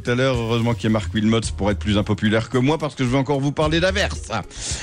tout à l'heure. Heureusement qu'il y a Marc Wilmots pour être plus impopulaire que moi parce que je vais encore vous parler d'averses.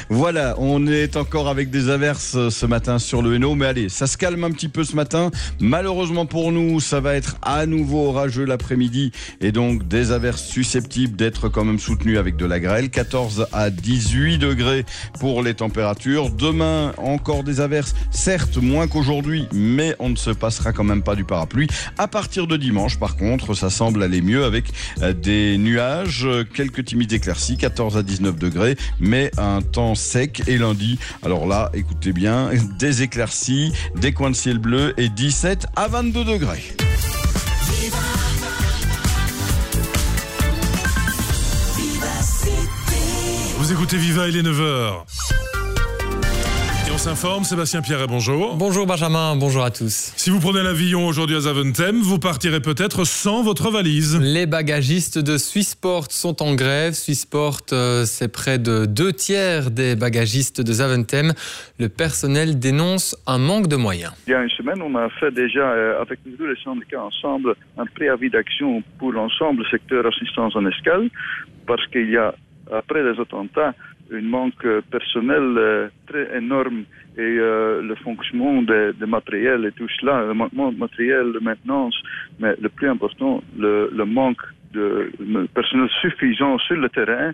Voilà, on est encore avec des averses ce matin sur le Hainaut. Mais allez, ça se calme un petit peu ce matin. Malheureusement pour nous, ça va être à nouveau orageux l'après-midi et donc des averses susceptibles d'être quand même soutenues avec de la grêle. 14 à 18 degrés pour les températures. Demain, encore des averses, certes moins qu'aujourd'hui, mais on ne se passera quand même pas du parapluie. À partir de dimanche, par contre, ça semble aller mieux avec euh, des nuages, quelques timides éclaircies, 14 à 19 degrés, mais un temps sec. Et lundi, alors là, écoutez bien, des éclaircies, des coins de ciel bleu et 17 à 22 degrés. Vous écoutez Viva, il est 9h. Et on s'informe, Sébastien Pierre, bonjour. Bonjour Benjamin, bonjour à tous. Si vous prenez l'avion aujourd'hui à Zaventem, vous partirez peut-être sans votre valise. Les bagagistes de Swissport sont en grève. Swissport, euh, c'est près de deux tiers des bagagistes de Zaventem. Le personnel dénonce un manque de moyens. Il y a une semaine, on a fait déjà, euh, avec nous deux, les syndicats ensemble, un préavis d'action pour l'ensemble du secteur assistance en escale, parce qu'il y a après les attentats, un manque personnel euh, très énorme et euh, le fonctionnement des de matériel et tout cela, le manquement de matériel, de maintenance, mais le plus important, le, manque de personnel suffisant sur le terrain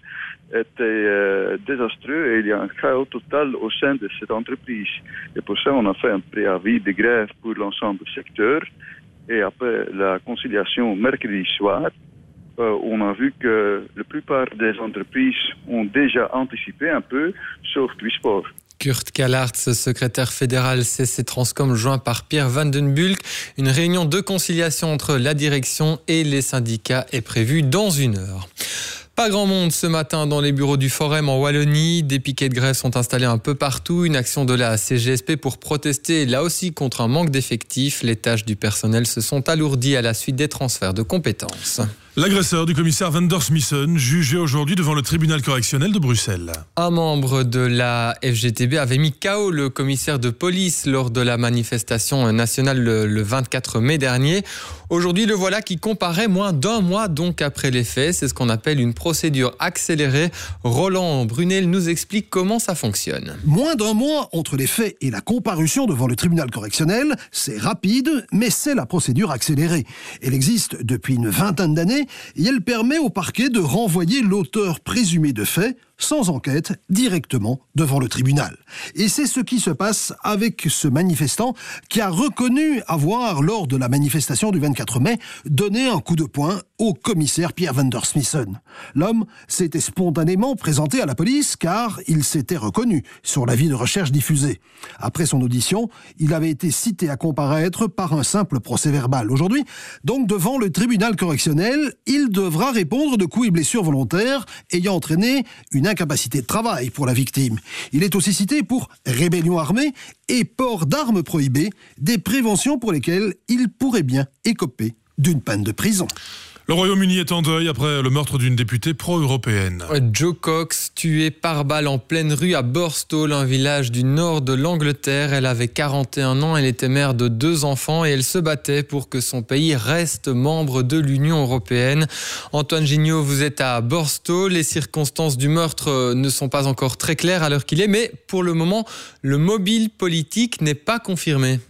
était euh, désastreux et il y a un chaos total au sein de cette entreprise. Et pour ça, on a fait un préavis de grève pour l'ensemble du secteur. Et après la conciliation mercredi soir, euh, on a vu que la plupart des entreprises ont déjà anticipé un peu, sauf Twisport. Kurt Kallartz, secrétaire fédéral CC Transcom, joint par Pierre Van Den Bulk. Une réunion de conciliation entre la direction et les syndicats est prévue dans une heure. Pas grand monde ce matin dans les bureaux du Forum en Wallonie. Des piquets de grève sont installés un peu partout. Une action de la CGSP pour protester là aussi contre un manque d'effectifs. Les tâches du personnel se sont alourdies à la suite des transferts de compétences. L'agresseur du commissaire Van der Smissen, jugé aujourd'hui devant le tribunal correctionnel de Bruxelles. Un membre de la FGTB avait mis KO le commissaire de police lors de la manifestation nationale le, 24 mai dernier. Aujourd'hui, le voilà qui comparait moins d'un mois donc après les faits. C'est ce qu'on appelle une procédure accélérée. Roland Brunel nous explique comment ça fonctionne. Moins d'un mois entre les faits et la comparution devant le tribunal correctionnel, c'est rapide, mais c'est la procédure accélérée. Elle existe depuis une vingtaine d'années et elle permet au parquet de renvoyer l'auteur présumé de faits sans enquête, directement devant le tribunal. Et c'est ce qui se passe avec ce manifestant qui a reconnu avoir, lors de la manifestation du 24 mai, donné un coup de poing au commissaire Pierre van der Smissen. L'homme s'était spontanément présenté à la police car il s'était reconnu sur l'avis de recherche diffusé. Après son audition, il avait été cité à comparaître par un simple procès verbal. Aujourd'hui, donc devant le tribunal correctionnel, il devra répondre de coups et blessures volontaires ayant entraîné une incapacité de travail pour la victime. Il est aussi cité pour rébellion armée et port d'armes prohibées, des préventions pour lesquelles il pourrait bien écoper d'une peine de prison. Le Royaume-Uni est en deuil après le meurtre d'une députée pro-européenne. Joe Cox, tuée par balle en pleine rue à Borstall, un village du nord de l'Angleterre. Elle avait 41 ans, elle était mère de deux enfants et elle se battait pour que son pays reste membre de l'Union européenne. Antoine Gignot, vous êtes à Borstall. Les circonstances du meurtre ne sont pas encore très claires à l'heure qu'il est, mais pour le moment, le mobile politique n'est pas confirmé.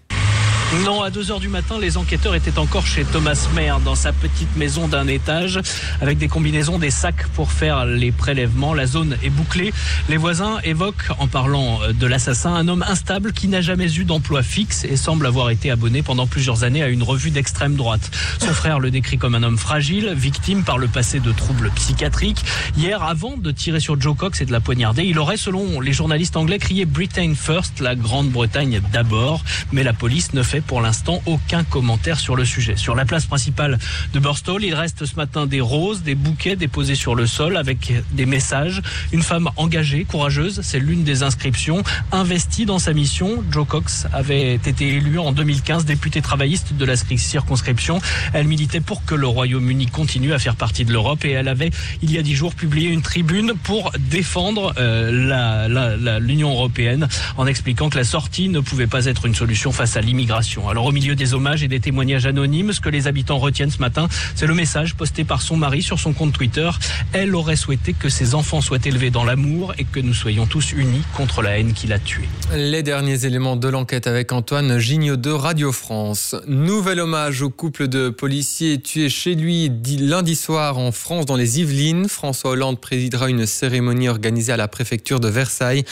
Non, à 2h du matin, les enquêteurs étaient encore chez Thomas Mayer dans sa petite maison d'un étage avec des combinaisons, des sacs pour faire les prélèvements. La zone est bouclée. Les voisins évoquent, en parlant de l'assassin, un homme instable qui n'a jamais eu d'emploi fixe et semble avoir été abonné pendant plusieurs années à une revue d'extrême droite. Son frère le décrit comme un homme fragile, victime par le passé de troubles psychiatriques. Hier, avant de tirer sur Joe Cox et de la poignarder, il aurait, selon les journalistes anglais, crié Britain First, la Grande-Bretagne d'abord. Mais la police ne fait pour l'instant aucun commentaire sur le sujet. Sur la place principale de Burstall, il reste ce matin des roses, des bouquets déposés sur le sol avec des messages. Une femme engagée, courageuse, c'est l'une des inscriptions, investie dans sa mission. Joe Cox avait été élue en 2015 députée travailliste de la circonscription. Elle militait pour que le Royaume-Uni continue à faire partie de l'Europe et elle avait, il y a dix jours, publié une tribune pour défendre euh, l'Union européenne en expliquant que la sortie ne pouvait pas être une solution face à l'immigration Alors au milieu des hommages et des témoignages anonymes, ce que les habitants retiennent ce matin, c'est le message posté par son mari sur son compte Twitter. Elle aurait souhaité que ses enfants soient élevés dans l'amour et que nous soyons tous unis contre la haine qui l'a tué. Les derniers éléments de l'enquête avec Antoine Gignot de Radio France. Nouvel hommage au couple de policiers tués chez lui lundi soir en France dans les Yvelines. François Hollande présidera une cérémonie organisée à la préfecture de Versailles.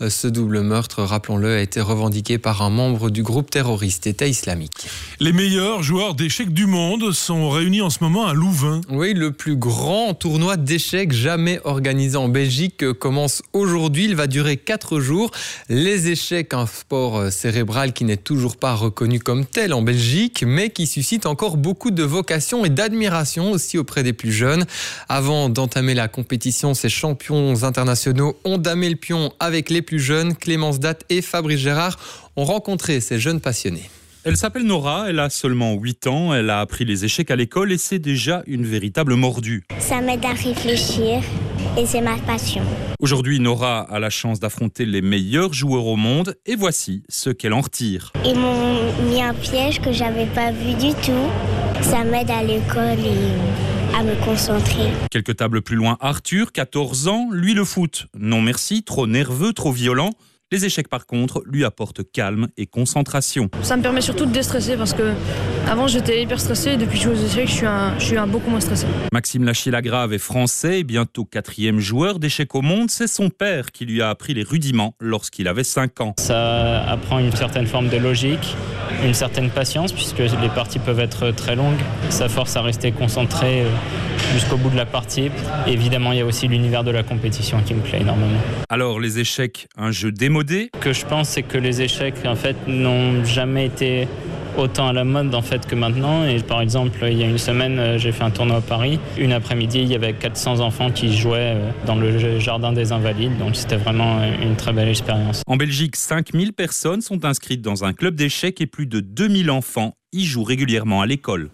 Euh, ce double meurtre, rappelons-le, a été revendiqué par un membre du groupe terroriste État islamique. Les meilleurs joueurs d'échecs du monde sont réunis en ce moment à Louvain. Oui, le plus grand tournoi d'échecs jamais organisé en Belgique commence aujourd'hui. Il va durer quatre jours. Les échecs, un sport cérébral qui n'est toujours pas reconnu comme tel en Belgique, mais qui suscite encore beaucoup de vocation et d'admiration aussi auprès des plus jeunes. Avant d'entamer la compétition, ces champions internationaux ont damé le pion avec les plus jeunes. Clémence Date et Fabrice Gérard ont rencontré ces jeunes passionnés. Elle s'appelle Nora, elle a seulement 8 ans, elle a appris les échecs à l'école et c'est déjà une véritable mordue. Ça m'aide à réfléchir et c'est ma passion. Aujourd'hui, Nora a la chance d'affronter les meilleurs joueurs au monde et voici ce qu'elle en retire. Ils m'ont mis un piège que j'avais pas vu du tout. Ça m'aide à l'école et à me concentrer. Quelques tables plus loin, Arthur, 14 ans, lui le foot. Non merci, trop nerveux, trop violent. Les échecs, par contre, lui apportent calme et concentration. Ça me permet surtout de déstresser parce que avant j'étais hyper stressé et depuis que je joue aux échecs, je suis, un, je suis un beaucoup moins stressé. Maxime Lachier-Lagrave est français et bientôt quatrième joueur d'échecs au monde. C'est son père qui lui a appris les rudiments lorsqu'il avait 5 ans. Ça apprend une certaine forme de logique, une certaine patience puisque les parties peuvent être très longues. Ça force à rester concentré euh, jusqu'au bout de la partie. évidemment, il y a aussi l'univers de la compétition qui me plaît énormément. Alors, les échecs, un jeu démodé? Ce que je pense, c'est que les échecs, en fait, n'ont jamais été autant à la mode en fait que maintenant. Et par exemple, il y a une semaine, euh, j'ai fait un tournoi à Paris. Une après-midi, il y avait 400 enfants qui jouaient euh, dans le jardin des Invalides. Donc c'était vraiment euh, une très belle expérience. En Belgique, 5000 personnes sont inscrites dans un club d'échecs et plus de 2000 enfants y jouent régulièrement à l'école.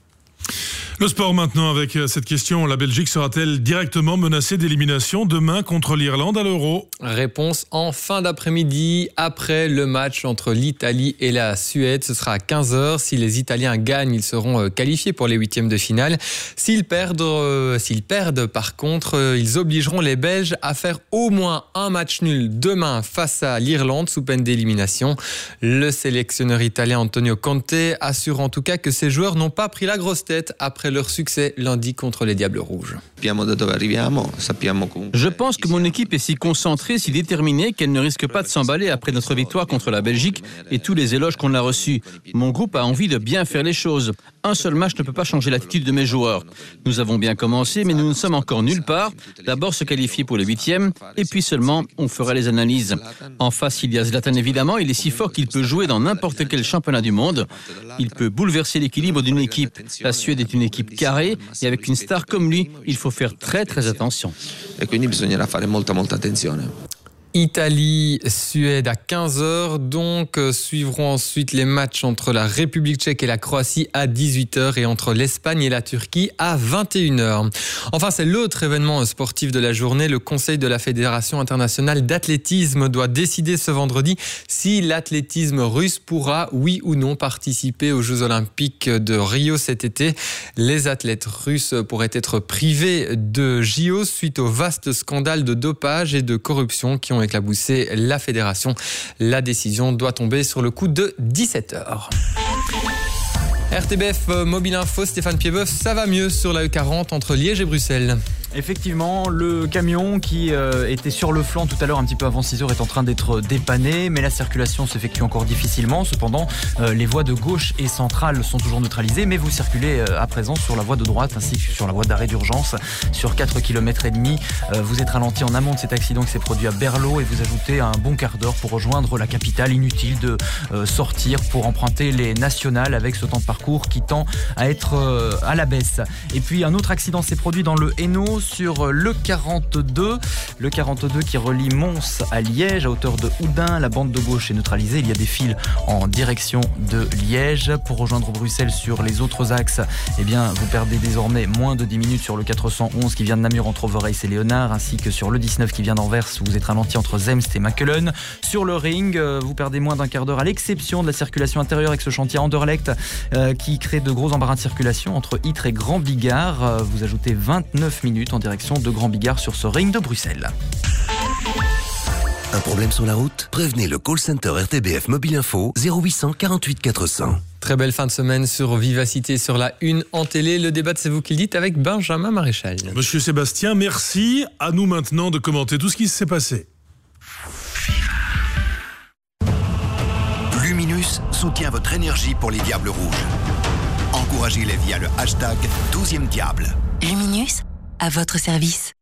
Le sport maintenant avec euh, cette question. La Belgique sera-t-elle directement menacée d'élimination demain contre l'Irlande à l'Euro? Réponse en fin d'après-midi après le match entre l'Italie et la Suède. Ce sera à 15h. Si les Italiens gagnent, ils seront euh, qualifiés pour les huitièmes de finale. S'ils perdent, euh, s'ils perdent par contre, ils obligeront les Belges à faire au moins un match nul demain face à l'Irlande sous peine d'élimination. Le sélectionneur italien Antonio Conte assure en tout cas que ses joueurs n'ont pas pris la grosse tête après leur succès lundi contre les Diables Rouges. Je pense que mon équipe est si concentrée, si déterminée qu'elle ne risque pas de s'emballer après notre victoire contre la Belgique et tous les éloges qu'on a reçus. Mon groupe a envie de bien faire les choses. Un seul match ne peut pas changer l'attitude de mes joueurs. Nous avons bien commencé, mais nous ne sommes encore nulle part. D'abord se qualifier pour le huitième, et puis seulement on fera les analyses. En face, il y a Zlatan évidemment. Il est si fort qu'il peut jouer dans n'importe quel championnat du monde. Il peut bouleverser l'équilibre d'une équipe. La Suède est une équipe carré et avec une star comme lui, il faut faire très très attention. E quindi bisognerà fare molta molta attenzione. Italie, Suède à 15h. Donc euh, suivront ensuite les matchs entre la République tchèque et la Croatie à 18h et entre l'Espagne et la Turquie à 21h. Enfin, c'est l'autre événement sportif de la journée. Le Conseil de la Fédération internationale d'athlétisme doit décider ce vendredi si l'athlétisme russe pourra, oui ou non, participer aux Jeux olympiques de Rio cet été. Les athlètes russes pourraient être privés de JO suite au vaste scandale de dopage et de corruption qui ont éclaboussé la fédération. La décision doit tomber sur le coup de 17h. RTBF Mobile Info, Stéphane Piedboeuf, ça va mieux sur la E40 entre Liège et Bruxelles? Effectivement, le camion qui euh, était sur le flanc tout à l'heure, un petit peu avant 6 heures, est en train d'être dépanné, mais la circulation s'effectue encore difficilement. Cependant, euh, les voies de gauche et centrale sont toujours neutralisées, mais vous circulez euh, à présent sur la voie de droite ainsi que sur la voie d'arrêt d'urgence sur 4 km et demi. vous êtes ralenti en amont de cet accident qui s'est produit à Berlot et vous ajoutez un bon quart d'heure pour rejoindre la capitale. Inutile de sortir pour emprunter les nationales avec ce temps de parcours qui tend à être à la baisse. Et puis un autre accident s'est produit dans le Hainaut sur le 42. Le 42 qui relie Mons à Liège, à hauteur de Houdin. La bande de gauche est neutralisée. Il y a des fils en direction de Liège. Pour rejoindre Bruxelles sur les autres axes, eh bien, vous perdez désormais moins de 10 minutes sur le 411 qui vient de Namur entre Overijs et Léonard, ainsi que sur le 19 qui vient d'Anvers. Vous êtes ralenti entre Zemst et Makelen. Sur le ring, euh, vous perdez moins d'un quart d'heure à l'exception de la circulation intérieure avec ce chantier Anderlecht euh, qui crée de gros embarras de circulation entre Ytre et Grand Bigard. Euh, vous ajoutez 29 minutes en direction de Grand Bigard sur ce ring de Bruxelles. Un problème sur la route? Prévenez le call center RTBF Mobile Info 0800 48 400. Très belle fin de semaine sur Vivacité sur la une en télé. Le débat de C'est vous qui le dites avec Benjamin Maréchal. Monsieur Sébastien, merci. À nous maintenant de commenter tout ce qui s'est passé. Luminus soutient votre énergie pour les Diables Rouges. Encouragez-les via le hashtag 12e Diable. Luminus, à votre service.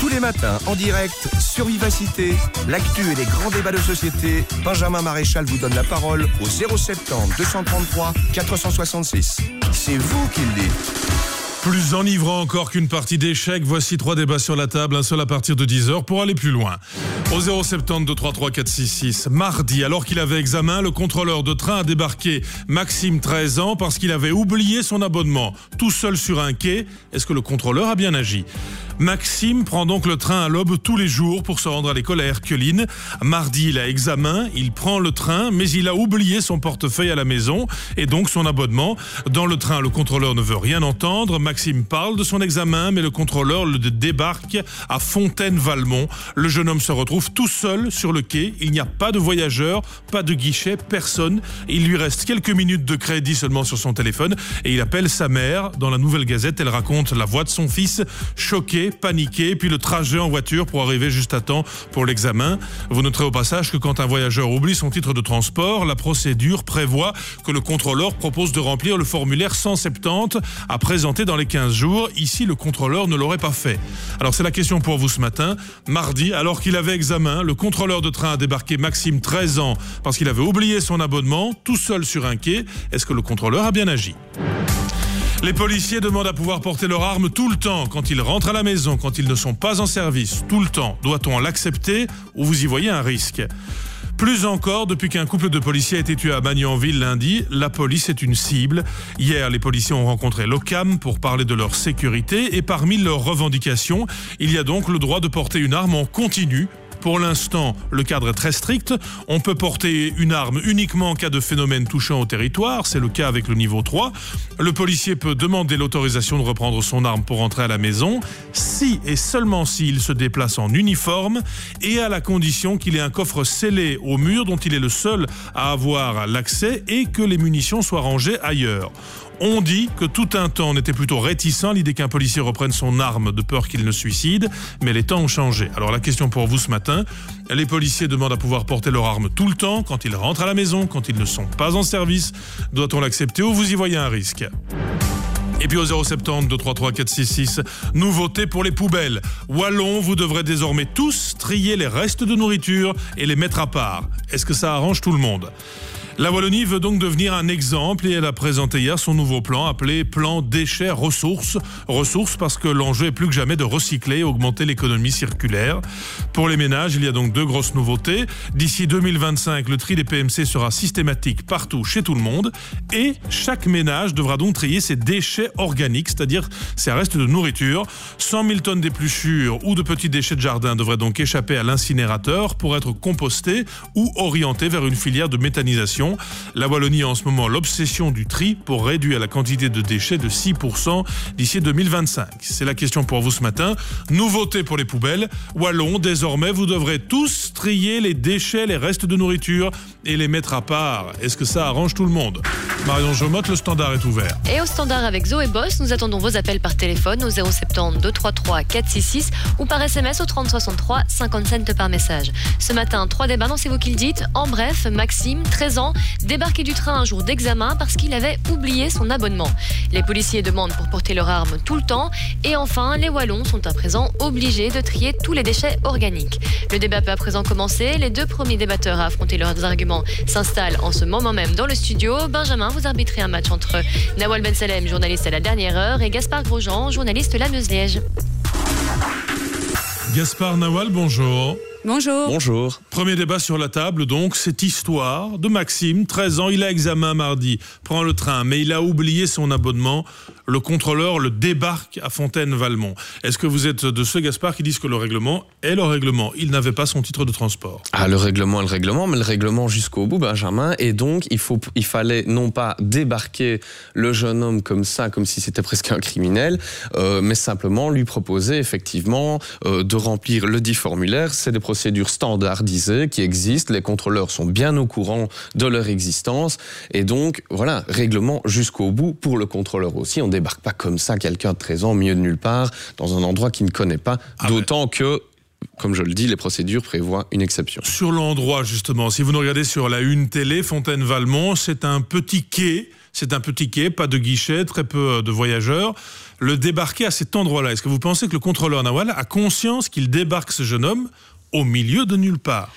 Tous les matins, en direct, sur Vivacité, l'actu et les grands débats de société, Benjamin Maréchal vous donne la parole au 070 233 466. C'est vous qui le dites. Plus enivrant encore qu'une partie d'échecs, voici trois débats sur la table, un seul à partir de 10h pour aller plus loin. Au 070 233 466, mardi, alors qu'il avait examen, le contrôleur de train a débarqué Maxime 13 ans parce qu'il avait oublié son abonnement, tout seul sur un quai. Est-ce que le contrôleur a bien agi? Maxime prend donc le train à l'aube tous les jours pour se rendre à l'école à Herculine. Mardi, il a examen, il prend le train, mais il a oublié son portefeuille à la maison et donc son abonnement. Dans le train, le contrôleur ne veut rien entendre. Maxime parle de son examen, mais le contrôleur le débarque à Fontaine-Valmont. Le jeune homme se retrouve tout seul sur le quai. Il n'y a pas de voyageurs, pas de guichet, personne. Il lui reste quelques minutes de crédit seulement sur son téléphone et il appelle sa mère. Dans la Nouvelle Gazette, elle raconte la voix de son fils, choqué, paniqué, puis le trajet en voiture pour arriver juste à temps pour l'examen. Vous noterez au passage que quand un voyageur oublie son titre de transport, la procédure prévoit que le contrôleur propose de remplir le formulaire 170 à présenter dans les 15 jours. Ici, le contrôleur ne l'aurait pas fait. Alors c'est la question pour vous ce matin. Mardi, alors qu'il avait examen, le contrôleur de train a débarqué Maxime 13 ans parce qu'il avait oublié son abonnement, tout seul sur un quai. Est-ce que le contrôleur a bien agi? Les policiers demandent à pouvoir porter leur arme tout le temps, quand ils rentrent à la maison, quand ils ne sont pas en service, tout le temps. Doit-on l'accepter ou vous y voyez un risque? Plus encore, depuis qu'un couple de policiers a été tué à Magnanville lundi, la police est une cible. Hier, les policiers ont rencontré l'OCAM pour parler de leur sécurité et parmi leurs revendications, il y a donc le droit de porter une arme en continu pour l'instant, le cadre est très strict. On peut porter une arme uniquement en cas de phénomène touchant au territoire. C'est le cas avec le niveau 3. Le policier peut demander l'autorisation de reprendre son arme pour entrer à la maison si et seulement s'il se déplace en uniforme et à la condition qu'il ait un coffre scellé au mur dont il est le seul à avoir l'accès et que les munitions soient rangées ailleurs. On dit que tout un temps on était plutôt réticent l'idée qu'un policier reprenne son arme de peur qu'il ne suicide, mais les temps ont changé. Alors la question pour vous ce matin, les policiers demandent à pouvoir porter leur arme tout le temps, quand ils rentrent à la maison, quand ils ne sont pas en service. Doit-on l'accepter ou vous y voyez un risque? Et puis au 070 233 466, nouveauté pour les poubelles. Wallon, vous devrez désormais tous trier les restes de nourriture et les mettre à part. Est-ce que ça arrange tout le monde? La Wallonie veut donc devenir un exemple et elle a présenté hier son nouveau plan appelé plan déchets ressources. Ressources parce que l'enjeu est plus que jamais de recycler et augmenter l'économie circulaire. Pour les ménages, il y a donc deux grosses nouveautés. D'ici 2025, le tri des PMC sera systématique partout chez tout le monde et chaque ménage devra donc trier ses déchets organiques, c'est-à-dire ses restes de nourriture. 100 000 tonnes d'épluchures ou de petits déchets de jardin devraient donc échapper à l'incinérateur pour être compostés ou orientés vers une filière de méthanisation la Wallonie a en ce moment l'obsession du tri pour réduire la quantité de déchets de 6% d'ici 2025. C'est la question pour vous ce matin. Nouveauté pour les poubelles. Wallon, désormais, vous devrez tous trier les déchets, les restes de nourriture et les mettre à part. Est-ce que ça arrange tout le monde? Marion Jomotte, le standard est ouvert. Et au standard avec Zoé Boss, nous attendons vos appels par téléphone au 070 233 466 ou par SMS au 3063 50 cents par message. Ce matin, trois débats dans C'est vous qui le dites. En bref, Maxime, 13 ans, débarqué du train un jour d'examen parce qu'il avait oublié son abonnement. Les policiers demandent pour porter leur arme tout le temps. Et enfin, les Wallons sont à présent obligés de trier tous les déchets organiques. Le débat peut à présent commencer. Les deux premiers débatteurs à affronter leurs arguments s'installent en ce moment même dans le studio. Benjamin, vous arbitrez un match entre Nawal Ben Salem, journaliste à la dernière heure, et Gaspard Grosjean, journaliste la Meuse-Liège. Gaspard Nawal, bonjour. Bonjour. Bonjour. Premier débat sur la table, donc, cette histoire de Maxime, 13 ans, il a examen mardi, prend le train, mais il a oublié son abonnement. Le contrôleur le débarque à Fontaine-Valmont. Est-ce que vous êtes de ceux, Gaspard, qui disent que le règlement est le règlement? Il n'avait pas son titre de transport. Ah, le règlement est le règlement, mais le règlement jusqu'au bout, Benjamin. Et donc, il, faut, il fallait non pas débarquer le jeune homme comme ça, comme si c'était presque un criminel, euh, mais simplement lui proposer effectivement euh, de remplir le dit formulaire. C'est des procédures standardisées qui existent. Les contrôleurs sont bien au courant de leur existence. Et donc, voilà, règlement jusqu'au bout pour le contrôleur aussi. Débarque pas comme ça quelqu'un de 13 ans au milieu de nulle part dans un endroit qu'il ne connaît pas. D'autant que comme je le dis, les procédures prévoient une exception. Sur l'endroit, justement, si vous nous regardez sur la une télé, Fontaine-Valmont, c'est un petit quai. C'est un petit quai, pas de guichet, très peu de voyageurs. Le débarquer à cet endroit-là, est-ce que vous pensez que le contrôleur Nawal a conscience qu'il débarque ce jeune homme au milieu de nulle part?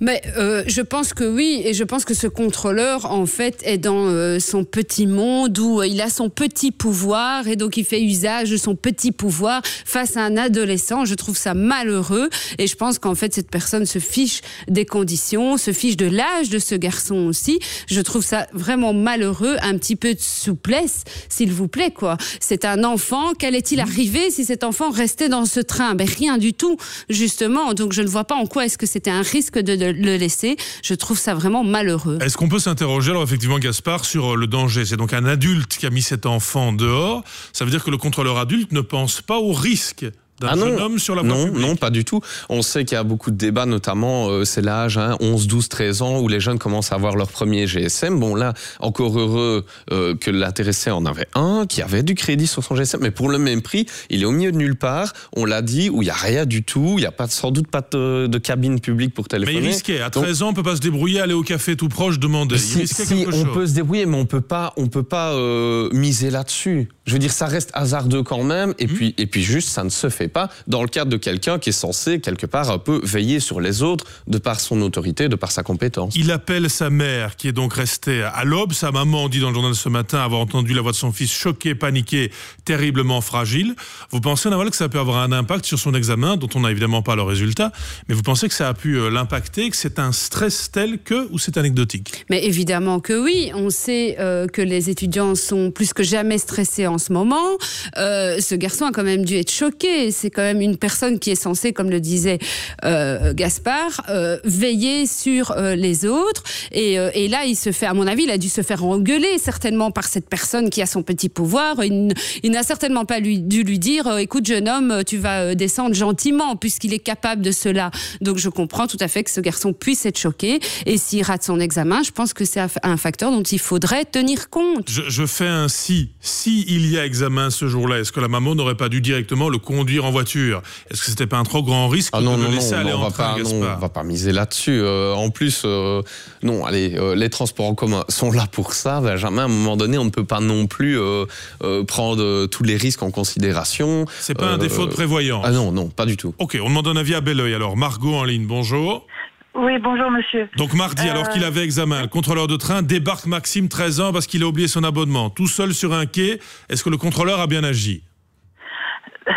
Mais euh, je pense que oui, et je pense que ce contrôleur, en fait, est dans euh, son petit monde où euh, il a son petit pouvoir, et donc il fait usage de son petit pouvoir face à un adolescent. Je trouve ça malheureux, et je pense qu'en fait, cette personne se fiche des conditions, se fiche de l'âge de ce garçon aussi. Je trouve ça vraiment malheureux. Un petit peu de souplesse, s'il vous plaît, quoi. C'est un enfant. Qu'allait-il arriver si cet enfant restait dans ce train? Ben rien du tout, justement. Donc je ne vois pas en quoi est-ce que c'était un risque de, de le laisser. Je trouve ça vraiment malheureux. Est-ce qu'on peut s'interroger, alors effectivement, Gaspard, sur euh, le danger? C'est donc un adulte qui a mis cet enfant dehors. Ça veut dire que le contrôleur adulte ne pense pas au risque d'un Ah non. jeune homme sur la voie non, publique. non, pas du tout. On sait qu'il y a beaucoup de débats, notamment euh, c'est l'âge, hein, 11, 12, 13 ans, où les jeunes commencent à avoir leur premier GSM. Bon là, encore heureux euh, que l'intéressé en avait un, qui avait du crédit sur son GSM, mais pour le même prix, il est au milieu de nulle part. On l'a dit, où il y a rien du tout, il y a pas sans doute pas de, de cabine publique pour Mais téléphoner. il risquait. À Donc, 13 ans, on peut pas se débrouiller, aller au café tout proche, demander. Il si, risquait si, quelque on chose. peut se débrouiller, mais on peut pas, on peut pas euh, miser là-dessus. Je veux dire, ça reste hasardeux quand même, Mmh. et puis, et puis juste, ça ne se fait pas dans le cadre de quelqu'un qui est censé quelque part un peu veiller sur les autres, de par son autorité, de par sa compétence. Il appelle sa mère, qui est donc restée à l'aube. Sa maman dit dans le journal ce matin avoir entendu la voix de son fils choqué, paniqué, terriblement fragile. Vous pensez, Nawal, que ça peut avoir un impact sur son examen, dont on n'a évidemment pas le résultat, mais vous pensez que ça a pu euh, l'impacter, que c'est un stress tel que, ou c'est anecdotique? Mais évidemment que oui, on sait euh, que les étudiants sont plus que jamais stressés en ce moment. Euh, ce garçon a quand même dû être choqué. C'est quand même une personne qui est censée, comme le disait euh, Gaspard, euh, veiller sur euh, les autres. Et, euh, et là, il se fait, à mon avis, il a dû se faire engueuler certainement par cette personne qui a son petit pouvoir. Il, n'a certainement pas dû lui dire, écoute jeune homme, tu vas descendre gentiment puisqu'il est capable de cela. Donc je comprends tout à fait que ce garçon puisse être choqué. Et s'il rate son examen, je pense que c'est un fa- un facteur dont il faudrait tenir compte. je, fais un si. Si il y a examen ce jour-là, est-ce que la maman n'aurait pas dû directement le conduire en voiture Est-ce que c'était pas un trop grand risque Ah non, de non, laisser aller on en va train, pas, non, Gaspard on va pas miser là-dessus. Euh, en plus, euh, non, allez, euh, les transports en commun sont là pour ça. Benjamin, à un moment donné, on ne peut pas non plus euh, euh, prendre tous les risques en considération. C'est pas un défaut de prévoyance. Ah non, non, pas du tout. Ok, on demande un avis à Belleuil. Alors, Margot en ligne, bonjour. Oui, bonjour monsieur. Donc mardi, Euh, alors qu'il avait examen, le contrôleur de train débarque Maxime, 13 ans, parce qu'il a oublié son abonnement. Tout seul sur un quai, est-ce que le contrôleur a bien agi?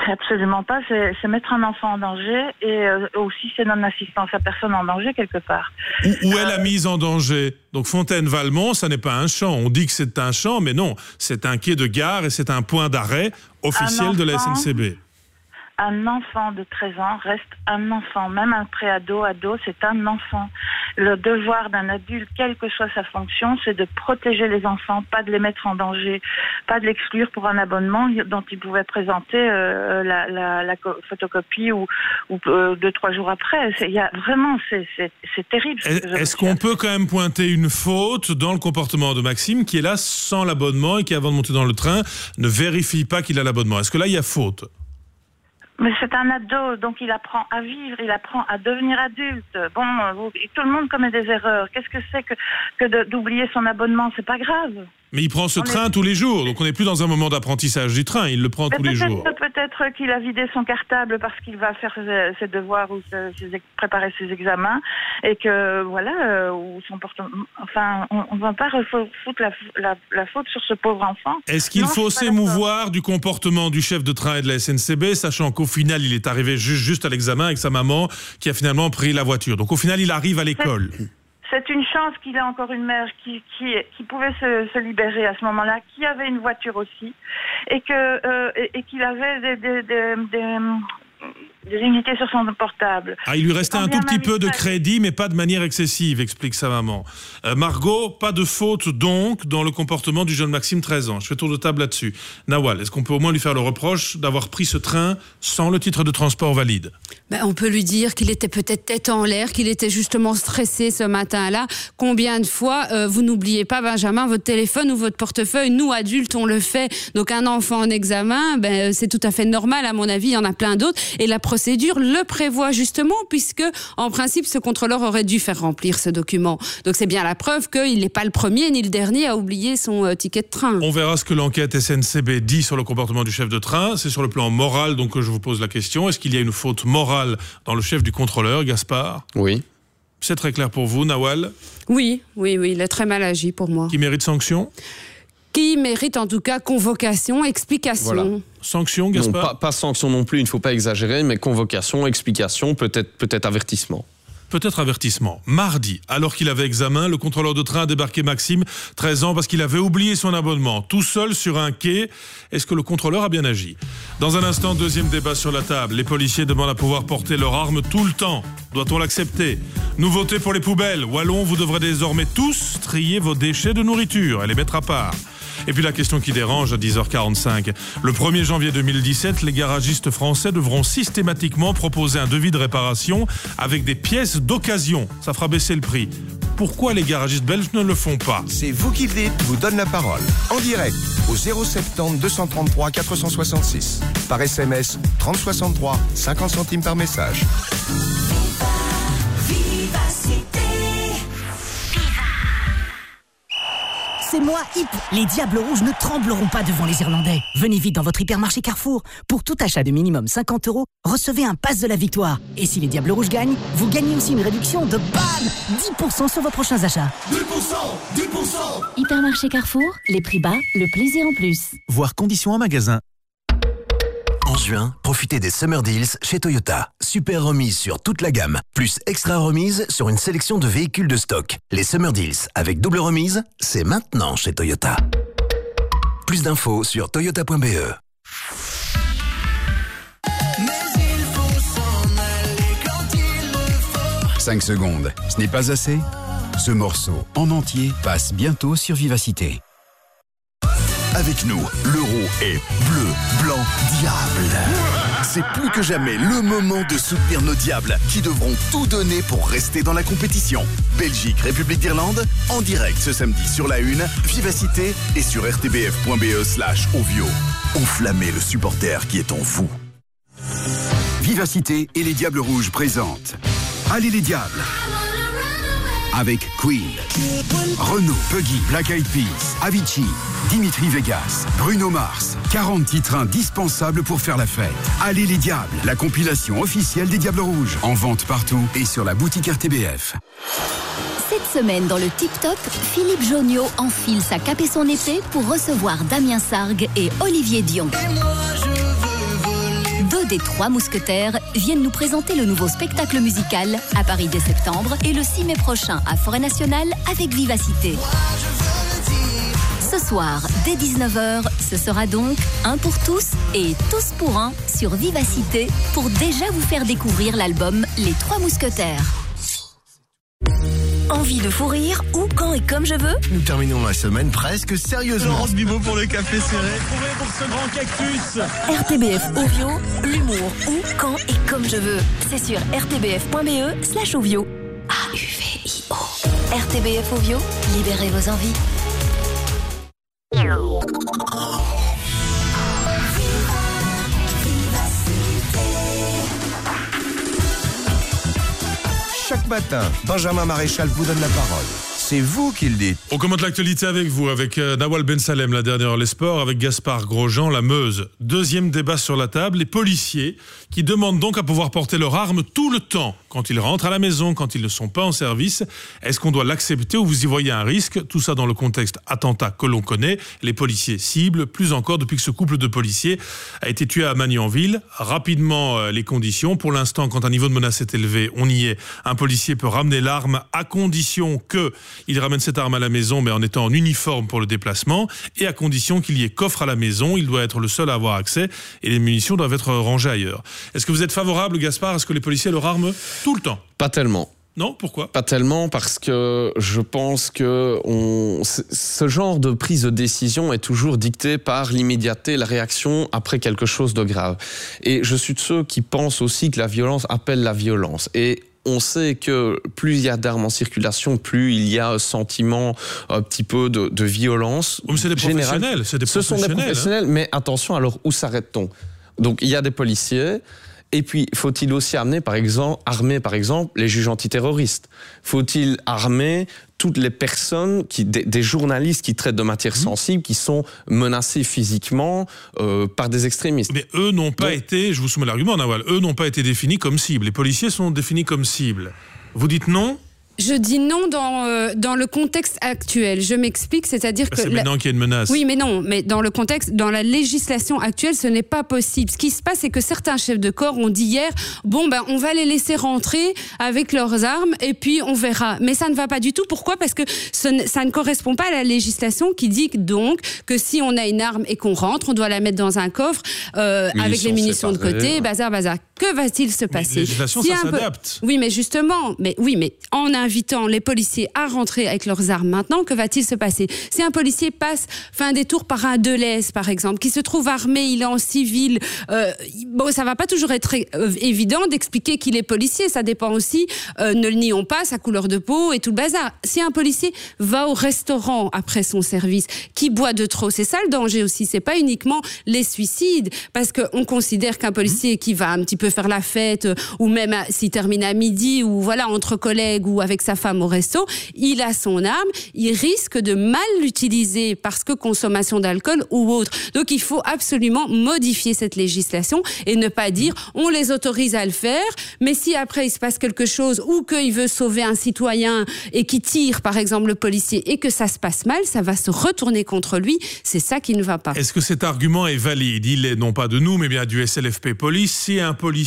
Absolument pas, c'est mettre un enfant en danger et euh, aussi c'est non-assistance à personne en danger quelque part. Où, où est la mise en danger Donc Fontaine-Valmont, ça n'est pas un champ. On dit que c'est un champ, mais non, c'est un quai de gare et c'est un point d'arrêt officiel de la SNCB. Un enfant de 13 ans reste un enfant, même un préado, ado, c'est un enfant. Le devoir d'un adulte, quelle que soit sa fonction, c'est de protéger les enfants, pas de les mettre en danger, pas de l'exclure pour un abonnement dont il pouvait présenter euh, la, la- la co- photocopie ou, ou euh, deux, trois jours après. Il y a vraiment, c'est terrible. ce Est-ce qu'on peut quand même pointer une faute dans le comportement de Maxime qui est là sans l'abonnement et qui, avant de monter dans le train, ne vérifie pas qu'il a l'abonnement? Est-ce que là, il y a faute? Mais c'est un ado, donc il apprend à vivre, il apprend à devenir adulte. Bon, tout le monde commet des erreurs. Qu'est-ce que c'est que, d'oublier son abonnement? C'est pas grave. Mais il prend ce On train tous les jours, donc on n'est plus dans un moment d'apprentissage du train, il le prend Mais tous les jours. peut-être qu'il a vidé son cartable parce qu'il va faire ses, devoirs ou ses- préparer ses examens et que voilà euh, ou son porte enfin on, ne va pas foutre la, la- la faute sur ce pauvre enfant. Est-ce qu'il faut s'émouvoir du comportement du chef de train et de la SNCB, sachant qu'au final, il est arrivé ju- juste à l'examen avec sa maman qui a finalement pris la voiture. Donc au final, il arrive à l'école. C'est une chance qu'il ait encore une mère qui, qui, qui pouvait se, se libérer à ce moment-là, qui avait une voiture aussi, et que euh, et, et qu'il avait des, des, des, des, des unités sur son portable. Ah, il lui restait un tout petit peu de crédit, mais pas de manière excessive, explique sa maman. Euh, Margot, pas de faute donc dans le comportement du jeune Maxime, 13 ans. Je fais tour de table là-dessus. Nawal, est-ce qu'on peut au moins lui faire le reproche d'avoir pris ce train sans le titre de transport valide? Ben, on peut lui dire qu'il était peut-être tête en l'air, qu'il était justement stressé ce matin-là. Combien de fois, euh, vous n'oubliez pas, Benjamin, votre téléphone ou votre portefeuille, nous adultes, on le fait. Donc un enfant en examen, ben, euh, c'est tout à fait normal, à mon avis, il y en a plein d'autres. Et la procédure le prévoit justement, puisque en principe, ce contrôleur aurait dû faire remplir ce document. Donc c'est bien la preuve qu'il n'est pas le premier ni le dernier à oublier son euh, ticket de train. On verra ce que l'enquête SNCB dit sur le comportement du chef de train. C'est sur le plan moral donc que je vous pose la question. Est-ce qu'il y a une faute morale dans le chef du contrôleur, Gaspard Oui. C'est très clair pour vous, Nawal, Oui, oui, oui, il est très mal agi pour moi. qui mérite sanction Qui mérite en tout cas convocation, explication. Voilà. Sanction, Non, Gaspard pas, pas sanction non plus, il ne faut pas exagérer, mais convocation, explication, peut-être peut-être avertissement. Peut-être avertissement. Mardi, alors qu'il avait examen, le contrôleur de train a débarqué Maxime, 13 ans, parce qu'il avait oublié son abonnement, tout seul sur un quai. Est-ce que le contrôleur a bien agi? Dans un instant, deuxième débat sur la table. Les policiers demandent à pouvoir porter leur arme tout le temps. Doit-on l'accepter? Nouveauté pour les poubelles. Wallon, vous devrez désormais tous trier vos déchets de nourriture et les mettre à part. Et puis la question qui dérange à 10h45. Le 1er janvier 2017, les garagistes français devront systématiquement proposer un devis de réparation avec des pièces d'occasion. Ça fera baisser le prix. Pourquoi les garagistes belges ne le font pas? C'est vous qui le dites, je vous donne la parole. En direct, au 070 233 466. Par SMS, 3063, 50 centimes par message. C'est moi, Hip. Les Diables Rouges ne trembleront pas devant les Irlandais. Venez vite dans votre hypermarché Carrefour. Pour tout achat de minimum 50 euros, recevez un pass de la victoire. Et si les Diables Rouges gagnent, vous gagnez aussi une réduction de BAM 10% sur vos prochains achats. 10% 10% Hypermarché Carrefour, les prix bas, le plaisir en plus. Voir conditions en magasin. En juin, profitez des Summer Deals chez Toyota. Super remise sur toute la gamme, plus extra remise sur une sélection de véhicules de stock. Les Summer Deals avec double remise, c'est maintenant chez Toyota. Plus d'infos sur toyota.be. 5 secondes, ce n'est pas assez Ce morceau, en entier, passe bientôt sur Vivacité. Avec nous, l'euro est bleu, blanc, diable. C'est plus que jamais le moment de soutenir nos diables qui devront tout donner pour rester dans la compétition. Belgique, République d'Irlande, en direct ce samedi sur la Une, Vivacité et sur rtbf.be slash ovio. Enflammez le supporter qui est en vous. Vivacité et les Diables Rouges présentent Allez les Diables avec Queen, Renault, Puggy, Black Eyed Peas, Avicii, Dimitri Vegas, Bruno Mars. 40 titres indispensables pour faire la fête. Allez les Diables, la compilation officielle des Diables Rouges. En vente partout et sur la boutique RTBF. Cette semaine, dans le Tip Top, Philippe Jonio enfile sa cape et son épée pour recevoir Damien Sargue et Olivier Dion. Des trois mousquetaires viennent nous présenter le nouveau spectacle musical à Paris dès septembre et le 6 mai prochain à Forêt Nationale avec Vivacité. Ce soir, dès 19h, ce sera donc un pour tous et tous pour un sur Vivacité pour déjà vous faire découvrir l'album Les Trois Mousquetaires. Envie de fou rire où, quand et comme je veux Nous terminons la semaine presque sérieusement. Laurence Bibot pour le café serré. Trouvé pour ce grand cactus. RTBF Ovio, l'humour où, quand et comme je veux. C'est sur rtbf.be slash Ovio. A-U-V-I-O. RTBF Ovio, libérez vos envies. Chaque matin, Benjamin Maréchal vous donne la parole. C'est vous qui le dites. On commente l'actualité avec vous, avec euh, Nawal Ben Salem, la dernière Les Sports, avec Gaspard Grosjean, la Meuse. Deuxième débat sur la table, les policiers qui demandent donc à pouvoir porter leur arme tout le temps, quand ils rentrent à la maison, quand ils ne sont pas en service. Est-ce qu'on doit l'accepter ou vous y voyez un risque? Tout ça dans le contexte attentat que l'on connaît. Les policiers ciblent, plus encore depuis que ce couple de policiers a été tué à Magnanville. Rapidement, euh, les conditions. Pour l'instant, quand un niveau de menace est élevé, on y est. Un policier peut ramener l'arme à condition que il ramène cette arme à la maison, mais en étant en uniforme pour le déplacement, et à condition qu'il y ait coffre à la maison. Il doit être le seul à avoir accès, et les munitions doivent être rangées ailleurs. Est-ce que vous êtes favorable, Gaspard, à ce que les policiers leur arment tout le temps? Pas tellement. Non, pourquoi? Pas tellement parce que je pense que on, ce genre de prise de décision est toujours dicté par l'immédiateté, la réaction après quelque chose de grave. Et je suis de ceux qui pensent aussi que la violence appelle la violence. Et on sait que plus il y a d'armes en circulation, plus il y a un sentiment un petit peu de, de violence. Mais c'est des professionnels, c'est des Ce sont des professionnels, hein. professionnels, mais attention, alors où s'arrête-t-on? Donc il y a des policiers. Et puis, faut-il aussi amener, par exemple, armer, par exemple, les juges antiterroristes? Faut-il armer toutes les personnes, qui, des, des journalistes qui traitent de matières Mmh. sensibles, qui sont menacés physiquement euh, par des extrémistes? Mais eux n'ont pas été, je vous soumets l'argument, Nawal, eux n'ont pas été définis comme cible. Les policiers sont définis comme cible. Vous dites non Je dis non dans, euh, dans le contexte actuel. Je m'explique, c'est-à-dire que... C'est la- maintenant qu'il y a une menace. Oui, mais non, mais dans le contexte, dans la législation actuelle, ce n'est pas possible. Ce qui se passe, c'est que certains chefs de corps ont dit hier, bon, ben, on va les laisser rentrer avec leurs armes et puis on verra. Mais ça ne va pas du tout. Pourquoi? Parce que ce ça ne correspond pas à la législation qui dit donc que si on a une arme et qu'on rentre, on doit la mettre dans un coffre euh, avec les Munitions de côté, ouais. bazar, bazar. Que va-t-il se passer législation, Si ça peu- s'adapte. oui, mais justement, mais oui, mais en invitant les policiers à rentrer avec leurs armes maintenant, que va-t-il se passer Si un policier passe fait un détour par un Deleuze, par exemple, qui se trouve armé, il est en civil, euh, bon, ça va pas toujours être euh, évident d'expliquer qu'il est policier. Ça dépend aussi, euh, ne le nions pas, sa couleur de peau et tout le bazar. Si un policier va au restaurant après son service, qui boit de trop, c'est ça le danger aussi. C'est pas uniquement les suicides, parce qu'on considère qu'un policier qui va un petit peu faire la fête, euh, ou même à- s'il termine à midi, ou voilà, entre collègues, ou avec sa femme au resto, il a son arme, il risque de mal l'utiliser parce que consommation d'alcool ou autre. Donc il faut absolument modifier cette législation et ne pas dire on les autorise à le faire, mais si après il se passe quelque chose ou qu'il veut sauver un citoyen et qui tire par exemple le policier et que ça se passe mal, ça va se retourner contre lui. C'est ça qui ne va pas. Est-ce que cet argument est valide? Il est non pas de nous, mais bien du SLFP Police. Si un policier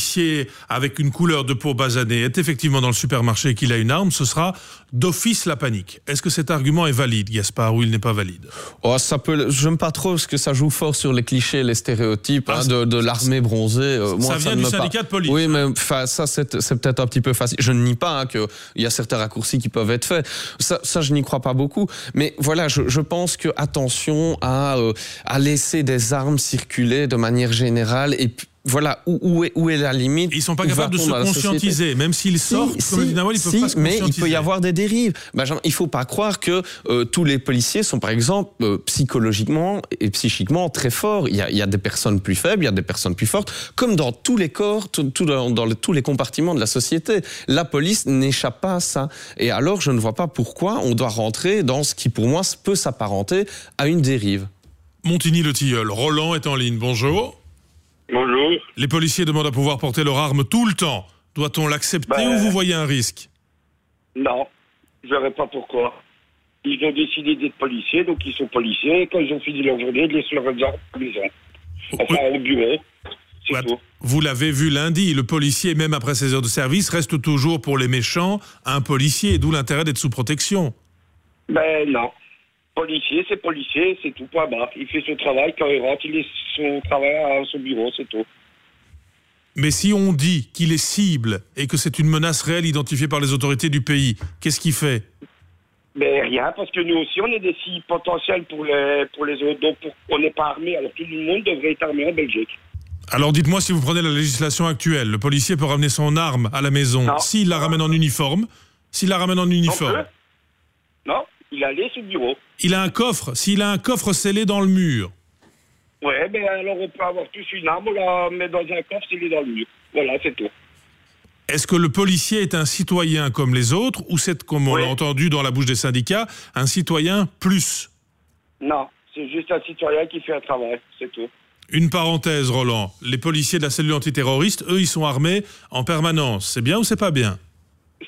avec une couleur de peau basanée est effectivement dans le supermarché et qu'il a une arme, ce sera d'office la panique. Est-ce que cet argument est valide, Gaspard, ou il n'est pas valide? Oh, ça peut. J'aime pas trop parce que ça joue fort sur les clichés, les stéréotypes hein, de, de l'armée bronzée. Euh, moi, ça vient ne du syndicat de police. Oui, mais enfin, ça c'est peut-être un petit peu facile. Je ne nie pas hein, qu'il y a certains raccourcis qui peuvent être faits. Ça, ça je n'y crois pas beaucoup. Mais voilà, je, je pense que attention à euh, à laisser des armes circuler de manière générale et puis, voilà où, où est où est la limite? Ils sont pas capables de se conscientiser, même s'ils sortent, comme ils peuvent si, pas se mais il peut y avoir des dérives. Benjamin, il faut pas croire que euh, tous les policiers sont, par exemple, euh, psychologiquement et psychiquement très forts. Il y, a, il y a des personnes plus faibles, il y a des personnes plus fortes, comme dans tous les corps, tout, tout dans, dans le- tous les compartiments de la société. La police n'échappe pas à ça. Et alors, je ne vois pas pourquoi on doit rentrer dans ce qui, pour moi, peut s'apparenter à une dérive. Montigny-le-Tilleul, Roland est en ligne. Bonjour. Bonjour. Les policiers demandent à pouvoir porter leur arme tout le temps. Doit-on l'accepter Ben, ou vous voyez un risque? Non, je ne verrai pas pourquoi. Ils ont décidé d'être policiers, donc ils sont policiers. Et quand ils ont fini leur journée, de laisser leurs armes à la maison. Enfin, au bureau. C'est tout. Vous l'avez vu lundi, le policier, même après ses heures de service, reste toujours pour les méchants un policier, d'où l'intérêt d'être sous protection. Ben non. Policier, c'est policier, c'est tout, point barre. Il fait son travail, quand il rentre, il laisse son travail à son bureau, c'est tout. Mais si on dit qu'il est cible et que c'est une menace réelle identifiée par les autorités du pays, qu'est-ce qu'il fait? Ben rien, parce que nous aussi, on est des cibles potentielles pour les, pour les autres. Donc, pour- on n'est pas armé. Alors, tout le monde devrait être armé en Belgique. Alors dites-moi si vous prenez la législation actuelle, le policier peut ramener son arme à la maison s'il la ramène en uniforme, s'il la ramène en uniforme? Non, il allait sur le bureau. Il a un coffre, s'il a un coffre scellé dans le mur. Ouais, ben alors on peut avoir tous une arme, on la met dans un coffre, s'il est dans le mur. Voilà, c'est tout. Est-ce que le policier est un citoyen comme les autres ou c'est, comme on l'a entendu dans la bouche des syndicats, un citoyen plus? Non, c'est juste un citoyen qui fait un travail, c'est tout. Une parenthèse, Roland. Les policiers de la cellule antiterroriste, eux, ils sont armés en permanence. C'est bien ou c'est pas bien?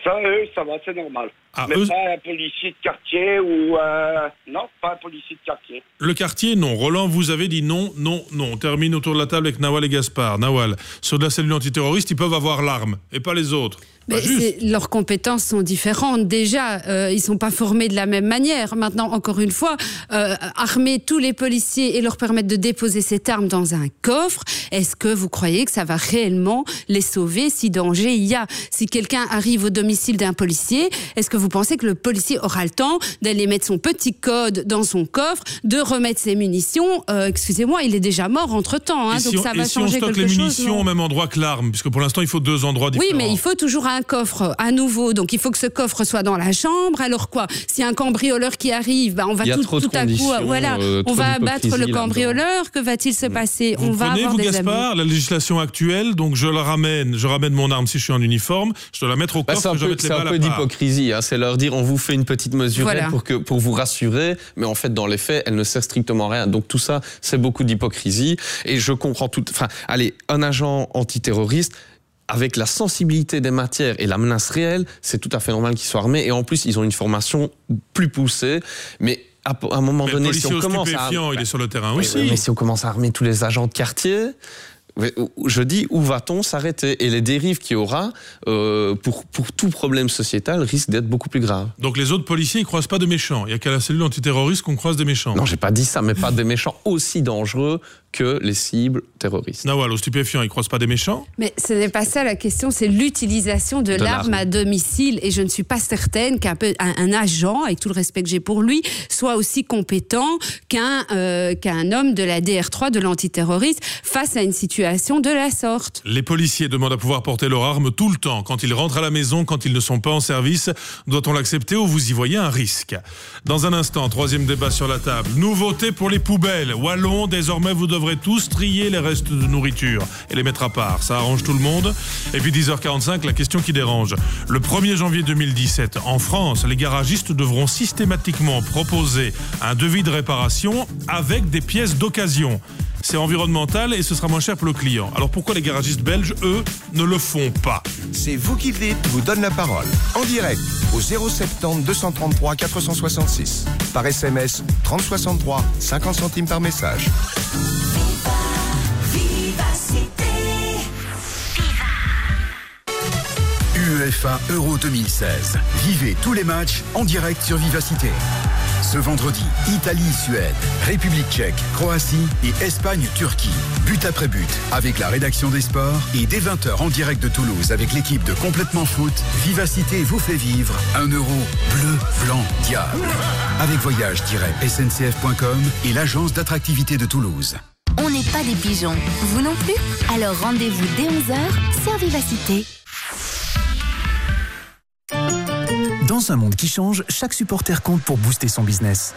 Ça, eux, ça va, c'est normal. Ah, Mais eux- pas un policier de quartier ou... euh, Non, pas un policier de quartier. Le quartier, non. Roland, vous avez dit non, non, non. On termine autour de la table avec Nawal et Gaspard. Nawal, ceux de la cellule antiterroriste, ils peuvent avoir l'arme, et pas les autres. Mais leurs compétences sont différentes. Déjà, euh, ils sont pas formés de la même manière. Maintenant, encore une fois, euh, armer tous les policiers et leur permettre de déposer cette arme dans un coffre, est-ce que vous croyez que ça va réellement les sauver si danger il y a? Si quelqu'un arrive au domicile d'un policier, est-ce que vous pensez que le policier aura le temps d'aller mettre son petit code dans son coffre, de remettre ses munitions? Euh, Excusez-moi, il est déjà mort entre-temps, hein, et donc si on, ça et va si on changer stocke quelque les munitions au même endroit que l'arme? Puisque pour l'instant, il faut deux endroits différents. Oui, mais il faut toujours un coffre à nouveau. Donc il faut que ce coffre soit dans la chambre. Alors quoi S'il y a un cambrioleur qui arrive, bah, on va tout, tout à coup, conditions, voilà, euh, on va abattre le cambrioleur. Que va-t-il se passer On Vous va prenez, avoir vous, des Gaspard, abus. la législation actuelle, donc je la ramène, je ramène mon arme si je suis en uniforme, je dois la mettre au Bah, coffre c'est un peu, un peu d'hypocrisie. hein. C'est leur dire on vous fait une petite Voilà. pour, que, pour vous rassurer, mais en fait, dans les faits, elle ne sert strictement à rien. Donc tout ça, c'est beaucoup d'hypocrisie. Et je comprends tout. Enfin, allez, un agent antiterroriste. Avec la sensibilité des matières et la menace réelle, c'est tout à fait normal qu'ils soient armés. Et en plus, ils ont une formation plus poussée. Mais à, un moment Mais donné, si on commence à... stupéfiants, il est sur le terrain Oui, aussi. mais si on commence à armer tous les agents de quartier, je dis où va-t-on s'arrêter? Et les dérives qu'il y aura euh, pour, pour tout problème sociétal risquent d'être beaucoup plus graves. Donc les autres policiers, ils croisent pas de méchants. Il y a qu'à la cellule antiterroriste qu'on croise des méchants. Non, j'ai pas dit ça, mais pas des méchants aussi dangereux que les cibles terroristes. Nawal, aux stupéfiants, ils croisent pas des méchants Mais ce n'est pas ça la question, c'est l'utilisation de, De l'arme à domicile. Et je ne suis pas certaine qu'un peu- un, un agent, avec tout le respect que j'ai pour lui, soit aussi compétent qu'un euh, qu'un homme de la DR3 de l'antiterroriste face à une situation de la sorte. Les policiers demandent à pouvoir porter leur arme tout le temps. Quand ils rentrent à la maison, quand ils ne sont pas en service, doit-on l'accepter ou vous y voyez un risque? Dans un instant, troisième débat sur la table. Nouveauté pour les poubelles. Wallon, désormais vous devrez tous trier les restes de nourriture et les mettre à part. Ça arrange tout le monde. Et puis 10h45, la question qui dérange. Le 1er janvier 2017, en France, les garagistes devront systématiquement proposer un devis de réparation avec des pièces d'occasion. C'est environnemental et ce sera moins cher pour le client. Alors pourquoi les garagistes belges, eux, ne le font pas C'est vous qui le dites, vous donne la parole. En direct, au 070 233 466. Par SMS, 3063, 50 centimes par message. UEFA Euro 2016. Vivez tous les matchs en direct sur Vivacité. Ce vendredi, Italie-Suède, République tchèque, Croatie et Espagne-Turquie. But après but, avec la rédaction des sports et dès 20h en direct de Toulouse avec l'équipe de Complètement Foot, Vivacité vous fait vivre un euro bleu, blanc, diable. Avec voyage-sncf.com et l'agence d'attractivité de Toulouse. On n'est pas des pigeons. Vous non plus? Alors rendez-vous dès 11h sur Vivacité. Dans un monde qui change, chaque supporter compte pour booster son business.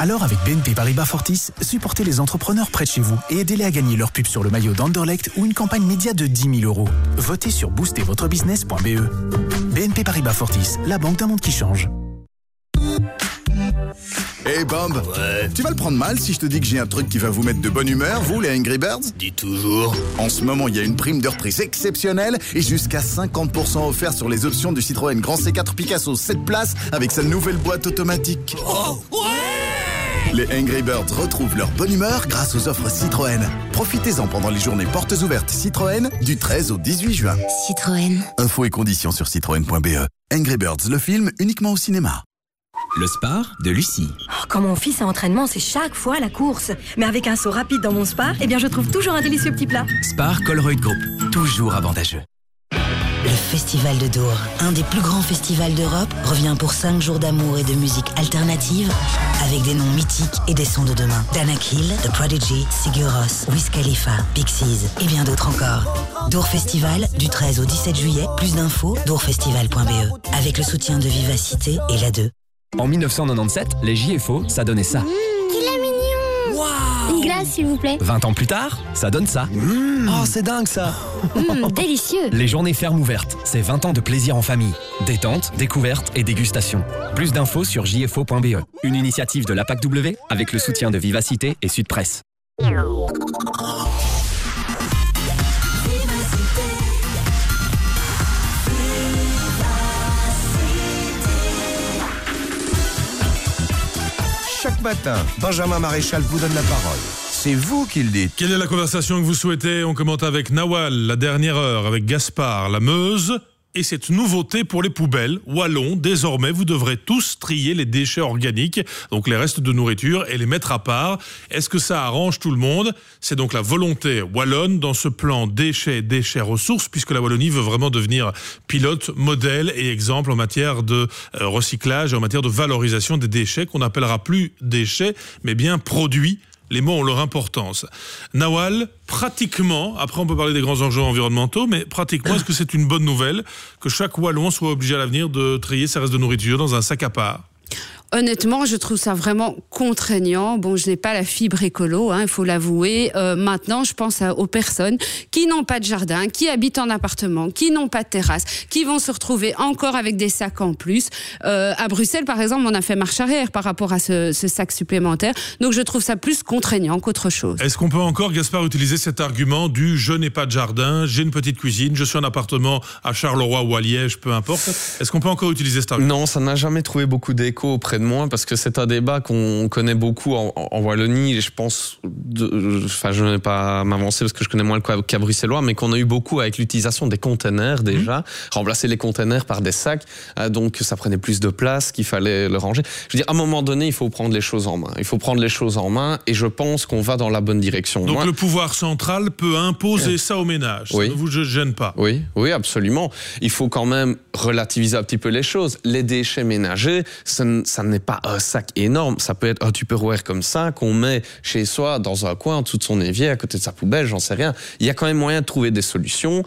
Alors avec BNP Paribas Fortis, supportez les entrepreneurs près de chez vous et aidez-les à gagner leur pub sur le maillot d'Anderlecht ou une campagne média de 10 000 euros. Votez sur boostervotrebusiness.be. BNP Paribas Fortis, la banque d'un monde qui change. Hey Bob, tu vas le prendre mal si je te dis que j'ai un truc qui va vous mettre de bonne humeur, vous les Angry Birds? Dis toujours. En ce moment, il y a une prime de reprise exceptionnelle et jusqu'à 50% offert sur les options du Citroën Grand C4 Picasso 7 places avec sa nouvelle boîte automatique. Les Angry Birds retrouvent leur bonne humeur grâce aux offres Citroën. Profitez-en pendant les journées portes ouvertes Citroën du 13 au 18 juin. Citroën. Infos et conditions sur citroën.be. Angry Birds, le film uniquement au cinéma. Le Spar de Lucie. Quand mon fils est en entraînement, c'est chaque fois la course. Mais avec un saut rapide dans mon spar, eh bien je trouve toujours un délicieux petit plat. Spar Colruyt Group, toujours avantageux. Le Festival de Dour, un des plus grands festivals d'Europe, revient pour 5 jours d'amour et de musique alternative avec des noms mythiques et des sons de demain. Dana Hill, The Prodigy, Sigur Rós, Wiz Khalifa, Pixies et bien d'autres encore. Dour Festival, du 13 au 17 juillet, plus d'infos, dourfestival.be. Avec le soutien de Vivacité et la 2. En 1997, les JFO, ça donnait ça. Qu'il est mignon Une glace s'il vous plaît 20 ans plus tard, ça donne ça. Oh, c'est dingue ça Mmh, Délicieux Les journées fermes ouvertes, c'est 20 ans de plaisir en famille. Détente, découverte et dégustation. Plus d'infos sur jfo.be. Une initiative de la PAC W avec le soutien de Vivacité et Sud Presse. Chaque matin, Benjamin Maréchal vous donne la parole. C'est vous qui le dites. Quelle est la conversation que vous souhaitez? On commente avec Nawal, la dernière heure, avec Gaspard, la Meuse. Et cette nouveauté pour les poubelles, Wallon, désormais vous devrez tous trier les déchets organiques, donc les restes de nourriture, et les mettre à part. Est-ce que ça arrange tout le monde? C'est donc la volonté wallonne dans ce plan déchets, déchets, ressources, puisque la Wallonie veut vraiment devenir pilote, modèle et exemple en matière de euh, recyclage et en matière de valorisation des déchets, qu'on n'appellera plus déchets, mais bien produits les mots ont leur importance. Nawal, pratiquement, après on peut parler des grands enjeux environnementaux, mais pratiquement, est-ce que c'est une bonne nouvelle que chaque Wallon soit obligé à l'avenir de trier ses restes de nourriture dans un sac à part? Honnêtement, je trouve ça vraiment contraignant. Bon, je n'ai pas la fibre écolo, hein, il faut l'avouer. Euh, maintenant, je pense à, aux personnes qui n'ont pas de jardin, qui habitent en appartement, qui n'ont pas de terrasse, qui vont se retrouver encore avec des sacs en plus. Euh, à Bruxelles, par exemple, on a fait marche arrière par rapport à ce, ce sac supplémentaire. Donc, je trouve ça plus contraignant qu'autre chose. Est-ce qu'on peut encore, Gaspard, utiliser cet argument du je n'ai pas de jardin, j'ai une petite cuisine, je suis en appartement à Charleroi ou à Liège, peu importe. Est-ce qu'on peut encore utiliser cet argument? Non, ça n'a jamais trouvé beaucoup d'écho auprès de moi parce que c'est un débat qu'on connaît beaucoup en, en, Wallonie et je pense, de, enfin je ne vais pas m'avancer parce que je connais moins le cas bruxellois, mais qu'on a eu beaucoup avec l'utilisation des containers déjà, mmh. remplacer les containers par des sacs, euh, donc ça prenait plus de place, qu'il fallait le ranger. Je veux dire, à un moment donné, il faut prendre les choses en main. Il faut prendre les choses en main et je pense qu'on va dans la bonne direction. Donc Moi, le pouvoir central peut imposer ça aux ménages. Oui. Ça ne vous gêne pas. Oui, oui, absolument. Il faut quand même relativiser un petit peu les choses. Les déchets ménagers, ça, ça n'est pas un sac énorme. Ça peut être un tupperware comme ça qu'on met chez soi dans un coin, en de son évier, à côté de sa poubelle, j'en sais rien. Il y a quand même moyen de trouver des solutions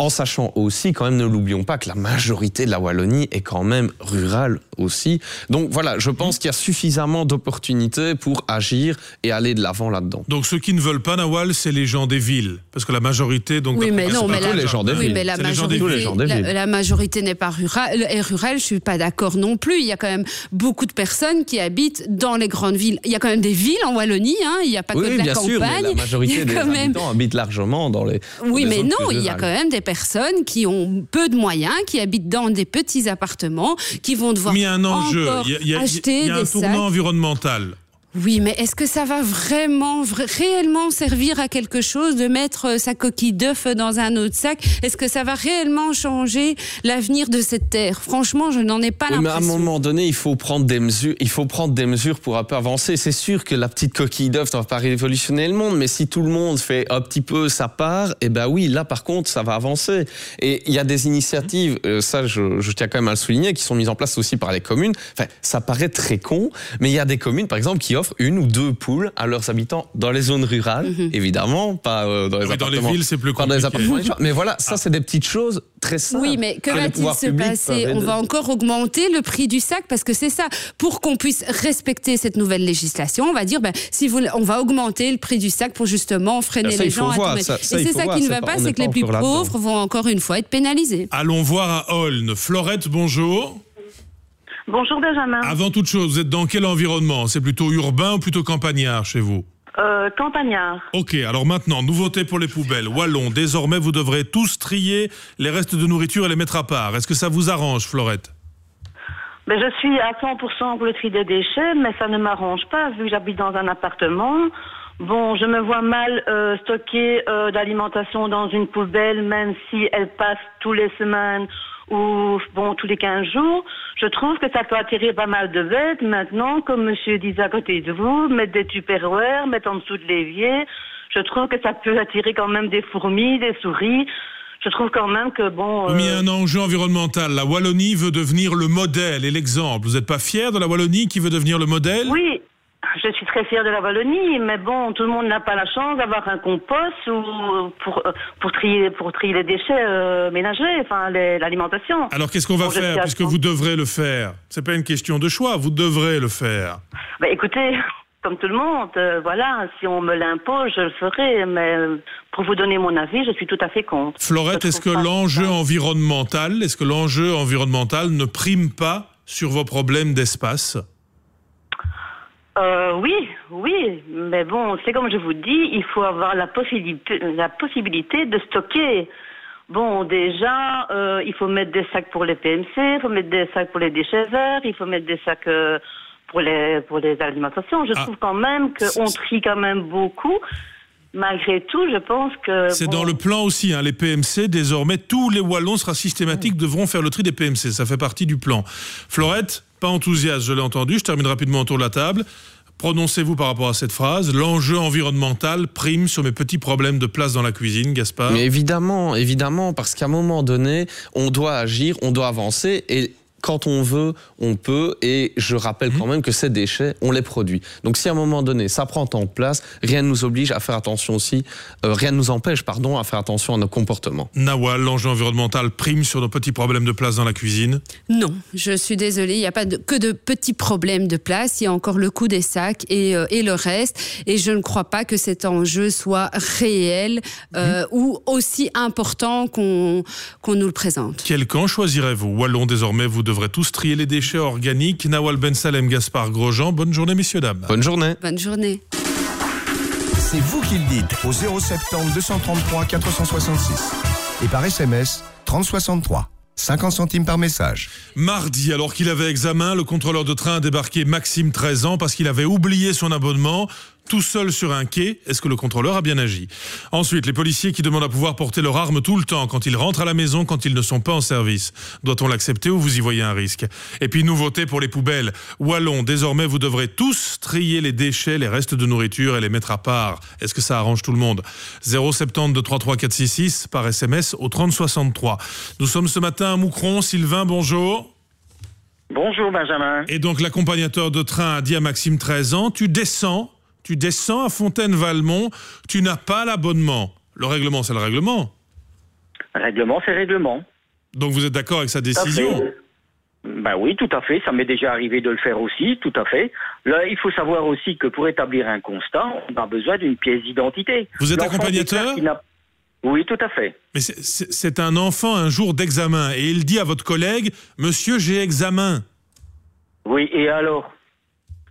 en sachant aussi, quand même, ne l'oublions pas, que la majorité de la Wallonie est quand même rurale aussi. Donc voilà, je pense qu'il y a suffisamment d'opportunités pour agir et aller de l'avant là-dedans. Donc ceux qui ne veulent pas Nawal, c'est les gens des villes, parce que la majorité, donc oui, mais non, mais la, les gens des oui, villes. mais la C'est majorité, les gens des villes. la, la majorité n'est pas rurale, est rurale. Je suis pas d'accord non plus. Il y a quand même beaucoup de personnes qui habitent dans les grandes villes. Il y a quand même des villes en Wallonie. Hein, il n'y a pas oui, que de la bien campagne. sûr, mais la Il majorité y a des quand même habitants habitent largement dans les. Oui, les mais non, il y a quand même des personnes qui ont peu de moyens, qui habitent dans des petits appartements, qui vont devoir Mais il y a un enjeu, encore il y a, il y a- acheter il y a un des tournant sacs. environnemental. Oui, mais est-ce que ça va vraiment, vra- réellement servir à quelque chose de mettre euh, sa coquille d'œuf dans un autre sac? Est-ce que ça va réellement changer l'avenir de cette terre? Franchement, je n'en ai pas Oui, mais à un l'impression. moment donné, il faut prendre des mesures. Il faut prendre des mesures pour un peu avancer. C'est sûr que la petite coquille d'œuf ne va pas révolutionner le monde, mais si tout le monde fait un petit peu sa part, eh ben oui, là par contre, ça va avancer. Et il y a des initiatives, euh, ça, je, je tiens quand même à le souligner, qui sont mises en place aussi par les communes. Enfin, ça paraît très con, mais il y a des communes, par exemple, qui offrent une ou deux poules à leurs habitants dans les zones rurales, évidemment, pas euh, dans les Oui, dans les villes, c'est plus pas dans les compliqué. appartements. Mais voilà, ça, c'est des petites choses très simples. Oui, mais que va-t-il se passer On va encore augmenter le prix du sac parce que c'est ça. Pour qu'on puisse respecter cette nouvelle législation, on va dire, ben, si vous, on va augmenter le prix du sac pour justement freiner ça, les gens. à voir, ça- ça, Et c'est ça voir, qui ne va pas- c'est que les plus pauvres vont encore une fois être pénalisés. Allons voir à Aulne. Florette, bonjour. Bonjour Benjamin. Avant toute chose, vous êtes dans quel environnement? C'est plutôt urbain ou plutôt campagnard chez vous? Euh, campagnard. Ok, alors maintenant, nouveauté pour les poubelles. Wallon, désormais, vous devrez tous trier les restes de nourriture et les mettre à part. Est-ce que ça vous arrange, Florette? Ben, je suis à 100% pour le tri des déchets, mais ça ne m'arrange pas vu que j'habite dans un appartement. Bon, je me vois mal euh, stocker euh, d'alimentation dans une poubelle, même si elle passe tous les semaines ou bon tous les 15 jours. Je trouve que ça peut attirer pas mal de bêtes. Maintenant, comme monsieur disait à côté de vous, mettre des tupperwares, mettre en dessous de l'évier, je trouve que ça peut attirer quand même des fourmis, des souris. Je trouve quand même que bon. Mais il y euh, a un enjeu environnemental. La Wallonie veut devenir le modèle et l'exemple. Vous n'êtes pas fier de la Wallonie qui veut devenir le modèle? Oui, je suis très fière de la Wallonie, mais bon, tout le monde n'a pas la chance d'avoir un compost ou pour euh, pour trier pour trier les déchets euh, ménagers, enfin l'alimentation. Alors qu'est-ce qu'on va Bon, faire puisque vous devrez le faire? C'est pas une question de choix, vous devrez le faire. Bah, écoutez, comme tout le monde. Euh, voilà, si on me l'impose, je le ferai. Mais euh, pour vous donner mon avis, je suis tout à fait contre. Florette, est-ce que l'enjeu environnemental, est-ce que l'enjeu environnemental ne prime pas sur vos problèmes d'espace? Euh, oui, oui, mais bon, c'est comme je vous dis, il faut avoir la possibilité, la possibilité de stocker. Bon, déjà, euh, il faut mettre des sacs pour les PMC, il faut mettre des sacs pour les déchets verts, il faut mettre des sacs euh, pour les pour les alimentations. Je Ah. trouve quand même qu'on trie quand même beaucoup. Malgré tout, je pense que C'est bon, dans le plan aussi, hein, les PMC, désormais, tous les Wallons sera systématique devront faire le tri des PMC. Ça fait partie du plan. Florette, pas enthousiaste, je l'ai entendu. Je termine rapidement autour de la table. Prononcez-vous par rapport à cette phrase. L'enjeu environnemental prime sur mes petits problèmes de place dans la cuisine, Gaspard. Mais évidemment, évidemment, parce qu'à un moment donné, on doit agir, on doit avancer et quand on veut, on peut. Et je rappelle quand même que ces déchets, on les produit. Donc si à un moment donné, ça prend tant de place, rien ne nous oblige à faire attention aussi, euh, rien ne nous empêche, pardon, à faire attention à nos comportements. Nawal, l'enjeu environnemental prime sur nos petits problèmes de place dans la cuisine? Non, je suis désolée, il n'y a pas de- que de petits problèmes de place, il y a encore le coût des sacs et, euh, et le reste, et je ne crois pas que cet enjeu soit réel euh, ou aussi important qu'on qu'on nous le présente. Quel camp choisirez-vous? Wallon, désormais, vous devrez tous trier les déchets organiques. Nawal Ben Salem, Gaspard Grosjean, bonne journée, messieurs, dames. Bonne journée. Bonne journée. C'est vous qui le dites au 070 233 466. Et par SMS, 3063. 50 centimes par message. Mardi, alors qu'il avait examen, le contrôleur de train a débarqué Maxime, 13 ans, parce qu'il avait oublié son abonnement, tout seul sur un quai. Est-ce que le contrôleur a bien agi? Ensuite, les policiers qui demandent à pouvoir porter leur arme tout le temps, quand ils rentrent à la maison, quand ils ne sont pas en service. Doit-on l'accepter ou vous y voyez un risque? Et puis, nouveauté pour les poubelles. Wallon, désormais, vous devrez tous trier les déchets, les restes de nourriture et les mettre à part. Est-ce que ça arrange tout le monde? 070 233 466 par SMS au 3063. Nous sommes ce matin à Moucron. Sylvain, bonjour. Bonjour Benjamin. Et donc l'accompagnateur de train a dit à Maxime 13 ans, tu descends, tu descends à Fontaine-Valmont, tu n'as pas l'abonnement. Le règlement, c'est le règlement. Règlement, c'est règlement. Donc vous êtes d'accord avec sa décision. Ben oui, tout à fait. Ça m'est déjà arrivé de le faire aussi, tout à fait. Là, il faut savoir aussi que pour établir un constat, on a besoin d'une pièce d'identité. Vous êtes accompagnateur Oui, tout à fait. Mais c'est un enfant un jour d'examen et il dit à votre collègue, Monsieur, j'ai examen. Oui, et alors?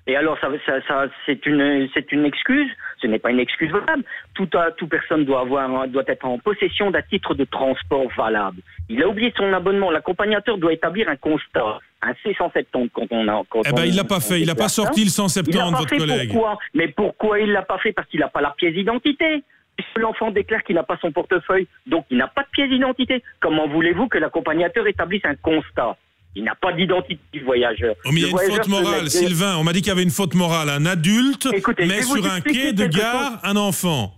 Et alors, ça, ça, ça- c'est une, c'est une excuse Ce n'est pas une excuse valable. Tout, a- tout personne doit avoir, doit être en possession d'un titre de transport valable. Il a oublié son abonnement. L'accompagnateur doit établir un constat, un C170 quand on a. Quand Eh ben, on- il l'a pas fait. Il n'a pas sorti le 170, Il l'a pas votre fait, collègue. Pourquoi? Mais pourquoi il l'a pas fait? Parce qu'il n'a pas la pièce d'identité. L'enfant déclare qu'il n'a pas son portefeuille, donc il n'a pas de pièce d'identité. Comment voulez-vous que l'accompagnateur établisse un constat? Il n'a pas d'identité du voyageur. Oh, mais il y a une faute morale, Sylvain. On m'a dit qu'il y avait une faute morale. Un adulte Écoutez, met sur un quai de gare un enfant.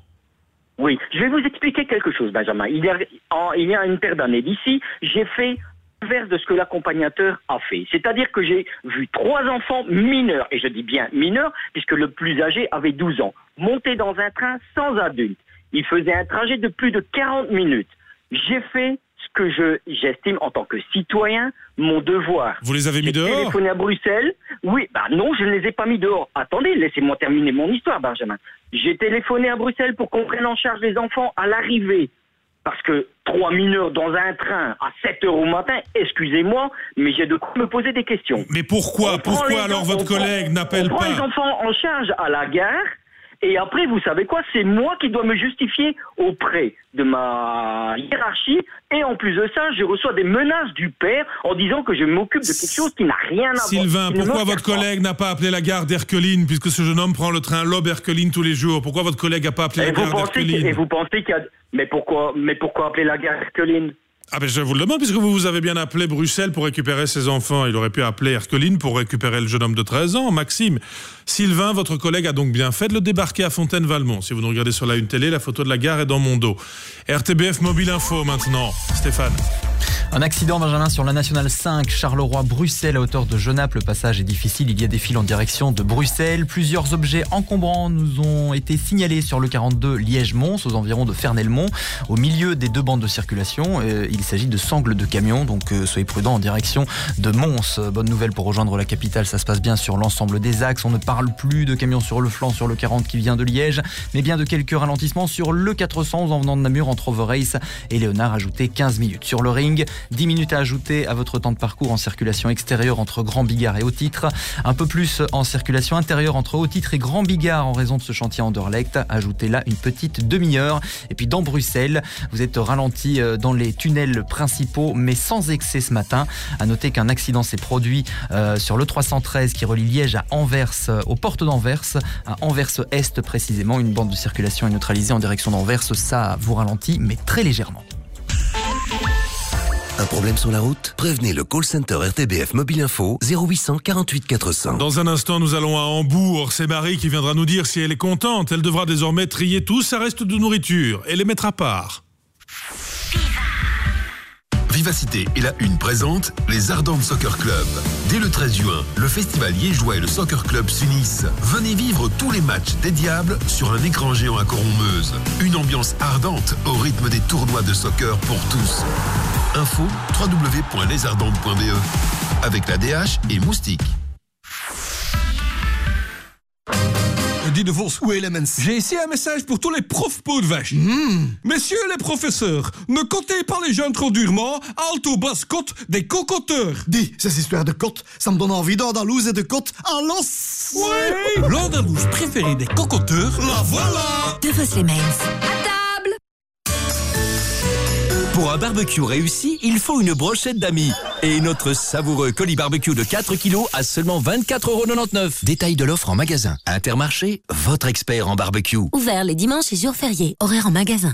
Oui, je vais vous expliquer quelque chose, Benjamin. Il y a, en- il y a une paire d'années d'ici, j'ai fait l'inverse de ce que l'accompagnateur a fait. C'est-à-dire que j'ai vu trois enfants mineurs, et je dis bien mineurs, puisque le plus âgé avait 12 ans, monter dans un train sans adulte. Il faisait un trajet de plus de 40 minutes. J'ai fait que je j'estime en tant que citoyen mon devoir. Vous les avez mis dehors téléphoné à Bruxelles. Oui, bah non, je ne les ai pas mis dehors. Attendez, laissez-moi terminer mon histoire, Benjamin. J'ai téléphoné à Bruxelles pour qu'on prenne en charge les enfants à l'arrivée. Parce que trois mineurs dans un train à 7 heures au matin, excusez-moi, mais j'ai de quoi me poser des questions. Mais pourquoi? Pourquoi alors votre collègue n'appelle On prend pas les enfants en charge à la gare. Et après, vous savez quoi? C'est moi qui dois me justifier auprès de ma hiérarchie. Et en plus de ça, je reçois des menaces du père en disant que je m'occupe de quelque chose qui n'a rien à voir. Sylvain, pourquoi votre collègue n'a pas appelé la gare d'Erqueline, puisque ce jeune homme prend le train Lobe-Erqueline tous les jours? Pourquoi votre collègue n'a pas appelé Et la gare que- et vous pensez qu'il y a... Mais pourquoi, mais pourquoi appeler la gare Erqueline Ah ben je vous le demande, puisque vous vous avez bien appelé Bruxelles pour récupérer ses enfants. Il aurait pu appeler Erqueline pour récupérer le jeune homme de 13 ans, Maxime. Sylvain, votre collègue a donc bien fait de le débarquer à Fontaine-Valmont. Si vous nous regardez sur la une télé, la photo de la gare est dans mon dos. RTBF Mobile Info maintenant. Stéphane. Un accident, Benjamin, sur la nationale 5, Charleroi-Bruxelles, à hauteur de Genappe. Le passage est difficile. Il y a des fils en direction de Bruxelles. Plusieurs objets encombrants nous ont été signalés sur le 42 Liège-Mons, aux environs de Fernelmont, au milieu des deux bandes de circulation. Euh, il s'agit de sangles de camions, donc euh, soyez prudents en direction de Mons. Bonne nouvelle pour rejoindre la capitale, ça se passe bien sur l'ensemble des axes. On ne parle plus de camions sur le flanc sur le 40 qui vient de Liège, mais bien de quelques ralentissements sur le 411 en venant de Namur entre Overrace et Léonard. Ajouté 15 minutes sur le ring. 10 minutes à ajouter à votre temps de parcours en circulation extérieure entre Grand Bigard et Haut-Titre. Un peu plus en circulation intérieure entre Haut-Titre et Grand Bigard en raison de ce chantier Anderlecht. Ajoutez là une petite demi-heure. Et puis dans Bruxelles, vous êtes ralenti euh, dans les tunnels principaux, mais sans excès ce matin. À noter qu'un accident s'est produit euh, sur le 313 qui relie Liège à Anvers, euh, aux portes d'Anvers, à Anvers-Est précisément. Une bande de circulation est neutralisée en direction d'Anvers. Ça vous ralentit, mais très légèrement. Un problème sur la route? Prévenez le call center RTBF Mobile Info 0800 48 400. Dans un instant, nous allons à Hambourg. C'est Marie qui viendra nous dire si elle est contente. Elle devra désormais trier tout sa reste de nourriture et les mettre à part. Vivacité et la Une présente les Ardentes Soccer Club. Dès le 13 juin, le festival liégeois et le Soccer Club s'unissent. Venez vivre tous les matchs des Diables sur un écran géant à Coron-Meuse. Une ambiance ardente au rythme des tournois de soccer pour tous. Info www.lesardentes.be avec la DH et Moustique. De Vos, J'ai ici un message pour tous les profs peau de vache. Messieurs les professeurs, ne comptez pas les jeunes trop durement, alto basse côte des cocoteurs. Dis, ces histoires de côte, ça me donne envie d'Andalouse et de côte en l'os. Oui L'Andalouse préférée des cocoteurs, la voilà De Vos. Pour un barbecue réussi, il faut une brochette d'amis. Et notre savoureux colis barbecue de 4 kilos à seulement 24,99€. Détail de l'offre en magasin. Intermarché, votre expert en barbecue. Ouvert les dimanches et jours fériés. Horaire en magasin.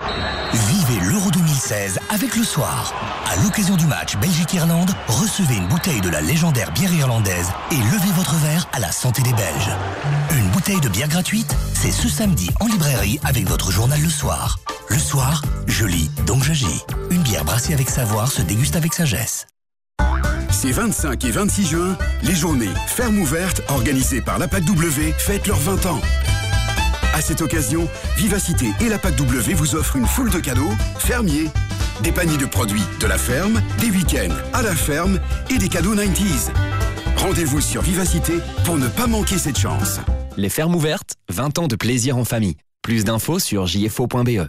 Vivez l'Euro 2016 avec le soir. À l'occasion du match Belgique-Irlande, recevez une bouteille de la légendaire bière irlandaise et levez votre verre à la santé des Belges. Une bouteille de bière gratuite, c'est ce samedi en librairie avec votre journal Le Soir. Le soir, je lis, donc j'agis. Une bière brassée avec savoir se déguste avec sagesse. Ces 25 et 26 juin, les journées Ferme ouverte organisées par la PAC W fêtent leurs 20 ans. À cette occasion, Vivacité et la PAC W vous offrent une foule de cadeaux fermiers. Des paniers de produits de la ferme, des week-ends à la ferme et des cadeaux 90s. Rendez-vous sur Vivacité pour ne pas manquer cette chance. Les fermes ouvertes, 20 ans de plaisir en famille. Plus d'infos sur jfo.be.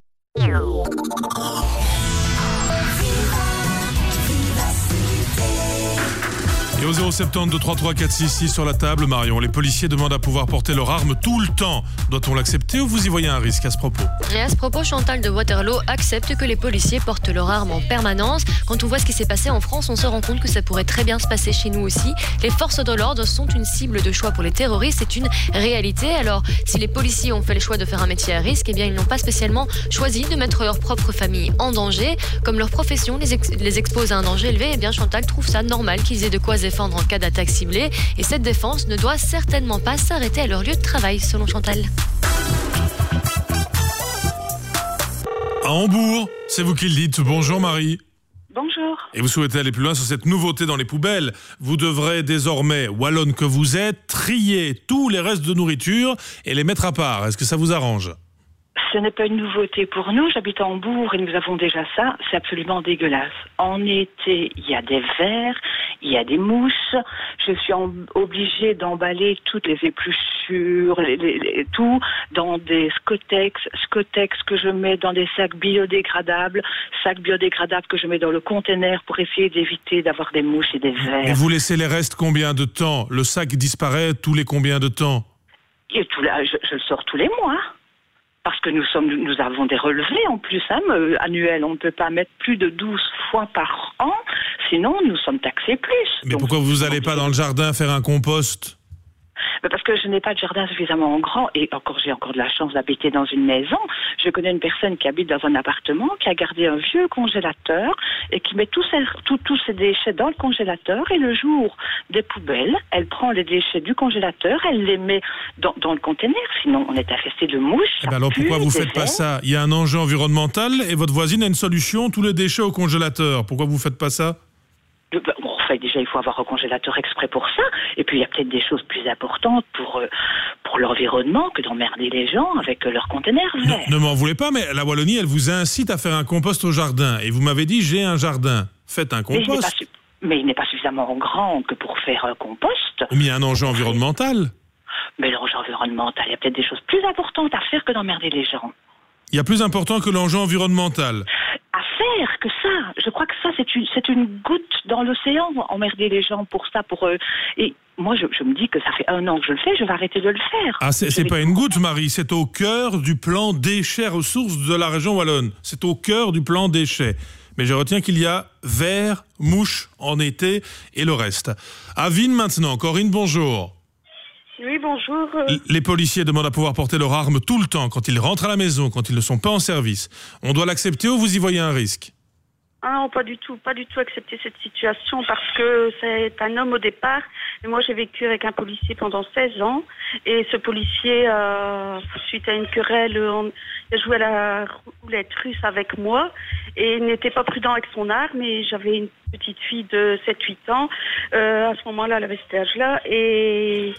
Au 070 466 sur la table, Marion, les policiers demandent à pouvoir porter leur arme tout le temps. Doit-on l'accepter ou vous y voyez un risque à ce propos? Et à ce propos, Chantal de Waterloo accepte que les policiers portent leur arme en permanence. Quand on voit ce qui s'est passé en France, on se rend compte que ça pourrait très bien se passer chez nous aussi. Les forces de l'ordre sont une cible de choix pour les terroristes, c'est une réalité. Alors, si les policiers ont fait le choix de faire un métier à risque, eh bien, ils n'ont pas spécialement choisi de mettre leur propre famille en danger. Comme leur profession les expose à un danger élevé, eh bien, Chantal trouve ça normal qu'ils aient de quoi se défendre en cas d'attaque ciblée. Et cette défense ne doit certainement pas s'arrêter à leur lieu de travail, selon Chantal. À Hambourg, c'est vous qui le dites. Bonjour Marie. Bonjour. Et vous souhaitez aller plus loin sur cette nouveauté dans les poubelles. Vous devrez désormais, wallonne que vous êtes, trier tous les restes de nourriture et les mettre à part. Est-ce que ça vous arrange? Ce n'est pas une nouveauté pour nous. J'habite à Hambourg et nous avons déjà ça. C'est absolument dégueulasse. En été, il y a des vers, il y a des mousses. Je suis en- obligée d'emballer toutes les épluchures, les- les- les- tout dans des scotex, scotex que je mets dans des sacs biodégradables, sacs biodégradables que je mets dans le conteneur pour essayer d'éviter d'avoir des mouches et des vers. Et vous laissez les restes combien de temps? Le sac disparaît tous les combien de temps? Et tout là, je, je le sors tous les mois. Parce que nous sommes, nous avons des relevés en plus hein, euh, annuels. On ne peut pas mettre plus de 12 fois par an, sinon nous sommes taxés plus. Mais pourquoi vous n'allez pas dans le jardin faire un compost? Parce que je n'ai pas de jardin suffisamment grand et encore j'ai encore de la chance d'habiter dans une maison. Je connais une personne qui habite dans un appartement qui a gardé un vieux congélateur et qui met tous ses, tous- tous ses déchets dans le congélateur et le jour des poubelles, elle prend les déchets du congélateur, elle les met dans, dans le conteneur. Sinon, on est infesté de mouches. Eh ben alors pourquoi vous faites pas ça? Il y a un enjeu environnemental et votre voisine a une solution, tous les déchets au congélateur. Pourquoi vous faites pas ça? Bah, bon, enfin, déjà, il faut avoir un congélateur exprès pour ça. Et puis, il y a peut-être des choses plus importantes pour, euh, pour l'environnement que d'emmerder les gens avec euh, leurs conteneurs verts. Ne m'en voulez pas, mais la Wallonie, elle vous incite à faire un compost au jardin. Et vous m'avez dit, j'ai un jardin. Faites un compost. mais il n'est pas suffisamment grand que pour faire un compost. Mais il y a un enjeu environnemental. Mais l'enjeu environnemental, il y a peut-être des choses plus importantes à faire que d'emmerder les gens. Il y a plus important que l'enjeu environnemental. À faire que ça. Je crois que ça, c'est une, c'est une goutte dans l'océan, emmerder les gens pour ça. pour euh, Et moi, je, je me dis que ça fait un an que je le fais, je vais arrêter de le faire. Ah, c'est pas une goutte, Marie, c'est au cœur du plan déchets ressources de la région wallonne. C'est au cœur du plan déchets. Mais je retiens qu'il y a vers, mouches en été et le reste. À Vigne maintenant, Corinne, bonjour. Oui, bonjour. euh, Les policiers demandent à pouvoir porter leur arme tout le temps, quand ils rentrent à la maison, quand ils ne sont pas en service. On doit l'accepter ou vous y voyez un risque? Ah non, pas du tout, pas du tout accepter cette situation parce que c'est un homme au départ. Et moi, j'ai vécu avec un policier pendant 16 ans. Et ce policier, euh, suite à une querelle, on- il a joué à la roulette russe avec moi. Et il n'était pas prudent avec son arme. Et j'avais une petite fille de 7-8 ans. Euh, à ce moment-là, elle avait cet âge-là. Et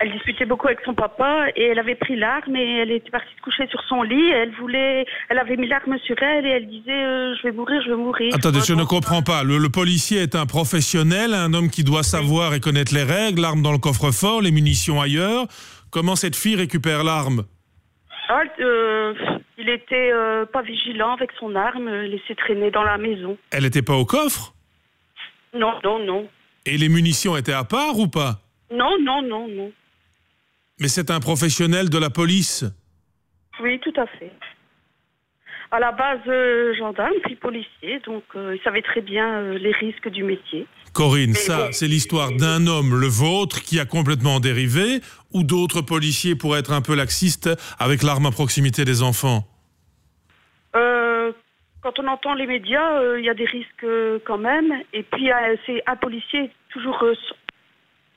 elle discutait beaucoup avec son papa et elle avait pris l'arme et elle était partie se coucher sur son lit. Elle voulait, elle avait mis l'arme sur elle et elle disait euh, je vais mourir, je vais mourir. Attendez, je ne comprends pas. Le, le policier est un professionnel, un homme qui doit savoir et connaître les règles, l'arme dans le coffre-fort, les munitions ailleurs. Comment cette fille récupère l'arme? Ah, euh, il était euh, pas vigilant avec son arme, euh, laissé traîner dans la maison. Elle n'était pas au coffre? Non, non, non, Et les munitions étaient à part ou pas? Non, non, non, non. Mais c'est un professionnel de la police. Oui, tout à fait. À la base, euh, gendarme puis policier, donc euh, il savait très bien euh, les risques du métier. Corinne, Mais ça, bon. c'est l'histoire d'un homme, le vôtre, qui a complètement dérivé, ou d'autres policiers pourraient être un peu laxistes avec l'arme à proximité des enfants? Quand on entend les médias, euh, il y a des risques euh, quand même. Et puis, euh, c'est un policier, toujours,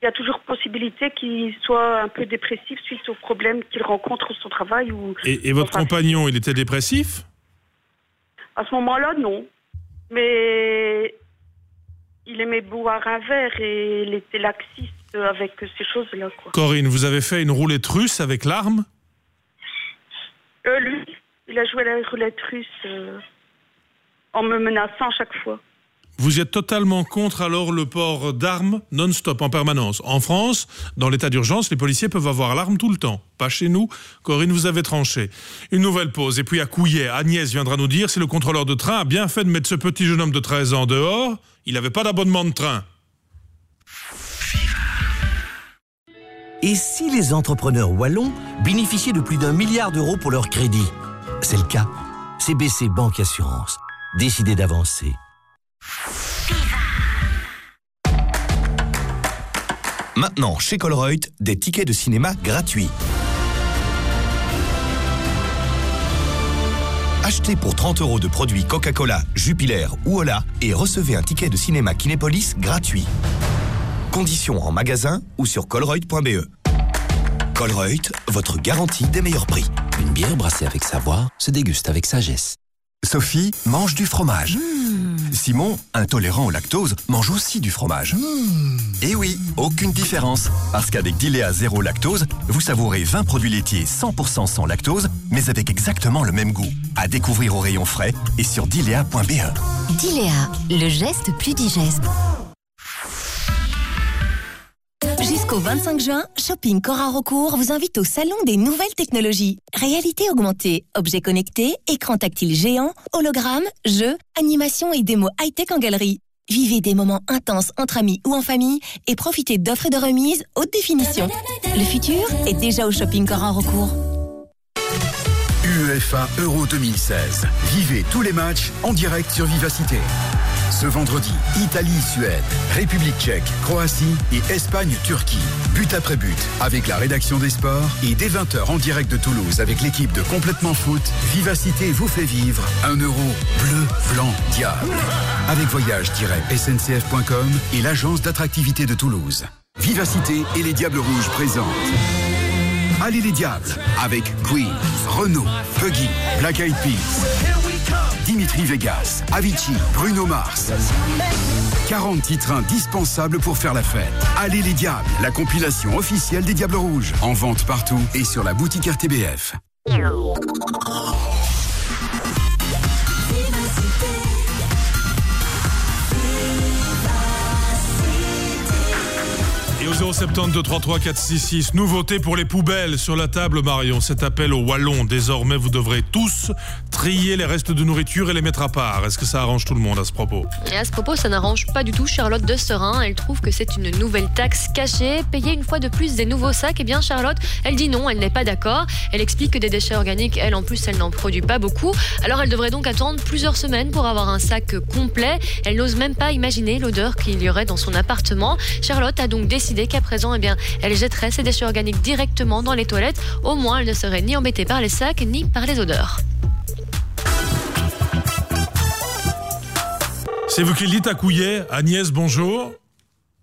il y a toujours possibilité qu'il soit un peu dépressif suite aux problèmes qu'il rencontre au son travail. Ou, Et, et votre compagnon, il était dépressif? À ce moment-là, non. Mais il aimait boire un verre et il était laxiste avec ces choses-là. Corinne, vous avez fait une roulette russe avec l'arme? Euh, lui, il a joué à la roulette russe euh, en me menaçant chaque fois. Vous êtes totalement contre alors le port d'armes non-stop en permanence. En France, dans l'état d'urgence, les policiers peuvent avoir l'arme tout le temps. Pas chez nous. Corinne, vous avez tranché. Une nouvelle pause. Et puis à Couillet, Agnès viendra nous dire si le contrôleur de train a bien fait de mettre ce petit jeune homme de 13 ans dehors. Il n'avait pas d'abonnement de train. Et si les entrepreneurs wallons bénéficiaient de plus d'un milliard d'euros pour leur crédit? C'est le cas. CBC Banque Assurance. Décidez d'avancer. Maintenant, chez Colruyt, des tickets de cinéma gratuits. Achetez pour 30 euros de produits Coca-Cola, Jupiler ou Ola et recevez un ticket de cinéma Kinépolis gratuit. Conditions en magasin ou sur colruyt.be. Colruyt, votre garantie des meilleurs prix. Une bière brassée avec savoir se déguste avec sagesse. Sophie mange du fromage. Simon, intolérant au lactose, mange aussi du fromage. Et oui, aucune différence. Parce qu'avec Dilea Zéro Lactose, vous savourez 20 produits laitiers 100% sans lactose, mais avec exactement le même goût. À découvrir au rayon frais et sur dilea.be. Dilea, le geste plus digeste. Jusqu'au 25 juin, Shopping Cora Recours vous invite au Salon des Nouvelles Technologies. Réalité augmentée, objets connectés, écran tactile géant, hologrammes, jeux, animations et démos high-tech en galerie. Vivez des moments intenses entre amis ou en famille et profitez d'offres de remises haute définition. Le futur est déjà au Shopping Cora Recours. UEFA Euro 2016. Vivez tous les matchs en direct sur Vivacité. Ce vendredi, Italie-Suède, République tchèque, Croatie et Espagne-Turquie. But après but, avec la rédaction des sports et dès 20h en direct de Toulouse avec l'équipe de Complètement Foot, Vivacité vous fait vivre un euro bleu, blanc, diable. Avec voyage-sncf.com et l'agence d'attractivité de Toulouse. Vivacité et les Diables Rouges présentent. Allez les Diables avec Queen, Renault, Puggy, Black Eyed Peas. Dimitri Vegas, Avicii, Bruno Mars. 40 titres indispensables pour faire la fête. Allez les Diables, la compilation officielle des Diables Rouges. En vente partout et sur la boutique RTBF. Au 072 33 466, nouveauté pour les poubelles sur la table Marion. Cet appel au Wallon. Désormais, vous devrez tous trier les restes de nourriture et les mettre à part. Est-ce que ça arrange tout le monde à ce propos? Et à ce propos, ça n'arrange pas du tout Charlotte de Serein. Elle trouve que c'est une nouvelle taxe cachée. Payer une fois de plus des nouveaux sacs, eh bien Charlotte, elle dit non, elle n'est pas d'accord. Elle explique que des déchets organiques, elle en plus, elle n'en produit pas beaucoup. Alors elle devrait donc attendre plusieurs semaines pour avoir un sac complet. Elle n'ose même pas imaginer l'odeur qu'il y aurait dans son appartement. Charlotte a donc décidé qu'à présent, eh bien, elle jetterait ses déchets organiques directement dans les toilettes. Au moins, elle ne serait ni embêtée par les sacs ni par les odeurs. C'est vous qui le dites à Couillet. Agnès, bonjour.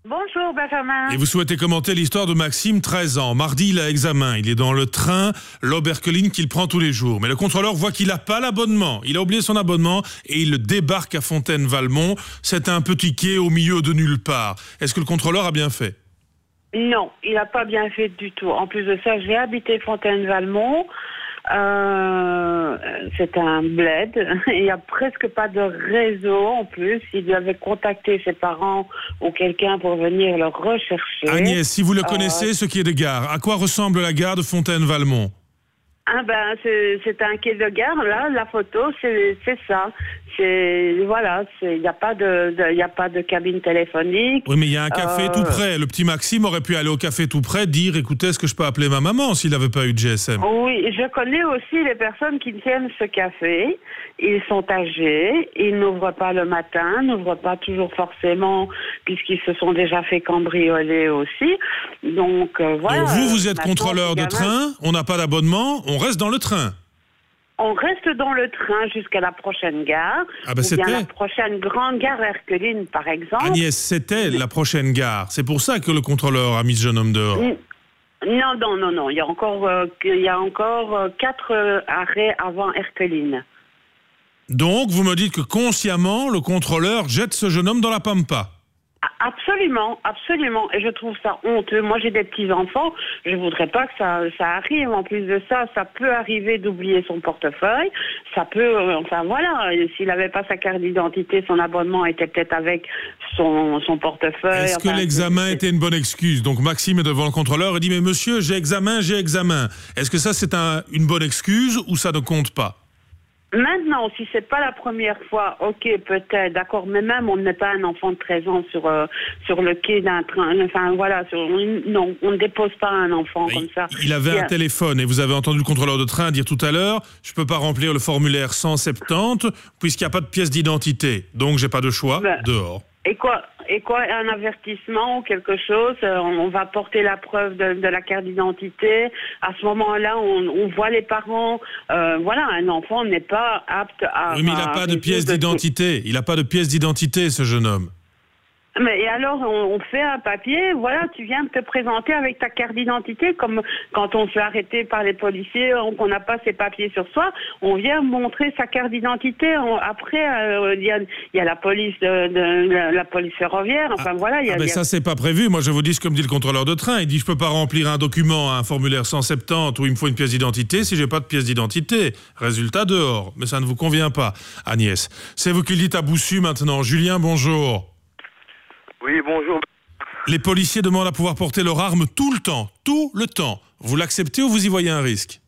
Bonjour Benjamin. Et vous souhaitez commenter l'histoire de Maxime, 13 ans. Mardi, il a examen. Il est dans le train l'Oberkeline qu'il prend tous les jours. Mais le contrôleur voit qu'il n'a pas l'abonnement. Il a oublié son abonnement et il débarque à Fontaine-Valmont. C'est un petit quai au milieu de nulle part. Est-ce que le contrôleur a bien fait? Non, il n'a pas bien fait du tout. En plus de ça, j'ai habité Fontaine-Valmont. Euh, c'est un bled. Il n'y a presque pas de réseau en plus. Il devait contacter ses parents ou quelqu'un pour venir le rechercher. Agnès, si vous le Euh, connaissez, ce qui est de gare, à quoi ressemble la gare de Fontaine-Valmont? Ah ben c'est un quai de gare là, la photo c'est ça. C'est voilà, il n'y a pas de de- il y a pas de cabine téléphonique. Oui, mais il y a un café Euh, tout près. Le petit Maxime aurait pu aller au café tout près, dire écoutez, est-ce que je peux appeler ma maman s'il n'avait pas eu de GSM Oui, je connais aussi les personnes qui tiennent ce café. Ils sont âgés, ils n'ouvrent pas le matin, n'ouvrent pas toujours forcément, puisqu'ils se sont déjà fait cambrioler aussi. Donc euh, voilà. Donc vous, vous êtes contrôleur de train, on n'a pas d'abonnement, on reste dans le train. On reste dans le train jusqu'à la prochaine gare. Ah ben, ou bien c'était- la prochaine grande gare Herculine, par exemple. Agnès, c'était la prochaine gare. C'est pour ça que le contrôleur a mis ce jeune homme dehors. Non, non, non, non. Il y a encore, euh, il y a encore euh, quatre euh, arrêts avant Herculine. Donc, vous me dites que consciemment, le contrôleur jette ce jeune homme dans la pampa. Absolument, absolument. Et je trouve ça honteux. Moi, j'ai des petits-enfants. Je voudrais pas que ça, ça arrive. En plus de ça, ça peut arriver d'oublier son portefeuille. Ça peut, euh, enfin voilà, s'il n'avait pas sa carte d'identité, son abonnement était peut-être avec son, son portefeuille. Est-ce que l'examen était une bonne excuse? Donc Maxime est devant le contrôleur et dit Mais monsieur, j'ai examen, j'ai examen. Est-ce que ça c'est un- une bonne excuse ou ça ne compte pas? Maintenant, si c'est pas la première fois, ok, peut-être, d'accord, mais même on ne met pas un enfant de 13 ans sur euh, sur le quai d'un train, enfin voilà, sur, non, on ne dépose pas un enfant comme ça. Il avait un a- téléphone et vous avez entendu le contrôleur de train dire tout à l'heure Je peux pas remplir le formulaire 170 puisqu'il n'y a pas de pièce d'identité. Donc j'ai pas de choix, Ben, dehors. Et quoi, et quoi, un avertissement ou quelque chose, euh, on, va porter la preuve de, de la carte d'identité. À ce moment-là, on, on voit les parents. euh, voilà, un enfant n'est pas apte à. Oui, mais il n'a pas de pièce d'identité. Il n'a pas de pièce d'identité, ce jeune homme. Mais et alors, on, on fait un papier, voilà, tu viens te présenter avec ta carte d'identité, comme quand on se fait arrêter par les policiers, on- qu'on n'a pas ses papiers sur soi, on vient montrer sa carte d'identité. Après, euh, il y, a, il y a la police de, de- la, la police ferroviaire, enfin voilà, il y a. Ah ben il y a- ça, c'est pas prévu. Moi, je vous dis ce que me dit le contrôleur de train. Il dit, je peux pas remplir un document, un formulaire 170 où il me faut une pièce d'identité si j'ai pas de pièce d'identité. Résultat dehors. Mais ça ne vous convient pas, Agnès. C'est vous qui le dites à Boussu maintenant. Julien, bonjour. Oui, bonjour. Les policiers demandent à pouvoir porter leur arme tout le temps. Tout le temps. Vous l'acceptez ou vous y voyez un risque?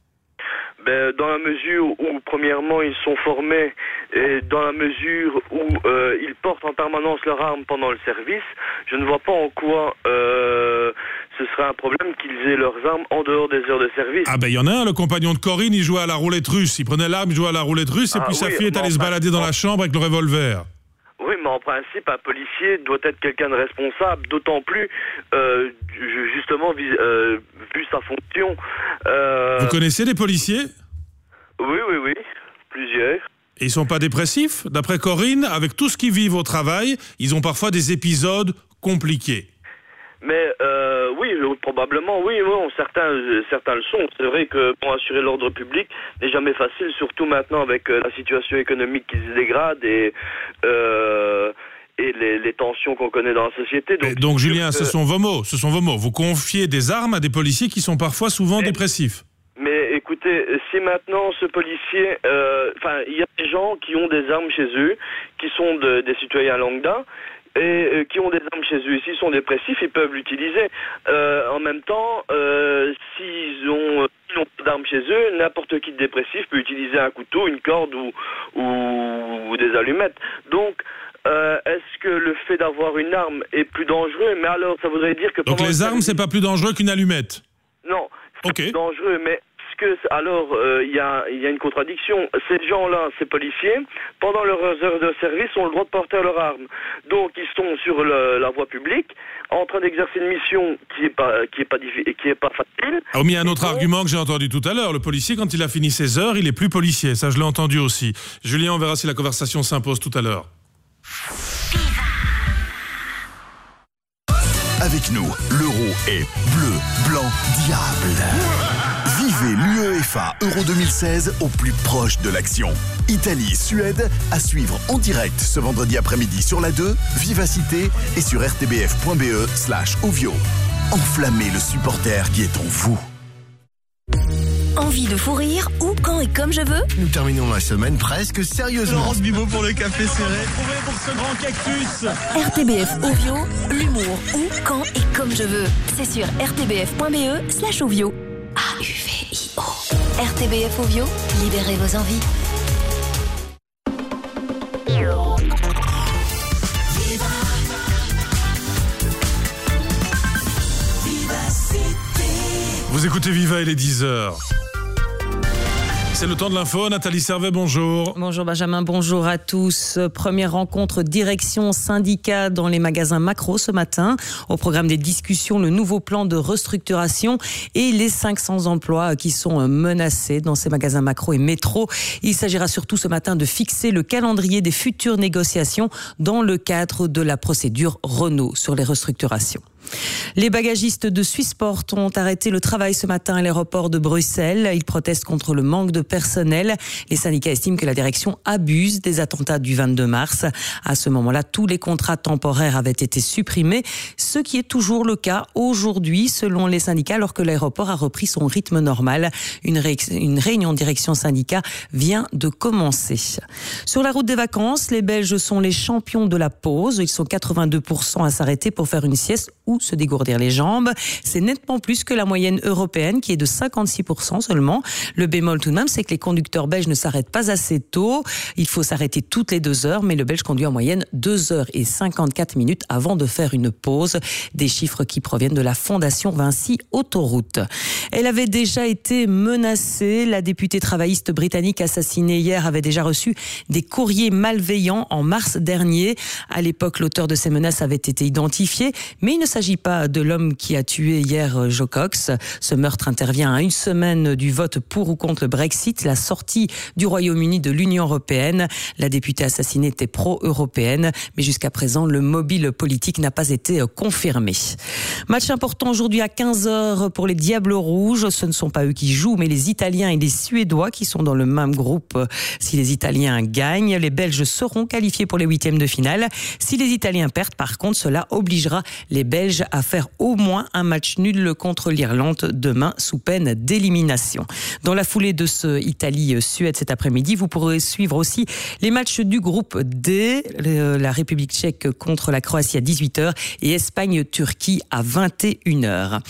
Ben, dans la mesure où, premièrement, ils sont formés et dans la mesure où euh, ils portent en permanence leur arme pendant le service, je ne vois pas en quoi euh, ce serait un problème qu'ils aient leurs armes en dehors des heures de service. Ah ben il y en a un, le compagnon de Corinne, il jouait à la roulette russe. Il prenait l'arme, il jouait à la roulette russe, et Ah puis sa fille est allée se balader dans la chambre avec le revolver. Oui, mais en principe, un policier doit être quelqu'un de responsable, d'autant plus, euh, ju- justement, vis- euh, vu sa fonction. Euh, Vous connaissez des policiers? Oui, oui, oui, plusieurs. Et ils sont pas dépressifs? D'après Corinne, avec tout ce qu'ils vivent au travail, ils ont parfois des épisodes compliqués. Mais euh, oui, euh, probablement, oui, bon, certains, euh, certains le sont. C'est vrai que pour assurer l'ordre public n'est jamais facile, surtout maintenant avec euh, la situation économique qui se dégrade et euh, et les, les tensions qu'on connaît dans la société. Donc, donc Julien, que- ce sont vos mots, ce sont vos mots. Vous confiez des armes à des policiers qui sont parfois souvent dépressifs. Mais écoutez, si maintenant ce policier, euh, enfin, il y a des gens qui ont des armes chez eux, qui sont de- des citoyens lambda, et euh, qui ont des armes chez eux. S'ils sont dépressifs, ils peuvent l'utiliser. Euh, en même temps, euh, s'ils ont, n'ont pas d'armes chez eux, n'importe qui de dépressif peut utiliser un couteau, une corde ou, des allumettes. Donc, euh, est-ce que le fait d'avoir une arme est plus dangereux? Mais alors, ça voudrait dire que Donc les le armes, c'est pas plus dangereux qu'une allumette? non, c'est dangereux, mais que alors euh, il y, a, il y a une contradiction Ces gens-là, ces policiers, pendant leurs heures de service, ont le droit de porter leur arme. Donc ils sont sur le- la voie publique, en train d'exercer une mission qui est pas qui est pas diffi- qui est pas facile. Ah, mais il y a un autre argument que j'ai entendu tout à l'heure. Le policier, quand il a fini ses heures, il est plus policier. Ça, je l'ai entendu aussi. Julien, on verra si la conversation s'impose tout à l'heure. Avec nous, l'euro est bleu, blanc, diable. Vivez l'UEFA Euro 2016 au plus proche de l'action. Italie, Suède, à suivre en direct ce vendredi après-midi sur la 2, Vivacité et sur rtbf.be slash Ovio. Enflammez le supporter qui est en vous. Envie de fou rire ou quand et comme je veux? Nous terminons la semaine presque sérieusement. Laurence Bibot pour le café serré. pour ce grand cactus. RTBF Ovio, l'humour où, quand et comme je veux. C'est sur rtbf.be slash Ovio. RTBF Ovio, libérez vos envies. Vous écoutez Viva, il est 10h. C'est le temps de l'info. Nathalie Servet, bonjour. Bonjour Benjamin, bonjour à tous. Première rencontre direction syndicat dans les magasins macro ce matin. Au programme des discussions, le nouveau plan de restructuration et les 500 emplois qui sont menacés dans ces magasins macro et métro. Il s'agira surtout ce matin de fixer le calendrier des futures négociations dans le cadre de la procédure Renault sur les restructurations. Les bagagistes de Swissport ont arrêté le travail ce matin à l'aéroport de Bruxelles. Ils protestent contre le manque de personnel. Les syndicats estiment que la direction abuse des attentats du 22 mars. À ce moment-là, tous les contrats temporaires avaient été supprimés, ce qui est toujours le cas aujourd'hui, selon les syndicats, alors que l'aéroport a repris son rythme normal. Une, ré- une réunion direction syndicat vient de commencer. Sur la route des vacances, les Belges sont les champions de la pause. Ils sont 82% à s'arrêter pour faire une sieste ou se dégourdir les jambes. C'est nettement plus que la moyenne européenne qui est de 56% seulement. Le bémol tout de même, c'est que les conducteurs belges ne s'arrêtent pas assez tôt. Il faut s'arrêter toutes les deux heures, mais le belge conduit en moyenne 2 heures et 54 minutes avant de faire une pause. Des chiffres qui proviennent de la Fondation Vinci Autoroute. Elle avait déjà été menacée. La députée travailliste britannique assassinée hier avait déjà reçu des courriers malveillants en mars dernier. À l'époque, l'auteur de ces menaces avait été identifié, mais il ne s'agit pas de l'homme qui a tué hier euh, Joe Cox. Ce meurtre intervient à une semaine du vote pour ou contre le Brexit, la sortie du Royaume-Uni de l'Union européenne. La députée assassinée était pro-européenne, mais jusqu'à présent, le mobile politique n'a pas été euh, confirmé. Match important aujourd'hui à 15h pour les Diables Rouges. Ce ne sont pas eux qui jouent, mais les Italiens et les Suédois qui sont dans le même groupe. Si les Italiens gagnent, les Belges seront qualifiés pour les huitièmes de finale. Si les Italiens perdent, par contre, cela obligera les Belges à faire au moins un match nul contre l'Irlande demain sous peine d'élimination. Dans la foulée de ce Italie-Suède cet après-midi, vous pourrez suivre aussi les matchs du groupe D, la République tchèque contre la Croatie à 18h et Espagne-Turquie à 21h.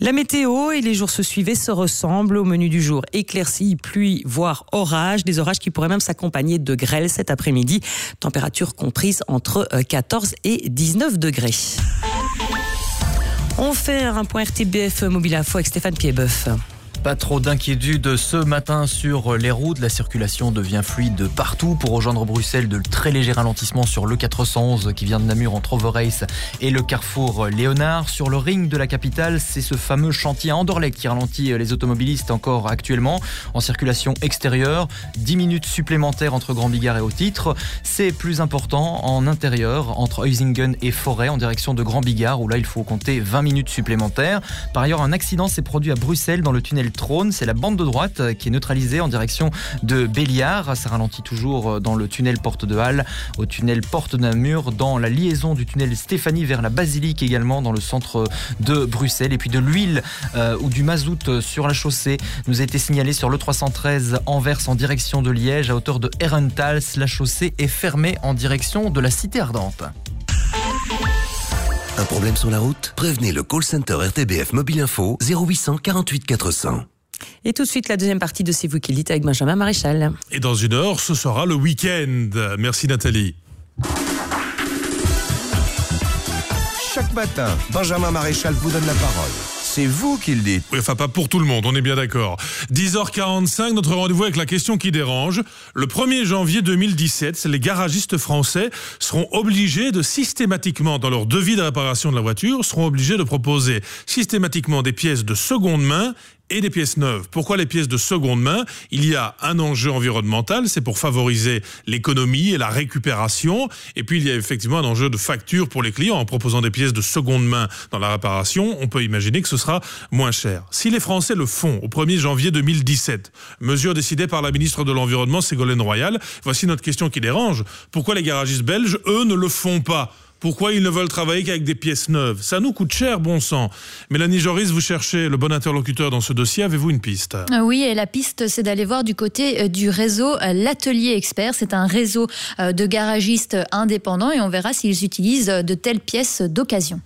La météo et les jours se suivaient se ressemblent au menu du jour. Éclaircies, pluie, voire orage. Des orages qui pourraient même s'accompagner de grêle cet après-midi. Température comprise entre euh, 14 et 19 degrés. On fait un point RTBF Mobile Info avec Stéphane Piedboeuf. Pas trop d'inquiétude ce matin sur les routes. La circulation devient fluide partout. Pour rejoindre Bruxelles, de très légers ralentissements sur le 411 qui vient de Namur entre Overijs et le carrefour Léonard. Sur le ring de la capitale, c'est ce fameux chantier à qui ralentit les automobilistes encore actuellement en circulation extérieure. 10 minutes supplémentaires entre Grand Bigard et au titre. C'est plus important en intérieur entre Heusingen et Forêt en direction de Grand Bigard où là il faut compter 20 minutes supplémentaires. Par ailleurs, un accident s'est produit à Bruxelles dans le tunnel C'est la bande de droite euh, qui est neutralisée en direction de Béliard. Ça ralentit toujours euh, dans le tunnel Porte de Halle, au tunnel Porte de Namur, dans la liaison du tunnel Stéphanie vers la Basilique également dans le centre de Bruxelles. Et puis de l'huile euh, ou du mazout sur la chaussée nous a été signalé sur le 313 Anvers en direction de Liège à hauteur de Herentals. La chaussée est fermée en direction de la cité ardente. Un problème sur la route? Prévenez le call center RTBF Mobile Info 0800 48 400. Et tout de suite, la deuxième partie de C'est vous qui le dites avec Benjamin Maréchal. Et dans une heure, ce sera le week-end. Merci Nathalie. Chaque matin, Benjamin Maréchal vous donne la parole. C'est vous qui le dites. Enfin, pas pour tout le monde, on est bien d'accord. 10h45, notre rendez-vous avec la question qui dérange. Le 1er janvier 2017, les garagistes français seront obligés de systématiquement, dans leur devis de réparation de la voiture, seront obligés de proposer systématiquement des pièces de seconde main et des pièces neuves. Pourquoi les pièces de seconde main? Il y a un enjeu environnemental, c'est pour favoriser l'économie et la récupération. Et puis il y a effectivement un enjeu de facture pour les clients. En proposant des pièces de seconde main dans la réparation, on peut imaginer que ce sera moins cher. Si les Français le font au 1er janvier 2017, mesure décidée par la ministre de l'Environnement Ségolène Royal, voici notre question qui dérange. Pourquoi les garagistes belges, eux, ne le font pas? Pourquoi ils ne veulent travailler qu'avec des pièces neuves Ça nous coûte cher, bon sang. Mélanie Joris, vous cherchez le bon interlocuteur dans ce dossier. Avez-vous une piste? Euh, Oui, et la piste, c'est d'aller voir du côté euh, du réseau euh, L'Atelier Expert. C'est un réseau de garagistes indépendants et on verra s'ils utilisent de telles pièces d'occasion.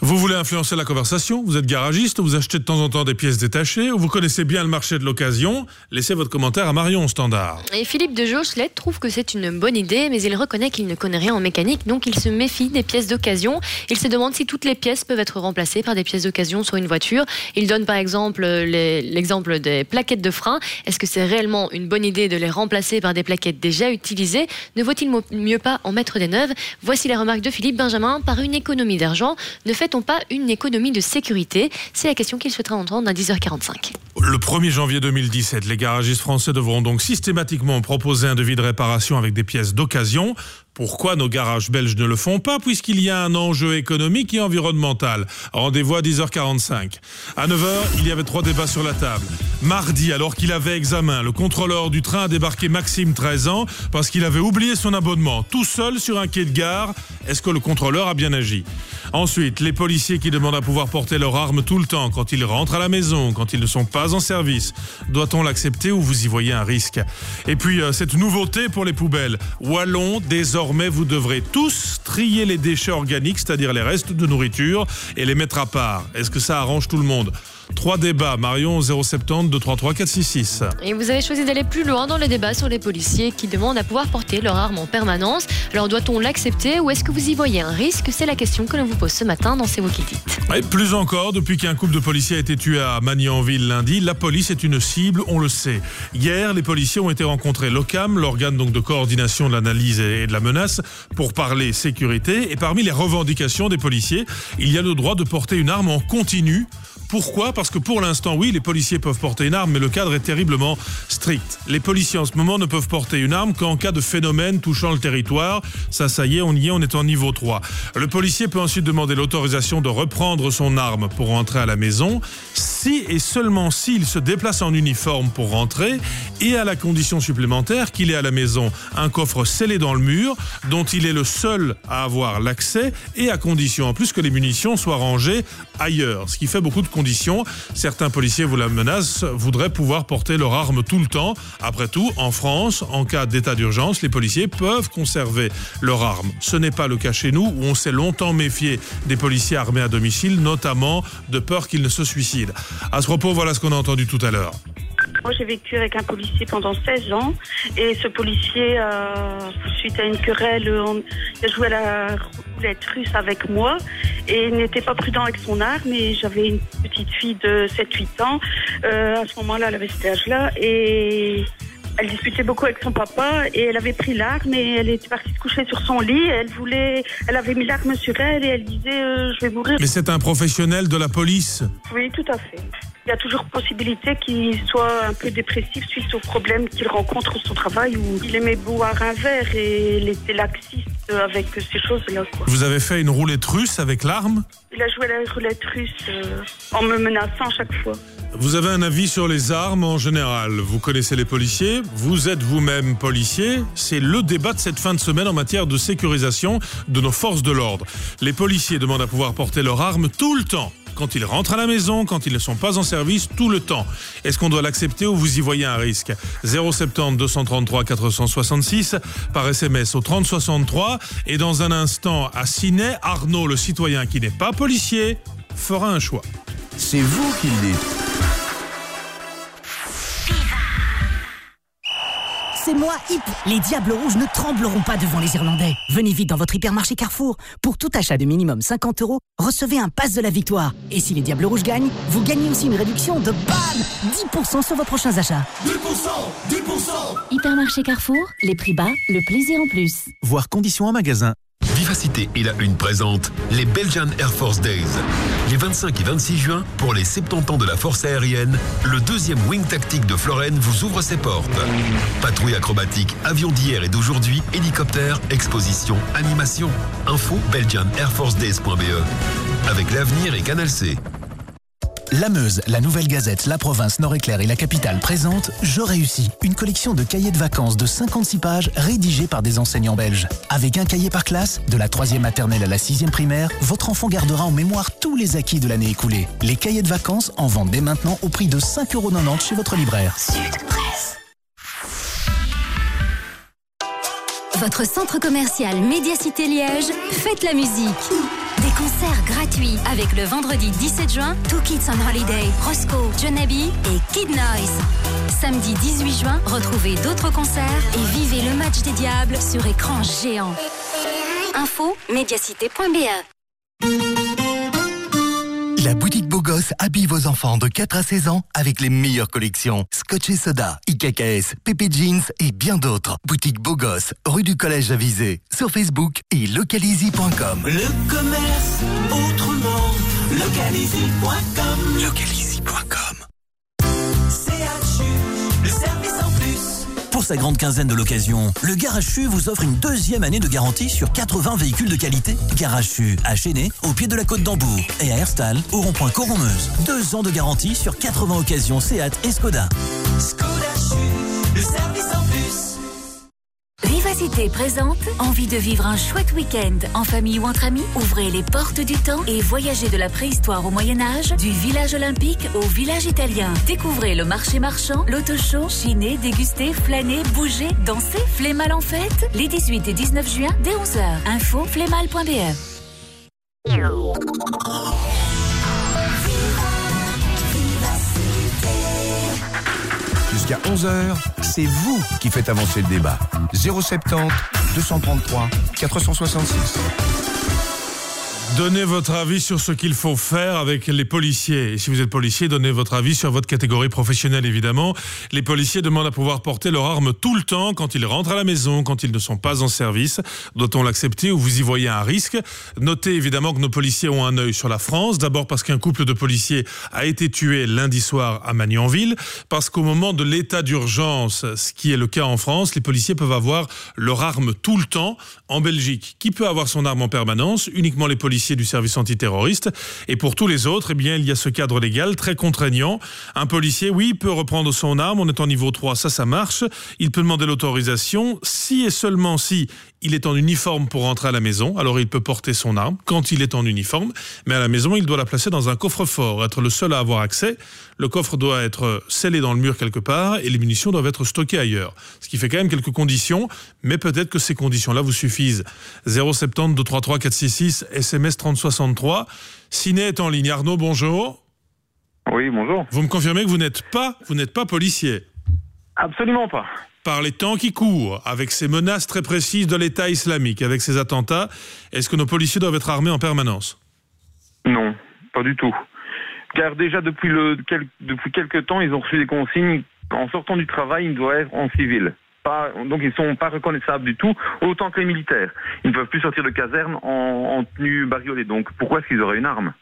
Vous voulez influencer la conversation? Vous êtes garagiste, vous achetez de temps en temps des pièces détachées, ou vous connaissez bien le marché de l'occasion? Laissez votre commentaire à Marion Standard. Et Philippe de Jauchelet trouve que c'est une bonne idée, mais il reconnaît qu'il ne connaît rien en mécanique, donc il se méfie des pièces d'occasion. Il se demande si toutes les pièces peuvent être remplacées par des pièces d'occasion sur une voiture. Il donne par exemple l'exemple des plaquettes de frein. Est-ce que c'est réellement une bonne idée de les remplacer par des plaquettes déjà utilisées? Ne vaut-il mieux pas en mettre des neuves? Voici les remarques de Philippe Benjamin. Par une économie d'argent, ne fait-on pas une économie de sécurité? C'est la question qu'il souhaiterait entendre à 10h45. Le 1er janvier 2017, les garagistes français devront donc systématiquement proposer un devis de réparation avec des pièces d'occasion. Pourquoi nos garages belges ne le font pas Puisqu'il y a un enjeu économique et environnemental. Rendez-vous à 10h45. À 9h, il y avait trois débats sur la table. Mardi, alors qu'il avait examen, le contrôleur du train a débarqué Maxime, 13 ans, parce qu'il avait oublié son abonnement, tout seul sur un quai de gare. Est-ce que le contrôleur a bien agi? Ensuite, les policiers qui demandent à pouvoir porter leur arme tout le temps quand ils rentrent à la maison, quand ils ne sont pas en service. Doit-on l'accepter ou vous y voyez un risque? Et puis, euh, cette nouveauté pour les poubelles. Wallon, désormais, vous devrez tous trier les déchets organiques, c'est-à-dire les restes de nourriture, et les mettre à part. Est-ce que ça arrange tout le monde? Trois débats, Marion 070 233 466. Et vous avez choisi d'aller plus loin dans le débat sur les policiers qui demandent à pouvoir porter leur arme en permanence. Alors doit-on l'accepter ou est-ce que vous y voyez un risque? C'est la question que l'on vous pose ce matin dans C'est vous qui dites. Et plus encore, depuis qu'un couple de policiers a été tué à Magnanville lundi, la police est une cible, on le sait. Hier, les policiers ont été rencontrés l'OCAM, l'organe donc de coordination de l'analyse et de la menace, pour parler sécurité. Et parmi les revendications des policiers, il y a le droit de porter une arme en continu. Pourquoi? Parce que pour l'instant, oui, les policiers peuvent porter une arme, mais le cadre est terriblement strict. Les policiers en ce moment ne peuvent porter une arme qu'en cas de phénomène touchant le territoire. Ça, ça y est, on y est, on est en niveau 3. Le policier peut ensuite demander l'autorisation de reprendre son arme pour rentrer à la maison, si et seulement s'il se déplace en uniforme pour rentrer, et à la condition supplémentaire qu'il ait à la maison un coffre scellé dans le mur, dont il est le seul à avoir l'accès, et à condition en plus que les munitions soient rangées ailleurs, ce qui fait beaucoup de Certains policiers vous la menacent, voudraient pouvoir porter leur arme tout le temps. Après tout, en France, en cas d'état d'urgence, les policiers peuvent conserver leur arme. Ce n'est pas le cas chez nous, où on s'est longtemps méfié des policiers armés à domicile, notamment de peur qu'ils ne se suicident. À ce propos, voilà ce qu'on a entendu tout à l'heure. Moi, j'ai vécu avec un policier pendant 16 ans. Et ce policier, euh, suite à une querelle, on- il a joué à la roulette russe avec moi. Et n'était pas prudent avec son arme. Et j'avais une petite fille de 7-8 ans. Euh, à ce moment-là, elle avait cet âge-là. Et elle discutait beaucoup avec son papa et elle avait pris l'arme et elle était partie se coucher sur son lit. Elle voulait, elle avait mis l'arme sur elle et elle disait euh, je vais mourir. Mais c'est un professionnel de la police. Oui, tout à fait. Il y a toujours possibilité qu'il soit un peu dépressif suite aux problèmes qu'il rencontre au son travail où il aimait boire un verre et il était laxiste avec ces choses-là. Vous avez fait une roulette russe avec l'arme? Il a joué à la roulette russe euh, en me menaçant chaque fois. Vous avez un avis sur les armes en général? Vous connaissez les policiers, vous êtes vous-même policier? C'est le débat de cette fin de semaine en matière de sécurisation de nos forces de l'ordre. Les policiers demandent à pouvoir porter leurs armes tout le temps. Quand ils rentrent à la maison, quand ils ne sont pas en service, tout le temps. Est-ce qu'on doit l'accepter ou vous y voyez un risque? 070 233 466 par SMS au 3063 et dans un instant à Ciné, Arnaud, le citoyen qui n'est pas policier, fera un choix. C'est vous qui le dites. C'est moi, Hip. Les Diables Rouges ne trembleront pas devant les Irlandais. Venez vite dans votre hypermarché Carrefour. Pour tout achat de minimum 50 euros, recevez un pass de la victoire. Et si les Diables Rouges gagnent, vous gagnez aussi une réduction de BAM 10% sur vos prochains achats. 10% 10% Hypermarché Carrefour, les prix bas, le plaisir en plus. Voir conditions en magasin. Vivacité et la Une présente les Belgian Air Force Days. Les 25 et 26 juin, pour les 70 ans de la force aérienne, le deuxième Wing Tactique de Florène vous ouvre ses portes. Patrouille acrobatique, avion d'hier et d'aujourd'hui, hélicoptère, exposition, animation. Info belgianairforcedays.be. Avec l'avenir et Canal C. La Meuse, la Nouvelle Gazette, la Province, Nord-Éclair et la Capitale présentent Je réussis, une collection de cahiers de vacances de 56 pages rédigés par des enseignants belges. Avec un cahier par classe, de la 3e maternelle à la 6e primaire, votre enfant gardera en mémoire tous les acquis de l'année écoulée. Les cahiers de vacances en vendent dès maintenant au prix de 5,90€ chez votre libraire. Votre centre commercial Médiacité Liège, faites la musique. Des concerts gratuits avec le vendredi 17 juin, Two Kids on Holiday, Roscoe, Jonabi et Kid Noise. Samedi 18 juin, retrouvez d'autres concerts et vivez le match des diables sur écran géant. Info médiacité.be La boutique Beau Gosse habille vos enfants de 4 à 16 ans avec les meilleures collections. Scotch et Soda, IKKS, Pépé Jeans et bien d'autres. Boutique Beau Gosse, rue du Collège à Visé, sur Facebook et localizy.com. Le commerce autrement. Localizy.com sa grande quinzaine de l'occasion, le Garage Chu vous offre une deuxième année de garantie sur 80 véhicules de qualité. Garage Chu à Chénet, au pied de la côte d'Ambourg et à Herstal, au rond-point Coronmeuse. Deux ans de garantie sur 80 occasions Seat et Skoda. Vivacité présente Envie de vivre un chouette week-end en famille ou entre amis Ouvrez les portes du temps et voyagez de la préhistoire au Moyen-Âge, du village olympique au village italien. Découvrez le marché marchand, l'auto-show, chiner, déguster, flâner, bouger, danser, Flémal en fête, les 18 et 19 juin dès 11h. Info flémal.be. Jusqu'à 11h, c'est vous qui faites avancer le débat. 070 233 466. Donnez votre avis sur ce qu'il faut faire avec les policiers. Et si vous êtes policier, donnez votre avis sur votre catégorie professionnelle, évidemment. Les policiers demandent à pouvoir porter leur arme tout le temps quand ils rentrent à la maison, quand ils ne sont pas en service. Doit-on l'accepter ou vous y voyez un risque? Notez évidemment que nos policiers ont un œil sur la France. D'abord parce qu'un couple de policiers a été tué lundi soir à Magnanville. Parce qu'au moment de l'état d'urgence, ce qui est le cas en France, les policiers peuvent avoir leur arme tout le temps. En Belgique, qui peut avoir son arme en permanence? Uniquement les policiers du service antiterroriste. Et pour tous les autres, eh bien, il y a ce cadre légal très contraignant. Un policier, oui, peut reprendre son arme. On est en niveau 3, ça, ça marche. Il peut demander l'autorisation si et seulement si il est en uniforme pour rentrer à la maison. Alors il peut porter son arme quand il est en uniforme. Mais à la maison, il doit la placer dans un coffre-fort, être le seul à avoir accès. Le coffre doit être scellé dans le mur quelque part et les munitions doivent être stockées ailleurs. Ce qui fait quand même quelques conditions, mais peut-être que ces conditions-là vous suffisent. 070 233 466 SMS 3063. Ciné est en ligne. Arnaud, bonjour. Oui, bonjour. Vous me confirmez que vous n'êtes pas, vous n'êtes pas policier Absolument pas. Par les temps qui courent, avec ces menaces très précises de l'État islamique, avec ces attentats, est-ce que nos policiers doivent être armés en permanence? Non, pas du tout. Car déjà depuis, quelques temps, ils ont reçu des consignes qu'en sortant du travail, ils doivent être en civil. Donc ils sont pas reconnaissables du tout, autant que les militaires. Ils ne peuvent plus sortir de caserne en, en tenue bariolée. Donc pourquoi est-ce qu'ils auraient une arme?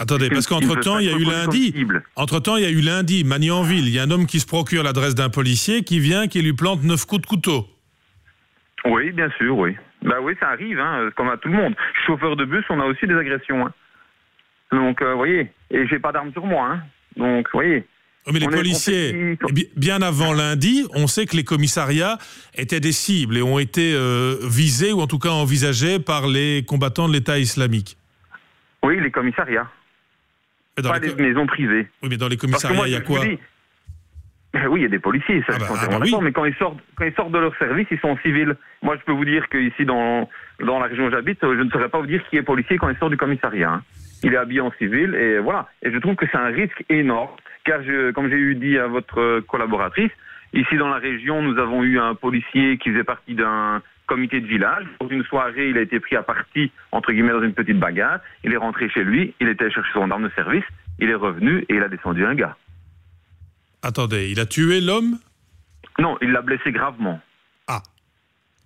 Attendez, parce qu'entre-temps, il y a eu lundi. Entre-temps, il y a eu lundi, Magnanville. Il y a un homme qui se procure l'adresse d'un policier qui vient, qui lui plante neuf coups de couteau. Oui, bien sûr, oui. Bah oui, ça arrive, hein, comme à tout le monde. Chauffeur de bus, on a aussi des agressions. hein. Donc, vous voyez, et j'ai pas d'arme sur moi. Hein. Donc, vous voyez. Oh, mais les policiers, eh bi- bien avant lundi, on sait que les commissariats étaient des cibles et ont été euh, visés ou en tout cas envisagés par les combattants de l'État islamique. Oui, les commissariats. Dans pas les les maisons privées. Oui, mais dans les commissariats, moi, il y a quoi dis, oui, il y a des policiers, ça, Ah bah, ah bah oui. mais quand ils, sortent, quand ils sortent de leur service, ils sont civils. Moi, je peux vous dire qu'ici, dans, dans la région où j'habite, je ne saurais pas vous dire qui est policier quand il sort du commissariat. hein. Il est habillé en civil, et voilà. Et je trouve que c'est un risque énorme, car, je, comme j'ai eu dit à votre collaboratrice, ici dans la région, nous avons eu un policier qui faisait partie d'un comité de village. Pour une soirée, il a été pris à partie, entre guillemets, dans une petite bagarre. Il est rentré chez lui, il était chercher son arme de service, il est revenu et il a descendu un gars. Attendez, il a tué l'homme? Non, il l'a blessé gravement.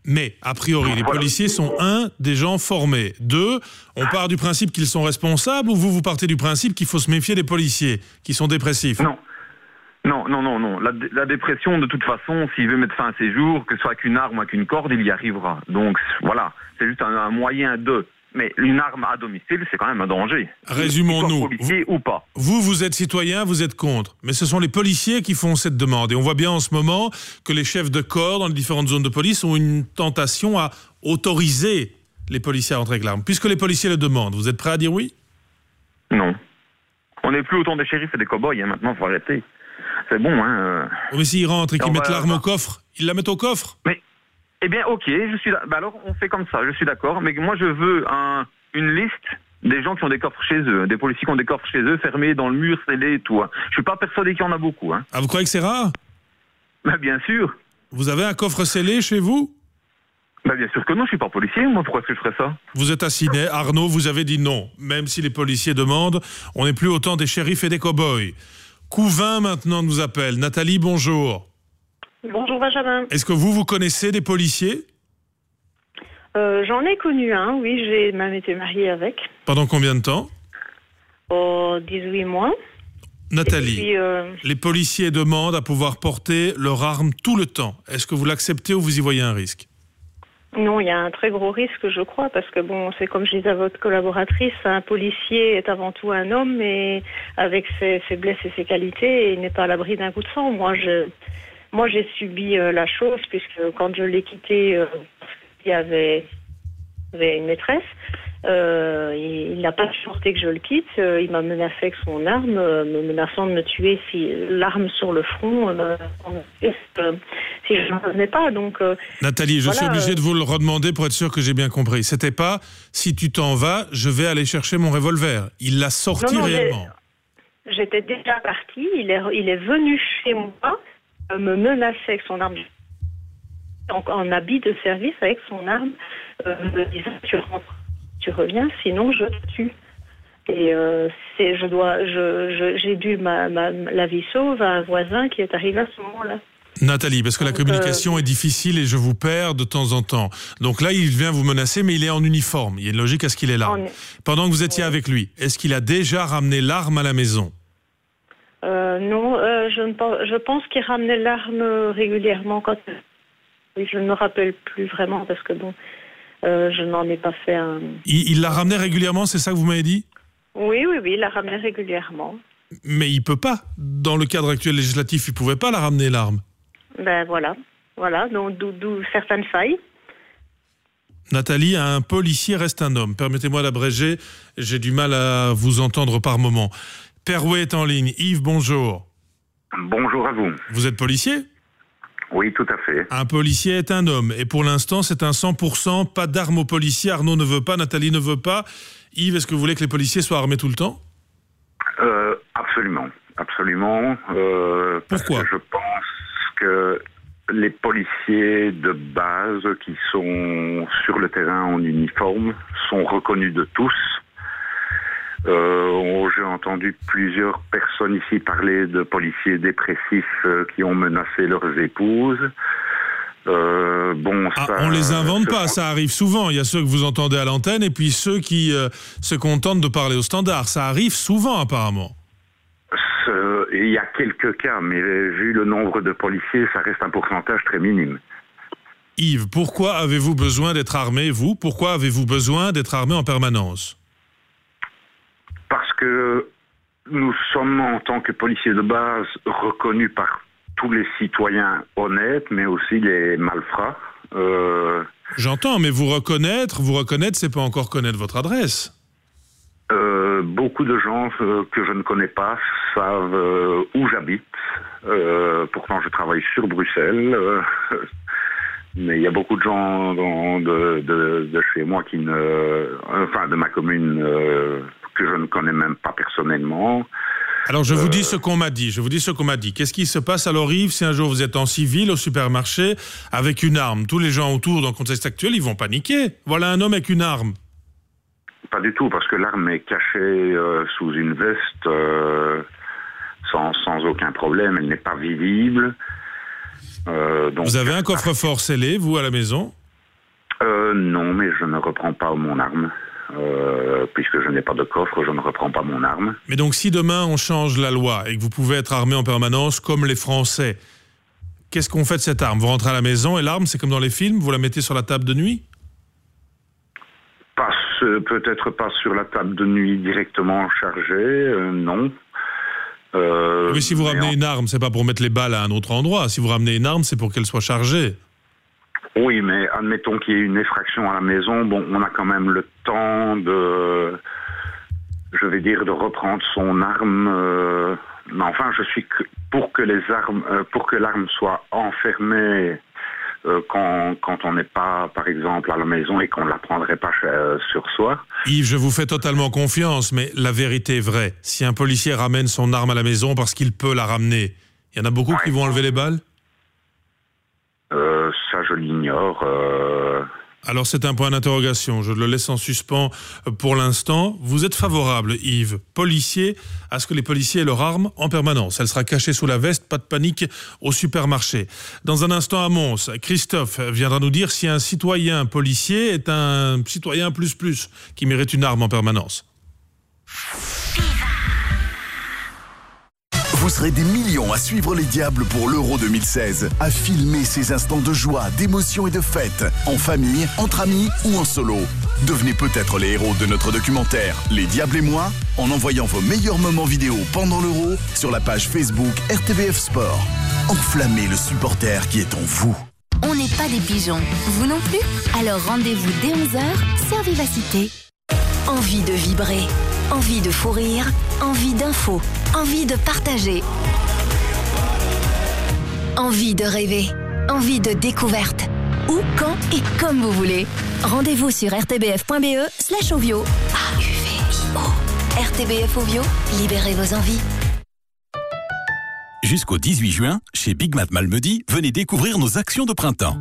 Mais, a priori, les policiers sont, un, des gens formés. Deux, on part du principe qu'ils sont responsables ou vous, vous partez du principe qu'il faut se méfier des policiers, qui sont dépressifs? Non. Non, non, non, non. La, la dépression, de toute façon, s'il veut mettre fin à ses jours, que ce soit avec une arme ou avec une corde, il y arrivera. Donc, voilà. C'est juste un, un moyen de. Mais une arme à domicile, c'est quand même un danger. Résumons-nous. Policier ou pas. Vous, vous êtes citoyen, vous êtes contre. Mais ce sont les policiers qui font cette demande. Et on voit bien en ce moment que les chefs de corps dans les différentes zones de police ont une tentation à autoriser les policiers à entrer avec l'arme. Puisque les policiers le demandent, vous êtes prêt à dire oui? Non. On n'est plus autant des shérifs et des cow-boys, hein. maintenant, faut arrêter. C'est bon, hein. euh. Oh, Mais s'ils rentrent et qu'ils mettent va- l'arme au coffre, ils la mettent au coffre Mais, eh bien, ok, je suis. Bah alors, on fait comme ça. Je suis d'accord. Mais moi, je veux un, une liste des gens qui ont des coffres chez eux, des policiers qui ont des coffres chez eux, fermés dans le mur, scellés et tout. hein. Je suis pas persuadé qu'il y en a beaucoup. Hein. Ah, vous croyez que c'est rare? Bah, bien sûr. Vous avez un coffre scellé chez vous? Bah, bien sûr que non, je suis pas policier. Moi, pourquoi est-ce que je ferais ça? Vous êtes assigné, Arnaud, vous avez dit non. Même si les policiers demandent, on n'est plus autant des shérifs et des cow-boys. Couvin maintenant nous appelle. Nathalie, bonjour. Bonjour Benjamin. Est-ce que vous, vous connaissez des policiers? Euh, J'en ai connu un, oui, j'ai même été mariée avec. Pendant combien de temps? Oh, 18 mois. Nathalie, puis, euh, les policiers demandent à pouvoir porter leur arme tout le temps. Est-ce que vous l'acceptez ou vous y voyez un risque? Non, il y a un très gros risque, je crois, parce que bon, c'est comme je disais à votre collaboratrice, un policier est avant tout un homme, et avec ses faiblesses et ses qualités, il n'est pas à l'abri d'un coup de sang. Moi, j'ai subi euh, la chose, puisque quand je l'ai quitté, euh, il y avait une maîtresse. Euh, il n'a pas supporté que je le quitte. Euh, il m'a menacé avec son arme, euh, me menaçant de me tuer si l'arme sur le front, euh, si je ne revenais pas. Donc, euh, Nathalie, je voilà, suis obligé de vous le redemander pour être sûr que j'ai bien compris. C'était pas si tu t'en vas, je vais aller chercher mon revolver. Il l'a sorti Non, non, réellement. J'étais déjà partie. Il est, il est venu chez moi, me menacer avec son arme, en, en habit de service avec son arme, me disant tu rentres, tu reviens, sinon je te tue. Et euh, c'est, je dois, je, j'ai dû ma, ma- la vie sauve à un voisin qui est arrivé à ce moment-là. Nathalie, parce que la communication est difficile et je vous perds de temps en temps. Donc là, il vient vous menacer, mais il est en uniforme. Il y a une logique à ce qu'il est là. En- Pendant que vous étiez avec lui, est-ce qu'il a déjà ramené l'arme à la maison? Euh, non, euh, je, ne pense, je pense qu'il ramenait l'arme régulièrement quand. Oui, je ne me rappelle plus vraiment parce que bon, euh, je n'en ai pas fait un. Il il la ramenait régulièrement, c'est ça que vous m'avez dit? Oui, oui, oui, il la ramenait régulièrement. Mais il peut pas. Dans le cadre actuel législatif, il pouvait pas la ramener l'arme. Ben voilà, voilà, donc d'où d'où certaines failles. Nathalie, un policier reste un homme. Permettez-moi d'abréger, j'ai du mal à vous entendre par moment. Perouet est en ligne. Yves, bonjour. Bonjour à vous. Vous êtes policier? Oui, tout à fait. Un policier est un homme. Et pour l'instant, c'est un 100%. Pas d'armes aux policiers. Arnaud ne veut pas, Nathalie ne veut pas. Yves, est-ce que vous voulez que les policiers soient armés tout le temps? Euh, Absolument, absolument. Euh, Pourquoi? Je pense que les policiers de base qui sont sur le terrain en uniforme sont reconnus de tous. Euh, J'ai entendu plusieurs personnes ici parler de policiers dépressifs euh, qui ont menacé leurs épouses. Euh, bon, Ah, ça, on les invente ce pas, ça arrive souvent. Il y a ceux que vous entendez à l'antenne et puis ceux qui euh, se contentent de parler au standard. Ça arrive souvent apparemment. Il y a quelques cas, mais vu le nombre de policiers, ça reste un pourcentage très minime. Yves, pourquoi avez-vous besoin d'être armé, vous? Pourquoi avez-vous besoin d'être armé en permanence Parce que nous sommes, en tant que policiers de base, reconnus par tous les citoyens honnêtes, mais aussi les malfrats. Euh, J'entends, mais vous reconnaître, vous reconnaître, c'est pas encore connaître votre adresse. euh, beaucoup de gens euh, que je ne connais pas savent où j'habite. Pourtant, je travaille sur Bruxelles. Euh, mais il y a beaucoup de gens dans- de, de- de chez moi qui ne... Enfin, de ma commune euh, que je ne connais même pas personnellement. Alors je vous Euh. dis ce qu'on m'a dit, je vous dis ce qu'on m'a dit. Qu'est-ce qui se passe alors Yves si un jour vous êtes en civil au supermarché avec une arme? Tous les gens autour dans le contexte actuel, ils vont paniquer. Voilà un homme avec une arme. Pas du tout, parce que l'arme est cachée euh, sous une veste euh, sans, sans aucun problème. Elle n'est pas visible. Euh, donc, Vous avez un coffre-fort scellé, vous, à la maison euh, non, mais je ne reprends pas mon arme. Euh, puisque je n'ai pas de coffre, je ne reprends pas mon arme. Mais donc si demain on change la loi et que vous pouvez être armé en permanence comme les Français, qu'est-ce qu'on fait de cette arme? Vous rentrez à la maison et l'arme, c'est comme dans les films, vous la mettez sur la table de nuit? Peut-être pas sur la table de nuit directement chargée, euh, non. Euh, Mais si vous ramenez en- une arme, c'est pas pour mettre les balles à un autre endroit. Si vous ramenez une arme, c'est pour qu'elle soit chargée. Oui, mais admettons qu'il y ait une effraction à la maison, bon, on a quand même le temps de, je vais dire, de reprendre son arme. euh, mais enfin, je suis que- pour que les armes, euh, pour que l'arme soit enfermée euh, quand, quand on n'est pas, par exemple, à la maison et qu'on ne la prendrait pas euh, sur soi. Yves, je vous fais totalement confiance, mais la vérité est vraie. Si un policier ramène son arme à la maison parce qu'il peut la ramener, il y en a beaucoup qui vont enlever les balles? Euh, ça, je l'ignore. Alors c'est un point d'interrogation, je le laisse en suspens euh, pour l'instant. Vous êtes favorable, Yves, policier, à ce que les policiers aient leur arme en permanence. Elle sera cachée sous la veste, pas de panique au supermarché. Dans un instant à Mons, Christophe viendra nous dire si un citoyen policier est un citoyen plus plus qui mérite une arme en permanence. Vous serez des millions à suivre les Diables pour l'Euro 2016, à filmer ces instants de joie, d'émotion et de fête, en famille, entre amis ou en solo. Devenez peut-être les héros de notre documentaire Les Diables et moi en envoyant vos meilleurs moments vidéo pendant l'Euro sur la page Facebook RTBF Sport. Enflammez le supporter qui est en vous. On n'est pas des pigeons, vous non plus? Alors rendez-vous dès 11h sur Vivacité. Envie de vibrer, envie de fou rire, envie d'infos, envie de partager. Envie de rêver, envie de découverte. Où, quand et comme vous voulez. Rendez-vous sur rtbf.be slash ovio. RTBF Ovio, libérez vos envies. Jusqu'au 18 juin, chez Big Mat Malmedy, venez découvrir nos actions de printemps.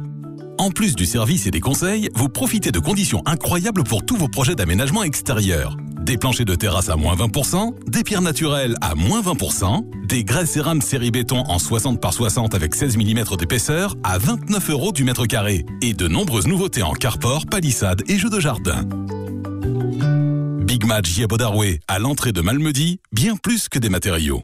En plus du service et des conseils, vous profitez de conditions incroyables pour tous vos projets d'aménagement extérieur. Des planchers de terrasse à moins 20%, des pierres naturelles à moins 20%, des grès cérame série béton en 60 par 60 avec 16 mm d'épaisseur à 29 euros du mètre carré et de nombreuses nouveautés en carport, palissade et jeux de jardin. Big Match Giabodarwe à l'entrée de Malmedy, bien plus que des matériaux.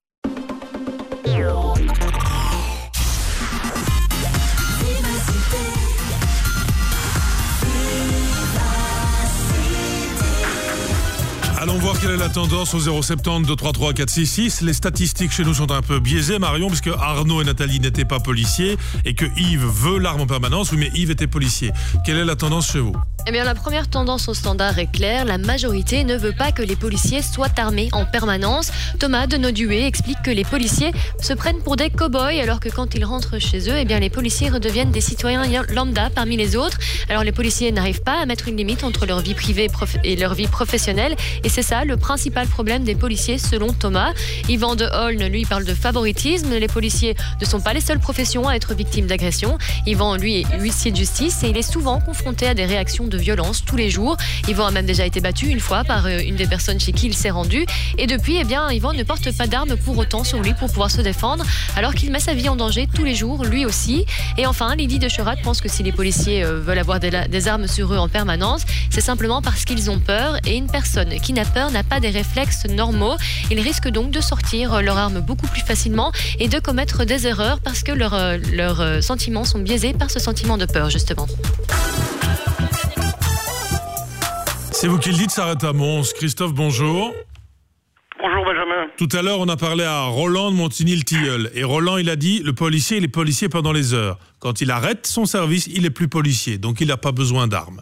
Allons voir quelle est la tendance au 070 233 466. Les statistiques chez nous sont un peu biaisées, Marion, puisque Arnaud et Nathalie n'étaient pas policiers et que Yves veut l'arme en permanence. Oui, mais Yves était policier. Quelle est la tendance chez vous? Eh bien, la première tendance au standard est claire. La majorité ne veut pas que les policiers soient armés en permanence. Thomas de Nodué explique que les policiers se prennent pour des cow-boys alors que quand ils rentrent chez eux, eh bien, les policiers redeviennent des citoyens lambda parmi les autres. Alors, les policiers n'arrivent pas à mettre une limite entre leur vie privée et leur vie professionnelle. Et c'est ça le principal problème des policiers selon Thomas. Yvan de Holne, lui, parle de favoritisme. Les policiers ne sont pas les seules professions à être victimes d'agressions. Yvan, lui, est huissier de justice et il est souvent confronté à des réactions de violence tous les jours. Yvan a même déjà été battu une fois par euh, une des personnes chez qui il s'est rendu. Et depuis, eh bien, Yvan ne porte pas d'armes pour autant sur lui pour pouvoir se défendre, alors qu'il met sa vie en danger tous les jours, lui aussi. Et enfin, Lydie de Cherat pense que si les policiers euh, veulent avoir des, armes sur eux en permanence, c'est simplement parce qu'ils ont peur. Et une personne qui n'a peur n'a pas des réflexes normaux. Ils risquent donc de sortir leur arme beaucoup plus facilement et de commettre des erreurs parce que euh, leurs sentiments sont biaisés par ce sentiment de peur, justement. C'est vous qui le dites, s'arrête à Mons. Christophe, bonjour. Bonjour Benjamin. Tout à l'heure, on a parlé à Roland de Montigny-le-Tilleul. Et Roland, il a dit, le policier, il est policier pendant les heures. Quand il arrête son service, il est plus policier. Donc il n'a pas besoin d'armes.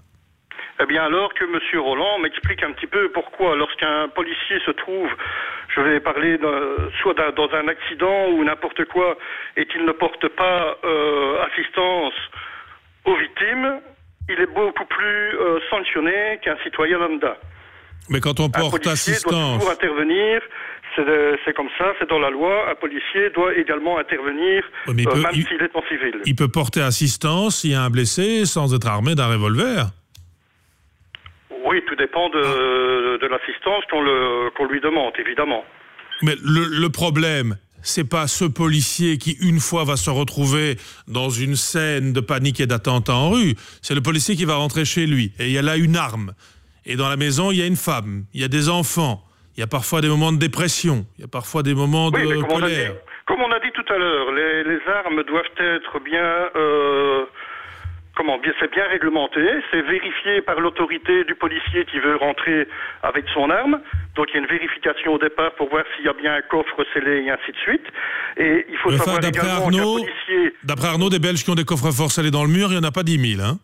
Eh bien alors que M. Roland m'explique un petit peu pourquoi lorsqu'un policier se trouve, je vais parler soit dans un accident ou n'importe quoi, et qu'il ne porte pas euh, assistance aux victimes, il est beaucoup plus euh, sanctionné qu'un citoyen lambda. Mais quand on porte un assistance... doit intervenir, c'est comme ça, c'est dans la loi, un policier doit également intervenir, Ouais, mais il euh, peut- même il- s'il est en civil. Il peut porter assistance s'il y a un blessé sans être armé d'un revolver. Oui, tout dépend de, de l'assistance qu'on lui demande, évidemment. Mais le, le problème, c'est pas ce policier qui, une fois, va se retrouver dans une scène de panique et d'attentat en rue. C'est le policier qui va rentrer chez lui. Et il y a là une arme. Et dans la maison, il y a une femme. Il y a des enfants. Il y a parfois des moments de dépression. Il y a parfois des moments Oui, de on, dit, colère. comme on a dit tout à l'heure, les, les armes doivent être bien, euh, comment bien, c'est bien réglementé, c'est vérifié par l'autorité du policier qui veut rentrer avec son arme. Donc il y a une vérification au départ pour voir s'il y a bien un coffre scellé et ainsi de suite. Et il faut Enfin, savoir d'après Arnaud, policier, d'après Arnaud, des Belges qui ont des coffres forts scellés dans le mur, il n'y en a pas 10 000. Hein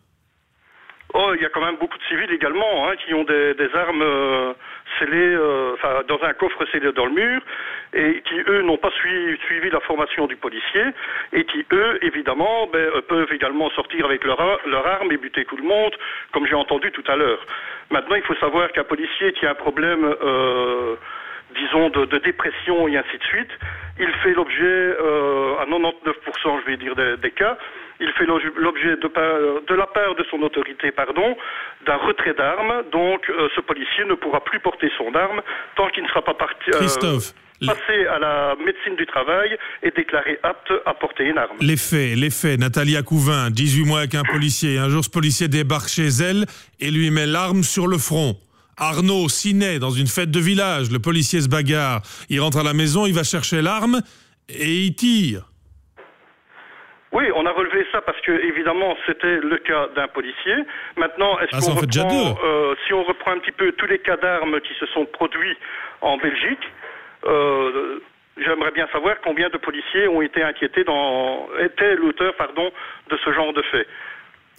oh, il y a quand même beaucoup de civils également hein, qui ont des, des armes euh, scellées, euh, enfin dans un coffre scellé dans le mur, et qui eux n'ont pas suivi, la formation du policier, et qui eux évidemment ben, euh, peuvent également sortir avec leur, ar- leur arme et buter tout le monde, comme j'ai entendu tout à l'heure. Maintenant, il faut savoir qu'un policier qui a un problème euh, disons, de, dépression et ainsi de suite, il fait l'objet, euh, à 99%, je vais dire, des cas, il fait l'objet de, la part de son autorité, pardon, d'un retrait d'armes. Donc, euh, ce policier ne pourra plus porter son arme tant qu'il ne sera pas parti, euh, Christophe, passé à la médecine du travail et déclaré apte à porter une arme. Les faits, les faits. Nathalie Couvin, 18 mois avec un policier. Un jour, ce policier débarque chez elle et lui met l'arme sur le front. Arnaud, Ciné, dans une fête de village, le policier se bagarre. Il rentre à la maison, il va chercher l'arme et il tire. Oui, on a relevé ça parce que évidemment c'était le cas d'un policier. Maintenant, est-ce Ah, qu'on reprend, euh, si on reprend un petit peu tous les cas d'armes qui se sont produits en Belgique, euh, j'aimerais bien savoir combien de policiers ont été inquiétés dans, étaient l'auteur, pardon, de ce genre de fait.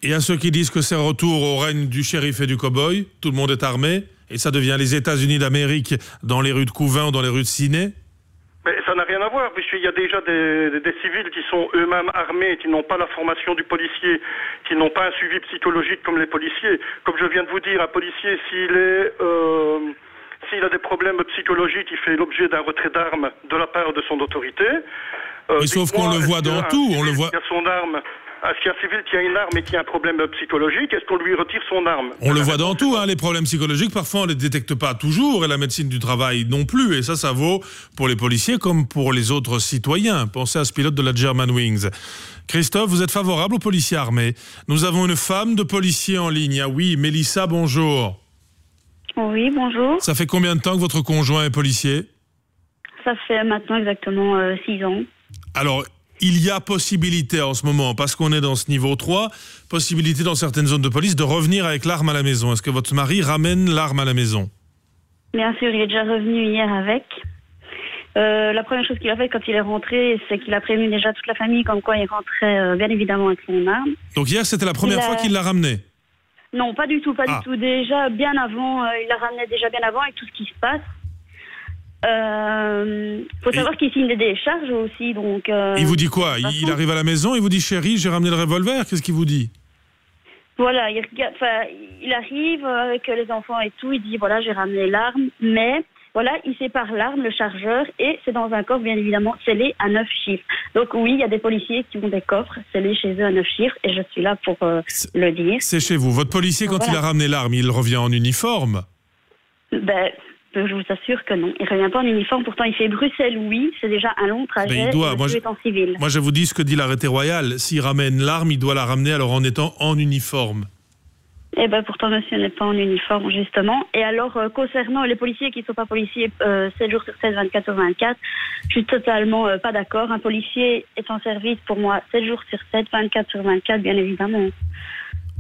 Il y a ceux qui disent que c'est retour au règne du shérif et du cow-boy. Tout le monde est armé. Et ça devient les États-Unis d'Amérique dans les rues de Couvin ou dans les rues de Ciné. Puisqu'il y a déjà des, civils qui sont eux-mêmes armés, qui n'ont pas la formation du policier, qui n'ont pas un suivi psychologique comme les policiers. Comme je viens de vous dire, un policier, s'il est... euh, s'il a des problèmes psychologiques, il fait l'objet d'un retrait d'armes de la part de son autorité. Euh, Mais sauf qu'on le voit dans tout, on le voit- son arme. Est-ce qu'il y a un civil qui a une arme et qui a un problème psychologique Est-ce qu'on lui retire son arme? On le voit dans tout, hein, les problèmes psychologiques, parfois on les détecte pas toujours, et la médecine du travail non plus, et ça, ça vaut pour les policiers comme pour les autres citoyens. Pensez à ce pilote de la German Wings. Christophe, vous êtes favorable aux policiers armés? Nous avons une femme de policier en ligne. Ah oui, Mélissa, bonjour. Oui, bonjour. Ça fait combien de temps que votre conjoint est policier? Ça fait maintenant exactement 6 ans. Alors, il y a possibilité en ce moment, parce qu'on est dans ce niveau 3, possibilité dans certaines zones de police de revenir avec l'arme à la maison. Est-ce que votre mari ramène l'arme à la maison? Bien sûr, il est déjà revenu hier avec. Euh, la première chose qu'il a fait quand il est rentré, c'est qu'il a prévenu déjà toute la famille comme quoi il rentrait euh, bien évidemment avec son arme. Donc hier, c'était la première Il a- fois qu'il l'a ramené? Non, pas du tout, pas Ah. du tout. Déjà bien avant, euh, il la ramenait déjà bien avant avec tout ce qui se passe. Euh, faut savoir qu'il signe des décharges aussi, donc. euh, Il vous dit quoi? Il, arrive à la maison, il vous dit chérie, j'ai ramené le revolver. Qu'est-ce qu'il vous dit? Voilà, il regarde, enfin, il arrive avec les enfants et tout, il dit voilà, j'ai ramené l'arme, mais voilà, il sépare l'arme, le chargeur, et c'est dans un coffre, bien évidemment, scellé à neuf chiffres. Donc oui, il y a des policiers qui ont des coffres scellés chez eux à neuf chiffres, et je suis là pour euh, le dire. C'est chez vous. Votre policier, quand Voilà. il a ramené l'arme, il revient en uniforme? Ben, je vous assure que non. Il revient pas en uniforme. Pourtant, il fait Bruxelles, oui. C'est déjà un long trajet. Mais il doit, moi, je- est en civil. Moi, je vous dis ce que dit l'arrêté royal. S'il ramène l'arme, il doit la ramener alors en étant en uniforme. Eh ben, pourtant, monsieur n'est pas en uniforme, justement. Et alors, euh, concernant les policiers qui ne sont pas policiers euh, 7 jours sur 7, 24 sur 24, je suis totalement euh, pas d'accord. Un policier est en service pour moi 7 jours sur 7, 24 sur 24, bien évidemment.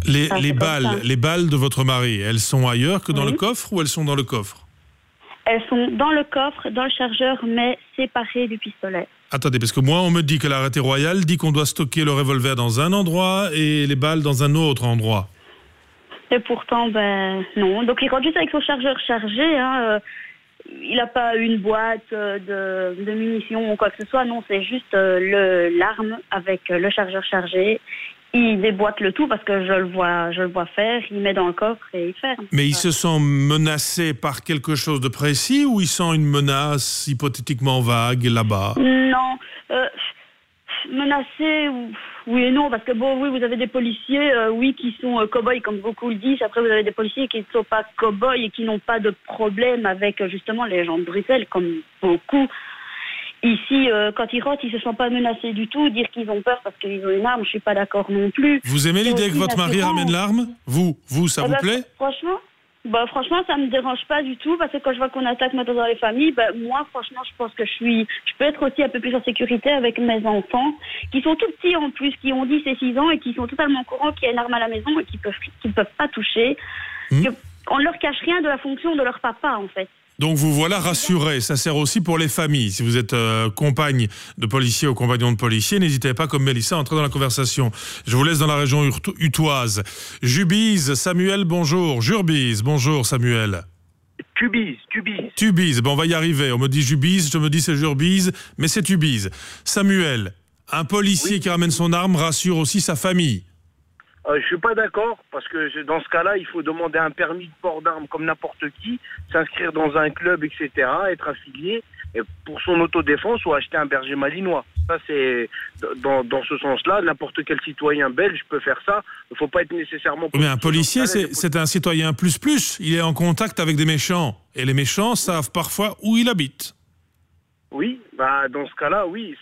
Les, balles, les balles de votre mari, elles sont ailleurs que dans Oui. le coffre ou elles sont dans le coffre? Elles sont dans le coffre, dans le chargeur, mais séparées du pistolet. Attendez, parce que moi, on me dit que l'arrêté royal dit qu'on doit stocker le revolver dans un endroit et les balles dans un autre endroit. Et pourtant, ben non. Donc il rentre juste avec son chargeur chargé. Hein, euh, il n'a pas une boîte euh, de, de munitions ou quoi que ce soit. Non, c'est juste euh, l'arme avec euh, le chargeur chargé. Il déboîte le tout parce que je le vois, je le vois faire. Il met dans le coffre et il ferme. Mais il se sent menacé par quelque chose de précis ou il sent une menace hypothétiquement vague là-bas? Non. Euh, menacé, ou- oui et non, parce que bon, oui, vous avez des policiers, euh, oui, qui sont euh, cow-boys, comme beaucoup le disent. Après, vous avez des policiers qui ne sont pas cow-boys et qui n'ont pas de problème avec euh, justement les gens de Bruxelles, comme beaucoup. Ici, euh, quand ils rentrent, ils se sentent pas menacés du tout. Dire qu'ils ont peur parce qu'ils ont une arme, je suis pas d'accord non plus. Vous aimez l'idée aussi que votre mari ramène l'arme? Vous, vous, ça Eh vous ben, plaît? Franchement, bah, franchement, ça me dérange pas du tout parce que quand je vois qu'on attaque maintenant dans les familles, bah, moi, franchement, je pense que je suis, je peux être aussi un peu plus en sécurité avec mes enfants qui sont tout petits en plus, qui ont 10 et 6 ans et qui sont totalement au courant qu'il y a une arme à la maison et qui peuvent, qui ne peuvent pas toucher. Que- on ne leur cache rien de la fonction de leur papa, en fait. Donc vous voilà rassuré. Ça sert aussi pour les familles. Si vous êtes euh, compagne de policier ou compagnon de policier, n'hésitez pas, comme Mélissa, à entrer dans la conversation. Je vous laisse dans la région utoise. Jubise, Samuel, bonjour. Jurbise, bonjour Samuel. Tubise, Tubise. Tubise, bon, on va y arriver. On me dit Jubise, je me dis c'est Jurbise, mais c'est Tubise. Samuel, un policier qui ramène son arme rassure aussi sa famille. Euh, je suis pas d'accord parce que dans ce cas-là, il faut demander un permis de port d'armes comme n'importe qui, s'inscrire dans un club, etc., être affilié et pour son autodéfense ou acheter un berger malinois. Ça, c'est dans, dans ce sens-là, n'importe quel citoyen belge peut faire ça. Il faut pas être nécessairement. Mais un policier, c'est c'est un citoyen plus plus. Il est en contact avec des méchants. Et les méchants savent parfois où il habite. Oui, bah dans ce cas-là, oui.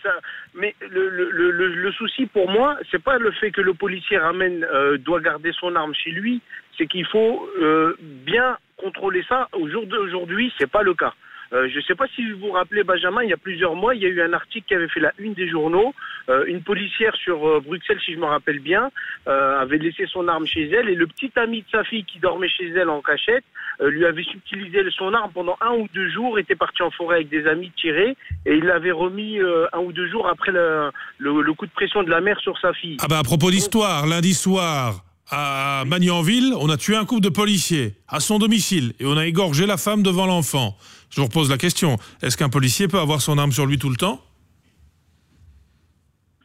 Mais le souci pour moi, c'est pas le fait que le policier ramène euh, doit garder son arme chez lui, c'est qu'il faut euh, bien contrôler ça. Au jour d'aujourd'hui, c'est pas le cas. Euh, je ne sais pas si vous vous rappelez, Benjamin, il y a plusieurs mois, il y a eu un article qui avait fait la une des journaux. Euh, une policière sur euh, Bruxelles, si je me rappelle bien, avait laissé son arme chez elle et le petit ami de sa fille qui dormait chez elle en cachette lui avait subtilisé son arme pendant un ou deux jours, était parti en forêt avec des amis tirer et il l'avait remis un ou deux jours après le, le- le coup de pression de la mère sur sa fille. Ah bah à propos d'histoire, lundi soir, à Magnanville, on a tué un couple de policiers à son domicile et on a égorgé la femme devant l'enfant. Je vous repose la question, est-ce qu'un policier peut avoir son arme sur lui tout le temps?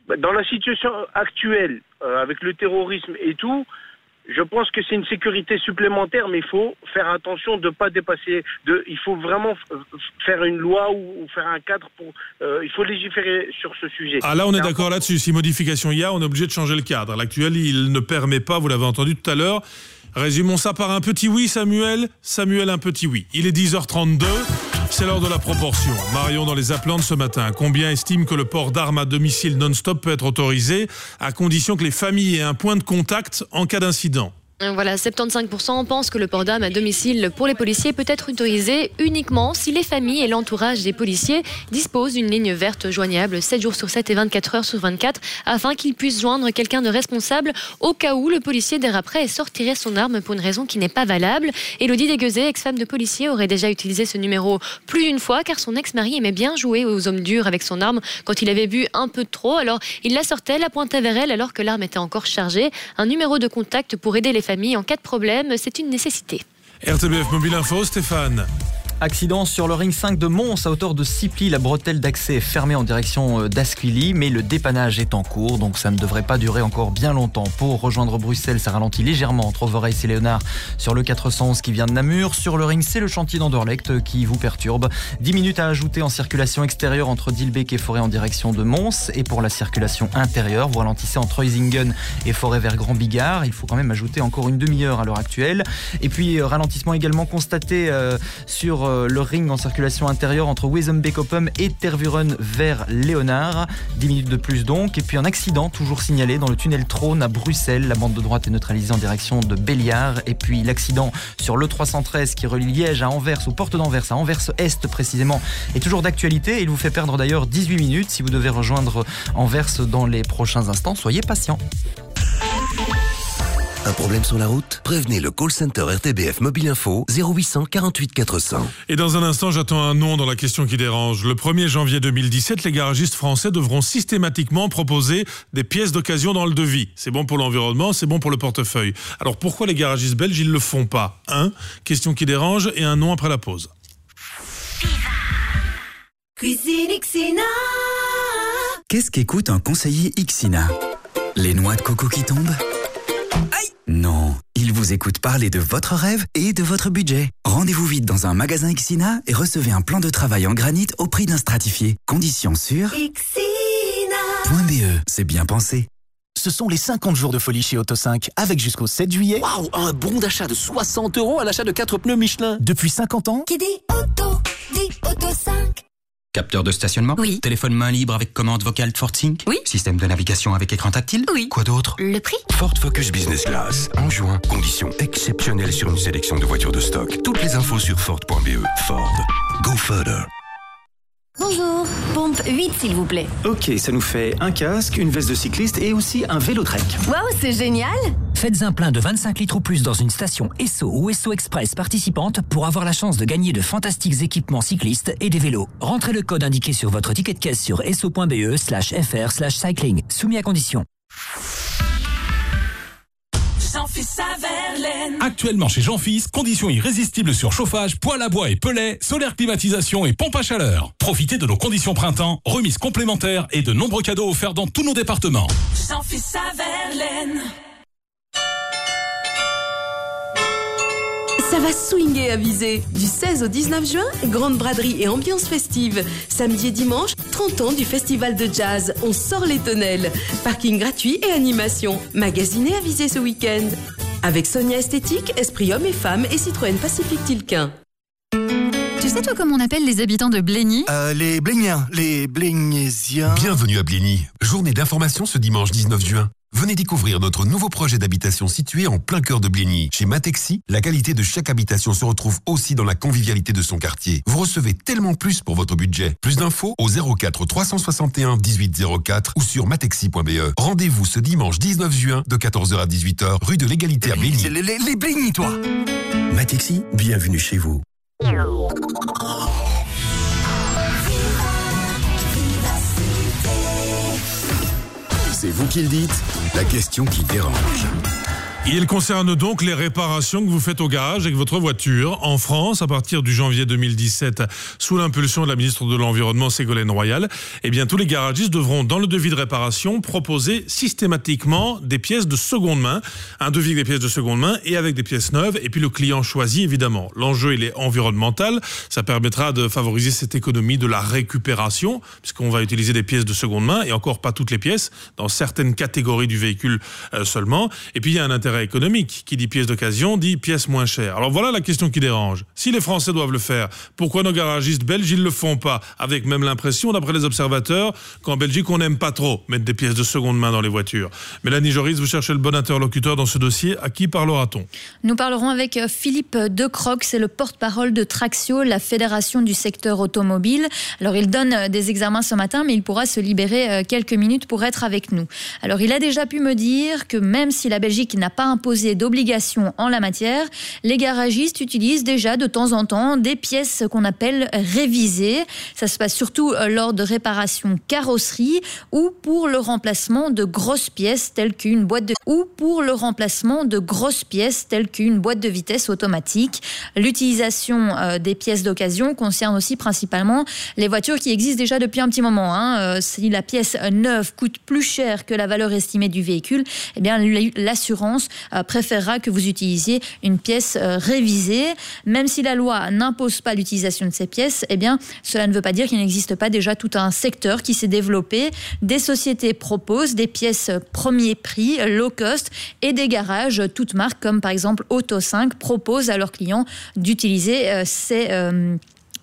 Bah, Dans la situation actuelle, euh, avec le terrorisme et tout, je pense que c'est une sécurité supplémentaire, mais il faut faire attention de ne pas dépasser. De, il faut vraiment faire une loi ou, ou faire un cadre pour. euh, il faut légiférer sur ce sujet. Ah là, on est d'accord là-dessus. Si modification il y a, on est obligé de changer le cadre. L'actuel, il ne permet pas, vous l'avez entendu tout à l'heure. Résumons ça par un petit oui, Samuel. Samuel, un petit oui. Il est 10h32. C'est l'heure de la proportion. Marion dans les Aplantes ce matin. Combien estime que le port d'armes à domicile non-stop peut être autorisé à condition que les familles aient un point de contact en cas d'incident? Voilà, 75% pensent que le port d'armes à domicile pour les policiers peut être autorisé uniquement si les familles et l'entourage des policiers disposent d'une ligne verte joignable 7 jours sur 7 et 24 heures sur 24 afin qu'ils puissent joindre quelqu'un de responsable au cas où le policier déraperait et sortirait son arme pour une raison qui n'est pas valable. Élodie Déguezé, ex-femme de policier, aurait déjà utilisé ce numéro plus d'une fois car son ex-mari aimait bien jouer aux hommes durs avec son arme quand il avait bu un peu trop. Alors il la sortait, la pointait vers elle alors que l'arme était encore chargée. Un numéro de contact pour aider les famille en cas de problème, c'est une nécessité. RTBF Mobile Info, Stéphane. Accident sur le ring 5 de Mons à hauteur de Ciply. La bretelle d'accès est fermée en direction euh, d'Asquili, mais le dépannage est en cours, donc ça ne devrait pas durer encore bien longtemps. Pour rejoindre Bruxelles, ça ralentit légèrement entre Overijs et Léonard sur le 411 qui vient de Namur. Sur le ring, c'est le chantier d'Anderlecht qui vous perturbe. 10 minutes à ajouter en circulation extérieure entre Dilbeek et Forêt en direction de Mons. Et pour la circulation intérieure, vous ralentissez entre Heusingen et Forêt vers Grand Bigard. Il faut quand même ajouter encore une demi-heure à l'heure actuelle. Et puis, euh, ralentissement également constaté euh, sur euh, le ring en circulation intérieure entre Wezenbeek-Oppum et Tervuren vers Léonard. 10 minutes de plus donc. Et puis un accident toujours signalé dans le tunnel Trône à Bruxelles. La bande de droite est neutralisée en direction de Béliard. Et puis l'accident sur le 313 qui relie Liège à Anvers, aux portes d'Anvers, à Anvers-Est précisément, est toujours d'actualité. Il vous fait perdre d'ailleurs 18 minutes si vous devez rejoindre Anvers dans les prochains instants. Soyez patient. Un problème sur la route? Prévenez le call center RTBF Mobile Info 0800 48 400. Et dans un instant, j'attends un nom dans la question qui dérange. Le 1er janvier 2017, les garagistes français devront systématiquement proposer des pièces d'occasion dans le devis. C'est bon pour l'environnement, c'est bon pour le portefeuille. Alors pourquoi les garagistes belges, ils le font pas? Un, question qui dérange et un nom après la pause. Cuisine Xina. Qu'est-ce qu'écoute un conseiller Ixina? Les noix de coco qui tombent? Non, il vous écoute parler de votre rêve et de votre budget. Rendez-vous vite dans un magasin Ixina et recevez un plan de travail en granit au prix d'un stratifié. Conditions sur .be, c'est bien pensé. Ce sont les 50 jours de folie chez Auto 5 avec jusqu'au 7 juillet. Waouh, un bon d'achat de 60 euros à l'achat de 4 pneus Michelin. Depuis 50 ans, Qui dit auto, dit auto 5. Capteur de stationnement Oui. Téléphone main libre avec commande vocale FortSync Oui. Système de navigation avec écran tactile Oui. Quoi d'autre Le prix Ford Focus Business Class. En juin, conditions exceptionnelles sur une sélection de voitures de stock. Toutes les infos sur Ford.be. Ford. Go further. Bonjour, pompe 8 s'il vous plaît. ok, ça nous fait un casque, une veste de cycliste et aussi un vélo trek. Waouh, c'est génial Faites un plein de 25 litres ou plus dans une station Esso ou Esso Express participante pour avoir la chance de gagner de fantastiques équipements cyclistes et des vélos. Rentrez le code indiqué sur votre ticket de caisse sur esso.be slash fr slash cycling. Soumis à condition. Jean-Fils Verlaine. Actuellement chez Jean-Fils, conditions irrésistibles sur chauffage, poêle à bois et pellet, solaire climatisation et pompe à chaleur. Profitez de nos conditions printemps, remises complémentaires et de nombreux cadeaux offerts dans tous nos départements. Jean-Fils Verlaine. Ça va swinguer à viser. Du 16 au 19 juin, grande braderie et ambiance festive. Samedi et dimanche, 30 ans du festival de jazz. On sort les tonnelles. Parking gratuit et animation. Magasiné à viser ce week-end. Avec Sonia Esthétique, Esprit Homme et Femme et Citroën Pacifique Tilquin. Tu sais toi comment on appelle les habitants de Blény Euh, les Bléniens, les Blénésiens. Bienvenue à Blény. Journée d'information ce dimanche 19 juin. Venez découvrir notre nouveau projet d'habitation situé en plein cœur de Blény. Chez Matexi, la qualité de chaque habitation se retrouve aussi dans la convivialité de son quartier. Vous recevez tellement plus pour votre budget. Plus d'infos au 04 361 1804 ou sur matexi.be. Rendez-vous ce dimanche 19 juin de 14h à 18h, rue de l'égalité à Blény. Les, les, les Blénis, toi Matexi, bienvenue chez vous. C'est vous qui le dites, la question qui dérange. Il concerne donc les réparations que vous faites au garage avec votre voiture. En France, à partir du janvier 2017, sous l'impulsion de la ministre de l'Environnement Ségolène Royal, eh bien, tous les garagistes devront, dans le devis de réparation, proposer systématiquement des pièces de seconde main. Un devis avec des pièces de seconde main et avec des pièces neuves. Et puis le client choisit, évidemment. L'enjeu, il est environnemental. Ça permettra de favoriser cette économie de la récupération, puisqu'on va utiliser des pièces de seconde main et encore pas toutes les pièces, dans certaines catégories du véhicule euh, seulement. Et puis, il y a un intérêt économique. Qui dit pièces d'occasion dit pièces moins chères. Alors voilà la question qui dérange. Si les Français doivent le faire, pourquoi nos garagistes belges, ils le font pas? Avec même l'impression, d'après les observateurs, qu'en Belgique, on n'aime pas trop mettre des pièces de seconde main dans les voitures. Mélanie Joris, vous cherchez le bon interlocuteur dans ce dossier. À qui parlera-t-on? Nous parlerons avec euh, Philippe Decroc, c'est le porte-parole de Traxio, la fédération du secteur automobile. Alors il donne euh, des examens ce matin, mais il pourra se libérer euh, quelques minutes pour être avec nous. Alors il a déjà pu me dire que même si la Belgique n'a pas imposé d'obligation en la matière, les garagistes utilisent déjà de temps en temps des pièces qu'on appelle révisées. Ça se passe surtout euh, lors de réparations carrosserie ou pour le remplacement de grosses pièces telles qu'une boîte de ou pour le remplacement de grosses pièces telles qu'une boîte de vitesse automatique. L'utilisation euh, des pièces d'occasion concerne aussi principalement les voitures qui existent déjà depuis un petit moment. Hein. Euh, si la pièce neuve coûte plus cher que la valeur estimée du véhicule, eh bien l'assurance préférera que vous utilisiez une pièce révisée. Même si la loi n'impose pas l'utilisation de ces pièces, eh bien cela ne veut pas dire qu'il n'existe pas déjà tout un secteur qui s'est développé. Des sociétés proposent des pièces premier prix, low cost, et des garages toutes marques comme par exemple Auto 5 proposent à leurs clients d'utiliser euh, ces euh,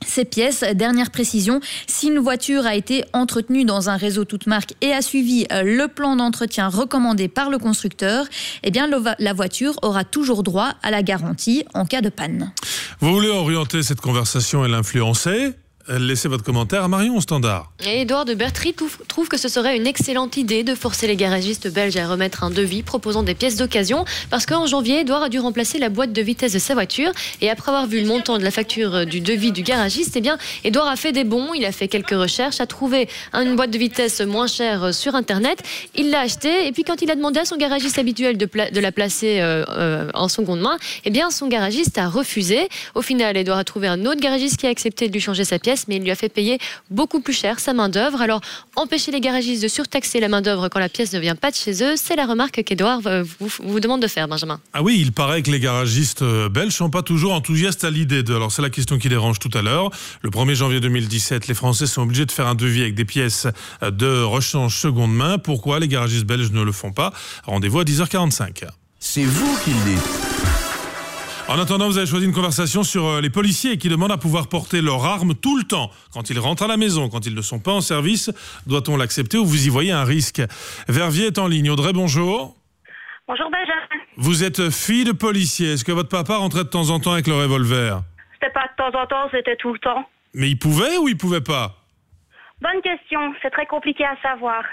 ces pièces. Dernière précision, si une voiture a été entretenue dans un réseau toute marque et a suivi euh, le plan d'entretien recommandé par le constructeur, eh bien la voiture aura toujours droit à la garantie en cas de panne. Vous voulez orienter cette conversation et l'influencer? Laissez votre commentaire à Marion standard. Et Edouard de Bertry trouve que ce serait une excellente idée de forcer les garagistes belges à remettre un devis proposant des pièces d'occasion parce qu'en janvier, Edouard a dû remplacer la boîte de vitesse de sa voiture. Et après avoir vu le montant de la facture du devis du garagiste, eh bien, Edouard a fait des bons, il a fait quelques recherches, a trouvé une boîte de vitesse moins chère sur Internet, il l'a achetée et puis quand il a demandé à son garagiste habituel de, la placer euh, euh, en seconde main, eh bien, son garagiste a refusé. Au final, Edouard a trouvé un autre garagiste qui a accepté de lui changer sa pièce mais il lui a fait payer beaucoup plus cher sa main-d'œuvre. Alors, empêcher les garagistes de surtaxer la main-d'œuvre quand la pièce ne vient pas de chez eux, c'est la remarque qu'Edouard euh, vous, vous, demande de faire, Benjamin. Ah oui, il paraît que les garagistes euh, belges sont pas toujours enthousiastes à l'idée de. Alors, c'est la question qui dérange tout à l'heure. Le 1er janvier 2017, les Français sont obligés de faire un devis avec des pièces euh, de rechange seconde main. Pourquoi les garagistes belges ne le font pas? Rendez-vous à 10h45. C'est vous qui le dites. En attendant, vous avez choisi une conversation sur euh, les policiers qui demandent à pouvoir porter leurs armes tout le temps. Quand ils rentrent à la maison, quand ils ne sont pas en service, doit-on l'accepter ou vous y voyez un risque? Verviers est en ligne. Audrey, bonjour. Bonjour Benjamin. Vous êtes fille de policier. Est-ce que votre papa rentrait de temps en temps avec le revolver? C'était pas de temps en temps, c'était tout le temps. Mais il pouvait ou il pouvait pas? Bonne question. C'est très compliqué à savoir.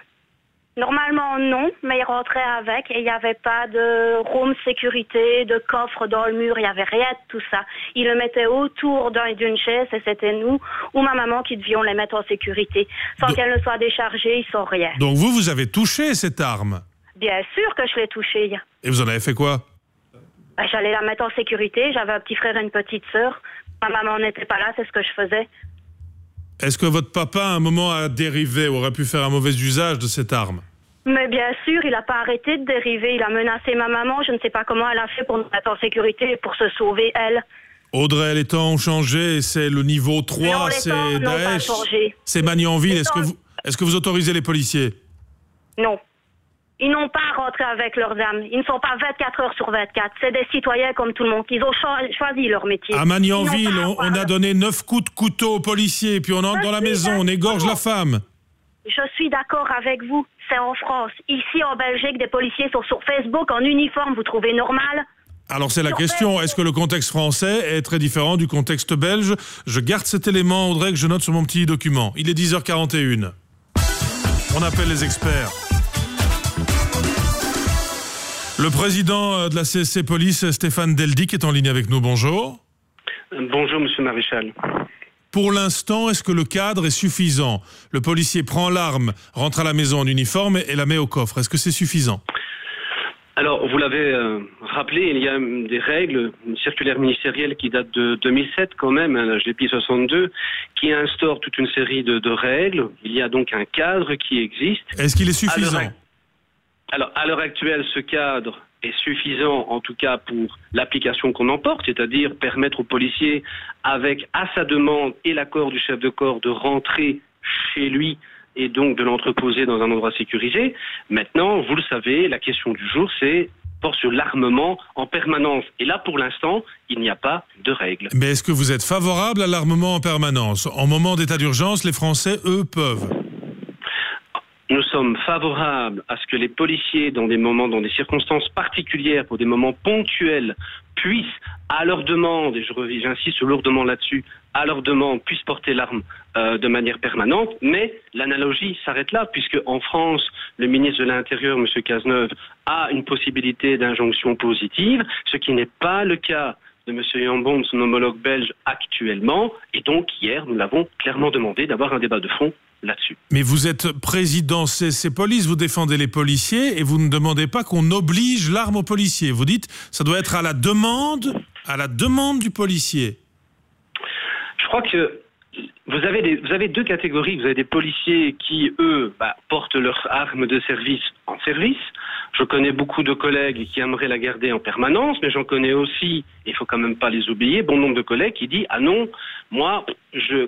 Normalement, non, mais il rentrait avec et il n'y avait pas de room sécurité, de coffre dans le mur, il n'y avait rien de tout ça. Il le mettait autour d'une chaise et c'était nous ou ma maman qui devions les mettre en sécurité. Sans qu'elle ne soit déchargée, ils sont rien. Donc vous, vous avez touché cette arme? Bien sûr que je l'ai touchée. Et vous en avez fait quoi? Ben, J'allais la mettre en sécurité, j'avais un petit frère et une petite sœur. Ma maman n'était pas là, c'est ce que je faisais. Est-ce que votre papa, à un moment, a dérivé ou aurait pu faire un mauvais usage de cette arme? Mais bien sûr, il n'a pas arrêté de dériver. Il a menacé ma maman. Je ne sais pas comment elle a fait pour nous mettre en sécurité et pour se sauver, elle. Audrey, les temps ont changé. C'est le niveau 3, c'est Daesh. C'est Magnanville. Est-ce que, vous, est que vous autorisez les policiers? Non. Ils n'ont pas rentré avec leurs armes. Ils ne sont pas 24 heures sur 24. C'est des citoyens comme tout le monde. Ils ont choisi leur métier. À Magnanville, on, a donné 9 coups de couteau aux policiers, puis on entre dans la maison, on égorge la femme. Je suis d'accord avec vous. C'est en France. Ici, en Belgique, des policiers sont sur Facebook en uniforme. Vous trouvez normal alors c'est la question, est-ce que le contexte français est très différent du contexte belge? Je garde cet élément, Audrey, que je note sur mon petit document. Il est 10h41. On appelle les experts. Le président euh, de la CSC Police, Stéphane Deldic, est en ligne avec nous. Bonjour. Bonjour, monsieur Maréchal. Pour l'instant, est-ce que le cadre est suffisant? Le policier prend l'arme, rentre à la maison en uniforme et la met au coffre. Est-ce que c'est suffisant? Alors, vous l'avez euh, rappelé, il y a des règles, une circulaire ministérielle qui date de 2007 quand même, hein, l'HDP 62, qui instaure toute une série de, de, règles. Il y a donc un cadre qui existe. Est-ce qu'il est suffisant? Alors, à l'heure actuelle, ce cadre est suffisant, en tout cas pour l'application qu'on emporte, c'est-à-dire permettre aux policiers, avec à sa demande et l'accord du chef de corps, de rentrer chez lui et donc de l'entreposer dans un endroit sécurisé. Maintenant, vous le savez, la question du jour, c'est porte sur l'armement en permanence. Et là, pour l'instant, il n'y a pas de règles. Mais est-ce que vous êtes favorable à l'armement en permanence? En moment d'état d'urgence, les Français, eux, peuvent nous sommes favorables à ce que les policiers, dans des moments, dans des circonstances particulières, pour des moments ponctuels, puissent, à leur demande, et j'insiste lourdement là-dessus, à leur demande, puissent porter l'arme euh, de manière permanente. Mais l'analogie s'arrête là, puisque en France, le ministre de l'Intérieur, M. Cazeneuve, a une possibilité d'injonction positive, ce qui n'est pas le cas de M. Yambon, son homologue belge, actuellement. Et donc, hier, nous l'avons clairement demandé d'avoir un débat de fond là-dessus. Mais vous êtes président CC Police, vous défendez les policiers et vous ne demandez pas qu'on oblige l'arme aux policiers. Vous dites ça doit être à la demande, à la demande du policier. Je crois que vous avez, deux catégories. Vous avez des policiers qui, eux, bah, portent leurs armes de service en service. Je connais beaucoup de collègues qui aimeraient la garder en permanence, mais j'en connais aussi, il faut quand même pas les oublier, bon nombre de collègues qui disent ah non, moi,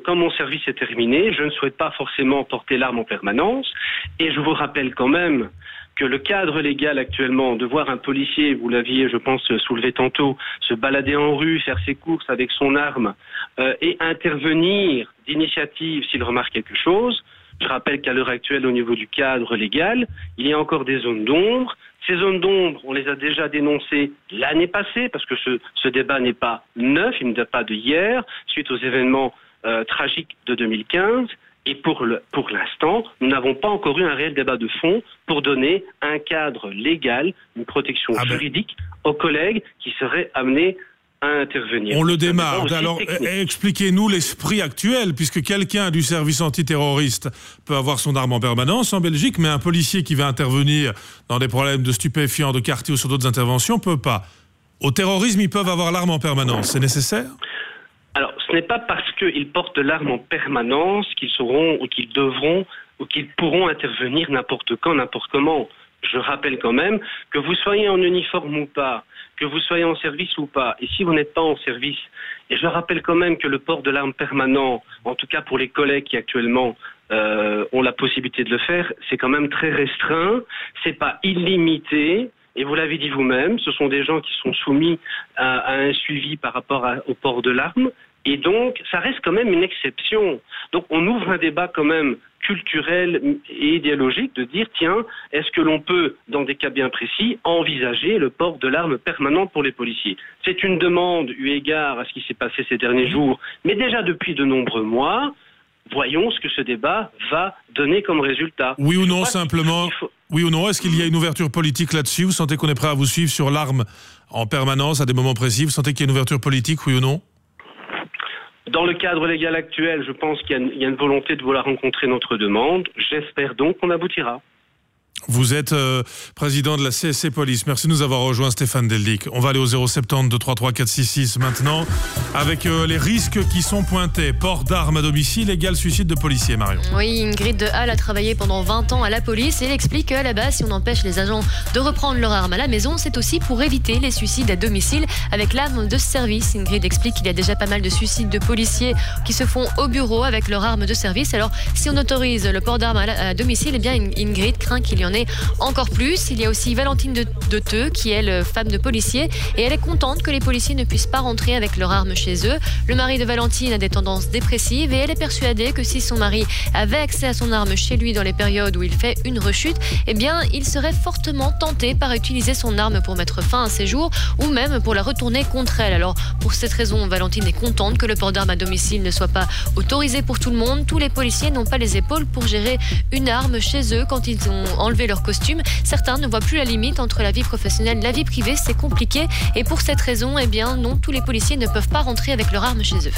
quand mon service est terminé, je ne souhaite pas forcément porter l'arme en permanence. Et je vous rappelle quand même que le cadre légal actuellement, de voir un policier, vous l'aviez, je pense, soulevé tantôt, se balader en rue, faire ses courses avec son arme euh, et intervenir d'initiative s'il remarque quelque chose. Je rappelle qu'à l'heure actuelle, au niveau du cadre légal, il y a encore des zones d'ombre. Ces zones d'ombre, on les a déjà dénoncées l'année passée, parce que ce, débat n'est pas neuf, il ne date pas de hier, suite aux événements euh, tragiques de 2015. Et pour le- pour l'instant, nous n'avons pas encore eu un réel débat de fond pour donner un cadre légal, une protection juridique aux collègues qui seraient amenés à intervenir. On le démarre. Alors eh, expliquez-nous l'esprit actuel, puisque quelqu'un du service antiterroriste peut avoir son arme en permanence en Belgique, mais un policier qui va intervenir dans des problèmes de stupéfiants, de quartier ou sur d'autres interventions peut pas. Au terrorisme, ils peuvent avoir l'arme en permanence. C'est nécessaire? Alors, ce n'est pas parce qu'ils portent l'arme en permanence qu'ils seront ou qu'ils devront ou qu'ils pourront intervenir n'importe quand, n'importe comment. Je rappelle quand même que vous soyez en uniforme ou pas, que vous soyez en service ou pas, et si vous n'êtes pas en service, et je rappelle quand même que le port de l'arme permanent, en tout cas pour les collègues qui actuellement euh, ont la possibilité de le faire, c'est quand même très restreint, c'est pas illimité, et vous l'avez dit vous-même, ce sont des gens qui sont soumis à, un suivi par rapport au port de l'arme. Et donc, ça reste quand même une exception. Donc, on ouvre un débat quand même culturel et idéologique de dire, tiens, est-ce que l'on peut, dans des cas bien précis, envisager le port de l'arme permanente pour les policiers? C'est une demande eu égard à ce qui s'est passé ces derniers jours, mais déjà depuis de nombreux mois. Voyons ce que ce débat va donner comme résultat. Oui ou non, simplement Oui ou non Est-ce qu'il y a une ouverture politique là-dessus? Vous sentez qu'on est prêt à vous suivre sur l'arme en permanence à des moments précis? Vous sentez qu'il y a une ouverture politique, oui ou non? Dans le cadre légal actuel, je pense qu'il y a une- volonté de vouloir rencontrer notre demande. J'espère donc qu'on aboutira. Vous êtes euh, président de la CSC Police. Merci de nous avoir rejoint, Stéphane Deldic. On va aller au 070 233 466 maintenant, avec euh, les risques qui sont pointés. Port d'armes à domicile, égal suicide de policier, Marion. Oui, Ingrid de Halle a travaillé pendant 20 ans à la police et elle explique qu'à la base, si on empêche les agents de reprendre leur arme à la maison, c'est aussi pour éviter les suicides à domicile avec l'arme de service. Ingrid explique qu'il y a déjà pas mal de suicides de policiers qui se font au bureau avec leur arme de service. Alors, si on autorise le port d'armes à domicile, eh bien, Ingrid craint qu'il y en ait encore plus. Il y a aussi Valentine de, de Teux, qui est femme de policier, et elle est contente que les policiers ne puissent pas rentrer avec leur arme chez eux. Le mari de Valentine a des tendances dépressives et elle est persuadée que si son mari avait accès à son arme chez lui dans les périodes où il fait une rechute, eh bien, il serait fortement tenté par utiliser son arme pour mettre fin à ses jours ou même pour la retourner contre elle. Alors, pour cette raison, Valentine est contente que le port d'armes à domicile ne soit pas autorisé pour tout le monde. Tous les policiers n'ont pas les épaules pour gérer une arme chez eux quand ils ont enlevé leur costume. Certains ne voient plus la limite entre la vie professionnelle et la vie privée, c'est compliqué. Et pour cette raison, eh bien, non, tous les policiers ne peuvent pas rentrer avec leur arme chez eux.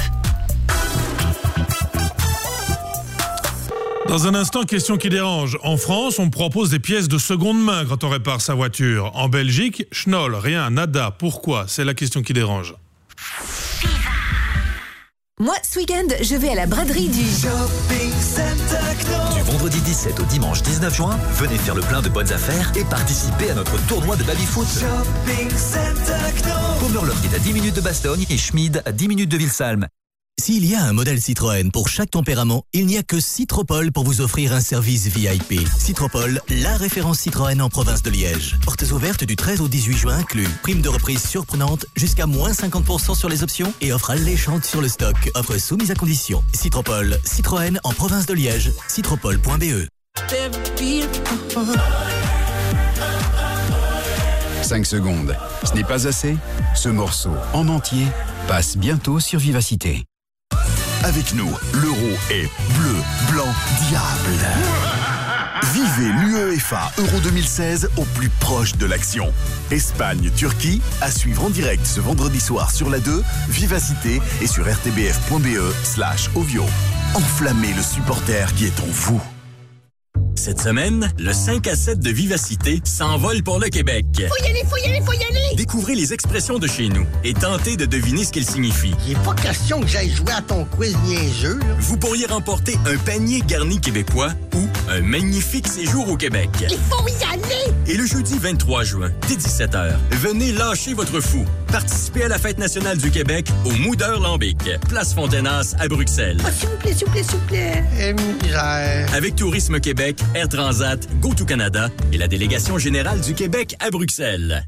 Dans un instant, question qui dérange. En France, on propose des pièces de seconde main quand on répare sa voiture. En Belgique, schnoll, rien, nada. Pourquoi? C'est la question qui dérange. Moi, ce week-end, je vais à la braderie du Shopping Du vendredi 17 au dimanche 19 juin, venez faire le plein de bonnes affaires et participer à notre tournoi de baby-foot. Pomerloch est à 10 minutes de Bastogne et Schmid à 10 minutes de Vilsalm. S'il y a un modèle Citroën pour chaque tempérament, il n'y a que Citropol pour vous offrir un service VIP. Citropol, la référence Citroën en province de Liège. Portes ouvertes du 13 au 18 juin inclus. Prime de reprise surprenante jusqu'à moins 50% sur les options et offre alléchante sur le stock. Offre soumise à condition. Citropol, Citroën en province de Liège. Citropol.be 5 secondes. Ce n'est pas assez Ce morceau, en entier, passe bientôt sur Vivacité. Avec nous, l'euro est bleu, blanc, diable. Vivez l'UEFA Euro 2016 au plus proche de l'action. Espagne, Turquie, à suivre en direct ce vendredi soir sur la 2, Vivacité et sur rtbf.be slash ovio. Enflammez le supporter qui est en vous. Cette semaine, le 5 à 7 de Vivacité s'envole pour le Québec. Faut y aller, faut y aller, faut y aller! Découvrez les expressions de chez nous et tentez de deviner ce qu'elles signifient. Il pas question que j'aille jouer à ton quiz niaiseux, là. Vous pourriez remporter un panier garni québécois ou un magnifique séjour au Québec. Il faut y aller! Et le jeudi 23 juin, dès 17h, venez lâcher votre fou. Participez à la Fête nationale du Québec au Moudeur Lambic, place Fontenas à Bruxelles. Ah, s'il vous plaît, s'il vous plaît, s'il vous plaît. Misère. Avec Tourisme Québec, Air Transat, GoTo-Canada et la délégation générale du Québec à Bruxelles.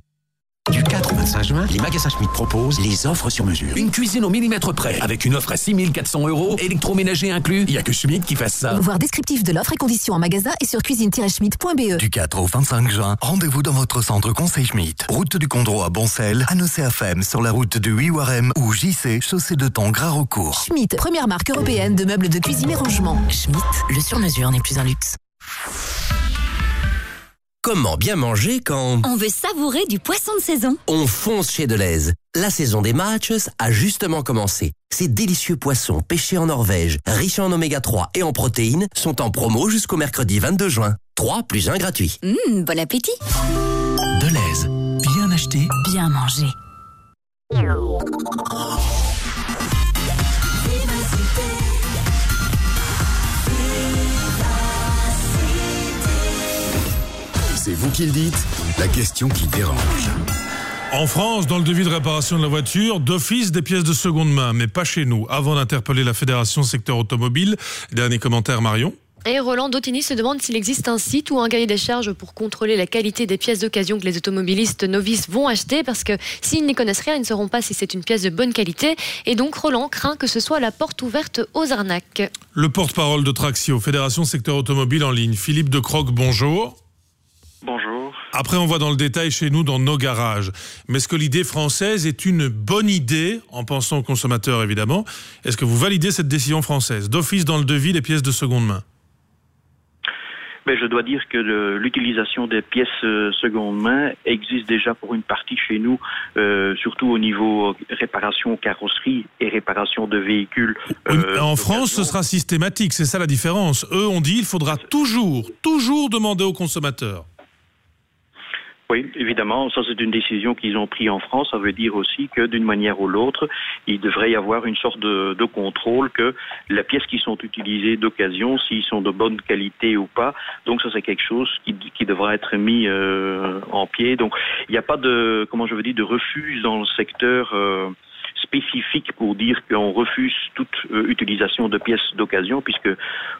Du 4 au 25 juin, les magasins Schmitt proposent les offres sur mesure. Une cuisine au millimètre près, avec une offre à 6400 euros, électroménager inclus. Il n'y a que Schmitt qui fasse ça. Voir descriptif de l'offre et conditions en magasin et sur cuisine-schmidt.be. Du 4 au 25 juin, rendez-vous dans votre centre Conseil Schmitt. Route du Condro à Boncel, à FEM sur la route de Huiwarem ou JC, chaussée de Thon, Gras Recourt. Schmidt, première marque européenne de meubles de cuisine et rangement. Schmitt, le sur-mesure n'est plus un luxe. Comment bien manger quand On veut savourer du poisson de saison. on fonce chez Deleuze La saison des matchs a justement commencé. Ces délicieux poissons pêchés en Norvège, riches en oméga 3 et en protéines, sont en promo jusqu'au mercredi 22 juin. 3 plus 1 gratuit. Hum, bon appétit. Deleuze, bien acheté, Bien mangé. C'est vous qui le dites, la question qui dérange. En France, dans le devis de réparation de la voiture, d'office des pièces de seconde main, mais pas chez nous. Avant d'interpeller la Fédération secteur automobile, dernier commentaire Marion. Et Roland Dottini se demande s'il existe un site ou un cahier des charges pour contrôler la qualité des pièces d'occasion que les automobilistes novices vont acheter, parce que s'ils n'y connaissent rien, ils ne sauront pas si c'est une pièce de bonne qualité. Et donc Roland craint que ce soit la porte ouverte aux arnaques. Le porte-parole de Traxio, Fédération secteur automobile en ligne, Philippe de Croc, bonjour. Bonjour. Après, on voit dans le détail chez nous, dans nos garages. Mais est-ce que l'idée française est une bonne idée, en pensant aux consommateurs évidemment? Est-ce que vous validez cette décision française? D'office dans le devis des pièces de seconde main Mais je dois dire que l'utilisation des pièces euh, seconde main existe déjà pour une partie chez nous, euh, surtout au niveau réparation carrosserie et réparation de véhicules. euh, En France, ce sera systématique, c'est ça la différence. Eux, on dit il faudra toujours, toujours demander aux consommateurs. Oui, évidemment, ça c'est une décision qu'ils ont prise en France. Ça veut dire aussi que d'une manière ou l'autre, il devrait y avoir une sorte de, contrôle que les pièces qui sont utilisées d'occasion, s'ils sont de bonne qualité ou pas. Donc ça c'est quelque chose qui, qui devra être mis euh, en pied. Donc il n'y a pas de, comment je veux dire, de refus dans le secteur. euh, spécifique pour dire qu'on refuse toute euh, utilisation de pièces d'occasion, puisque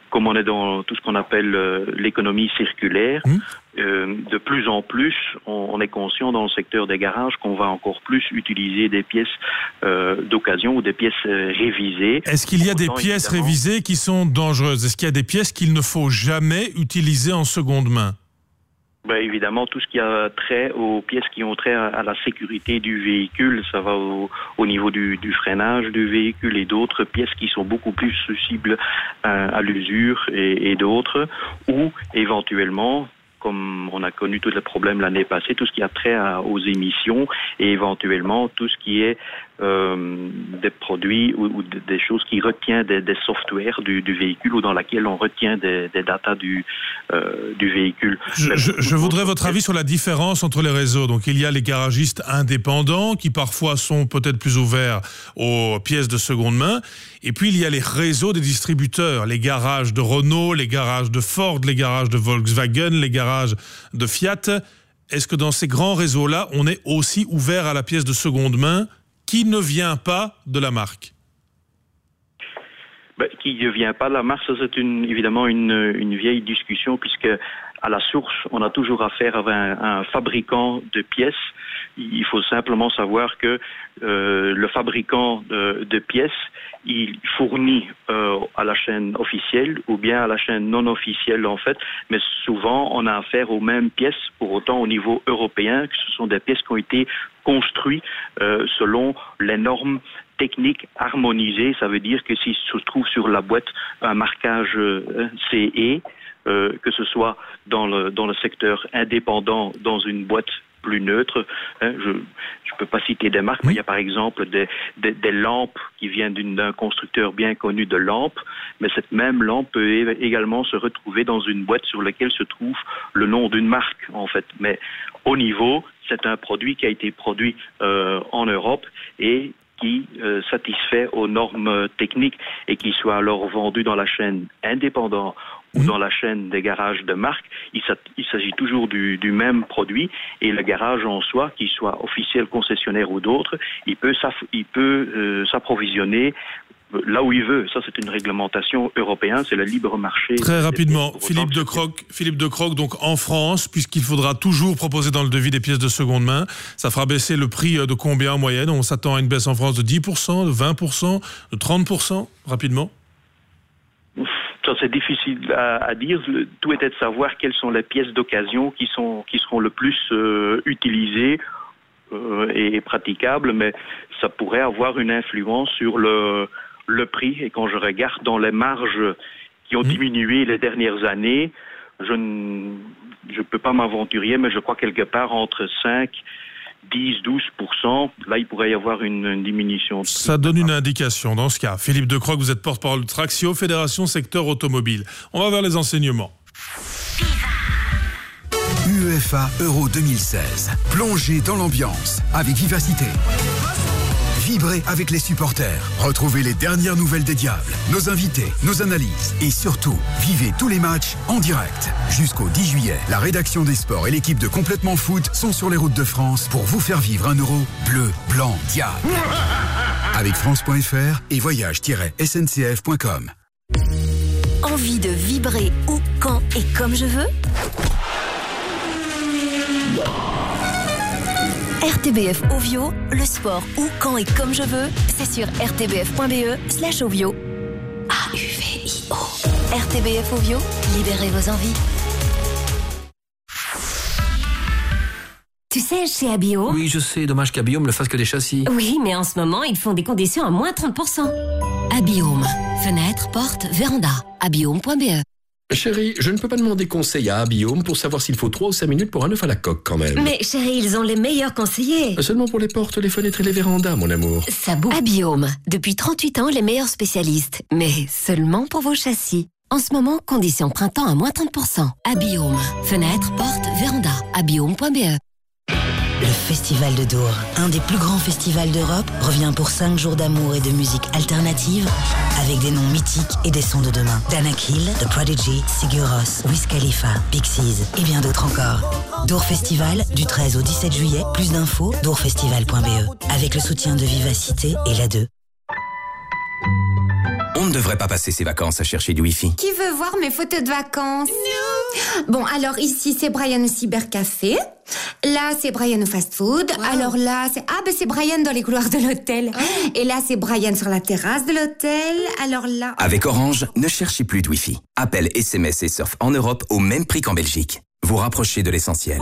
comme on est dans tout ce qu'on appelle euh, l'économie circulaire, euh, de plus en plus, on, on est conscient dans le secteur des garages qu'on va encore plus utiliser des pièces d'occasion ou des pièces révisées. Est-ce qu'il y a des pièces évidemment, révisées qui sont dangereuses? Est-ce qu'il y a des pièces qu'il ne faut jamais utiliser en seconde main? Ben, évidemment, tout ce qui a trait aux pièces qui ont trait à, la sécurité du véhicule, ça va au, au niveau du, freinage du véhicule et d'autres pièces qui sont beaucoup plus sensibles à, à l'usure et, d'autres, ou éventuellement, comme on a connu tous les problèmes l'année passée, tout ce qui a trait aux émissions et éventuellement tout ce qui est euh, des produits ou, ou des- choses qui retiennent des, des softwares du, du véhicule ou dans laquelle on retient des, des datas du, euh, du véhicule. Je, je- je voudrais votre avis sur la différence entre les réseaux. Donc, il y a les garagistes indépendants qui parfois sont peut-être plus ouverts aux pièces de seconde main. Et puis, il y a les réseaux des distributeurs, les garages de Renault, les garages de Ford, les garages de Volkswagen, les garages de Fiat. Est-ce que dans ces grands réseaux-là, on est aussi ouvert à la pièce de seconde main? Qui ne vient pas de la marque Ben, qui ne vient pas de la marque, c'est évidemment une, vieille discussion puisque à la source, on a toujours affaire avec un, fabricant de pièces. Il faut simplement savoir que euh, le fabricant de, pièces, il fournit euh, à la chaîne officielle ou bien à la chaîne non officielle en fait, mais souvent on a affaire aux mêmes pièces, pour autant au niveau européen, que ce sont des pièces qui ont été construites euh, selon les normes techniques harmonisées. Ça veut dire que s'il se trouve sur la boîte un marquage euh, CE, que ce soit dans le, dans le secteur indépendant, dans une boîte plus neutre. Hein, je ne peux pas citer des marques, mais il y a par exemple des, des, des lampes qui viennent d'un constructeur bien connu de lampes, mais cette même lampe peut également se retrouver dans une boîte sur laquelle se trouve le nom d'une marque, en fait. Mais au niveau, c'est un produit qui a été produit euh, en Europe et qui euh, satisfait aux normes techniques et qui soit alors vendu dans la chaîne indépendant ou dans la chaîne des garages de marque, il s'agit toujours du, du, même produit et le garage en soi, qu'il soit officiel, concessionnaire ou d'autres, il peut euh, s'approvisionner là où il veut. Ça, c'est une réglementation européenne, c'est le libre marché. Très rapidement, Philippe de Croc, Philippe de Croc, donc en France, puisqu'il faudra toujours proposer dans le devis des pièces de seconde main, ça fera baisser le prix de combien en moyenne? On s'attend à une baisse en France de 10%, de 20%, de 30%, rapidement? Ça c'est difficile à, dire. tout était de savoir quelles sont les pièces d'occasion qui sont qui seront le plus euh, utilisées euh, et praticables, mais ça pourrait avoir une influence sur le le prix. Et quand je regarde dans les marges qui ont mmh. diminué les dernières années, je ne je peux pas m'aventurer, mais je crois quelque part entre 5 10-12%, là, il pourrait y avoir une, diminution. Ça donne une indication dans ce cas. Philippe Decroix, vous êtes porte-parole de Traxio, Fédération Secteur Automobile. On va vers les enseignements. UEFA Euro 2016. Plongez dans l'ambiance avec vivacité. Vibrez avec les supporters. Retrouvez les dernières nouvelles des Diables, nos invités, nos analyses et surtout, vivez tous les matchs en direct. Jusqu'au 10 juillet, la rédaction des sports et l'équipe de Complètement Foot sont sur les routes de France pour vous faire vivre un euro bleu, blanc, diable. Avec France.fr et voyage-sncf.com. Envie de vibrer où, quand et comme je veux? RTBF Ovio, le sport où, quand et comme je veux, c'est sur rtbf.be slash Ovio. A-U-V-I-O. RTBF Ovio, libérez vos envies. Tu sais, chez Abio... Oui, je sais, dommage qu'Abio me le fasse que des châssis. Oui, mais en ce moment, ils font des conditions à moins 30%. Abiome. Fenêtre, porte, véranda. Abiome.be Chérie, je ne peux pas demander conseil à Abiome pour savoir s'il faut 3 ou 5 minutes pour un œuf à la coque quand même. Mais chérie, ils ont les meilleurs conseillers. Seulement pour les portes, les fenêtres et les vérandas, mon amour. Ça boue. Abiome. Depuis 38 ans, les meilleurs spécialistes. Mais seulement pour vos châssis. En ce moment, conditions printemps à moins 30%. Abiome. Fenêtre, porte, véranda. Abiome.be le Festival de Dour, un des plus grands festivals d'Europe, revient pour 5 jours d'amour et de musique alternative avec des noms mythiques et des sons de demain. Danakil, The Prodigy, Sigur Rós, Wiz Khalifa, Pixies et bien d'autres encore. Dour Festival du 13 au 17 juillet. Plus d'infos dourfestival.be avec le soutien de Vivacité et la 2. On ne devrait pas passer ses vacances à chercher du Wi-Fi. Qui veut voir mes photos de vacances? Bon, alors ici c'est Brian au cybercafé. Là c'est Brian au fast-food. Alors là c'est ah ben c'est Brian dans les couloirs de l'hôtel. Ah. Et là c'est Brian sur la terrasse de l'hôtel. Alors là. Avec Orange, ne cherchez plus de Wi-Fi. Appel, SMS et surf en Europe au même prix qu'en Belgique. Vous rapprochez de l'essentiel.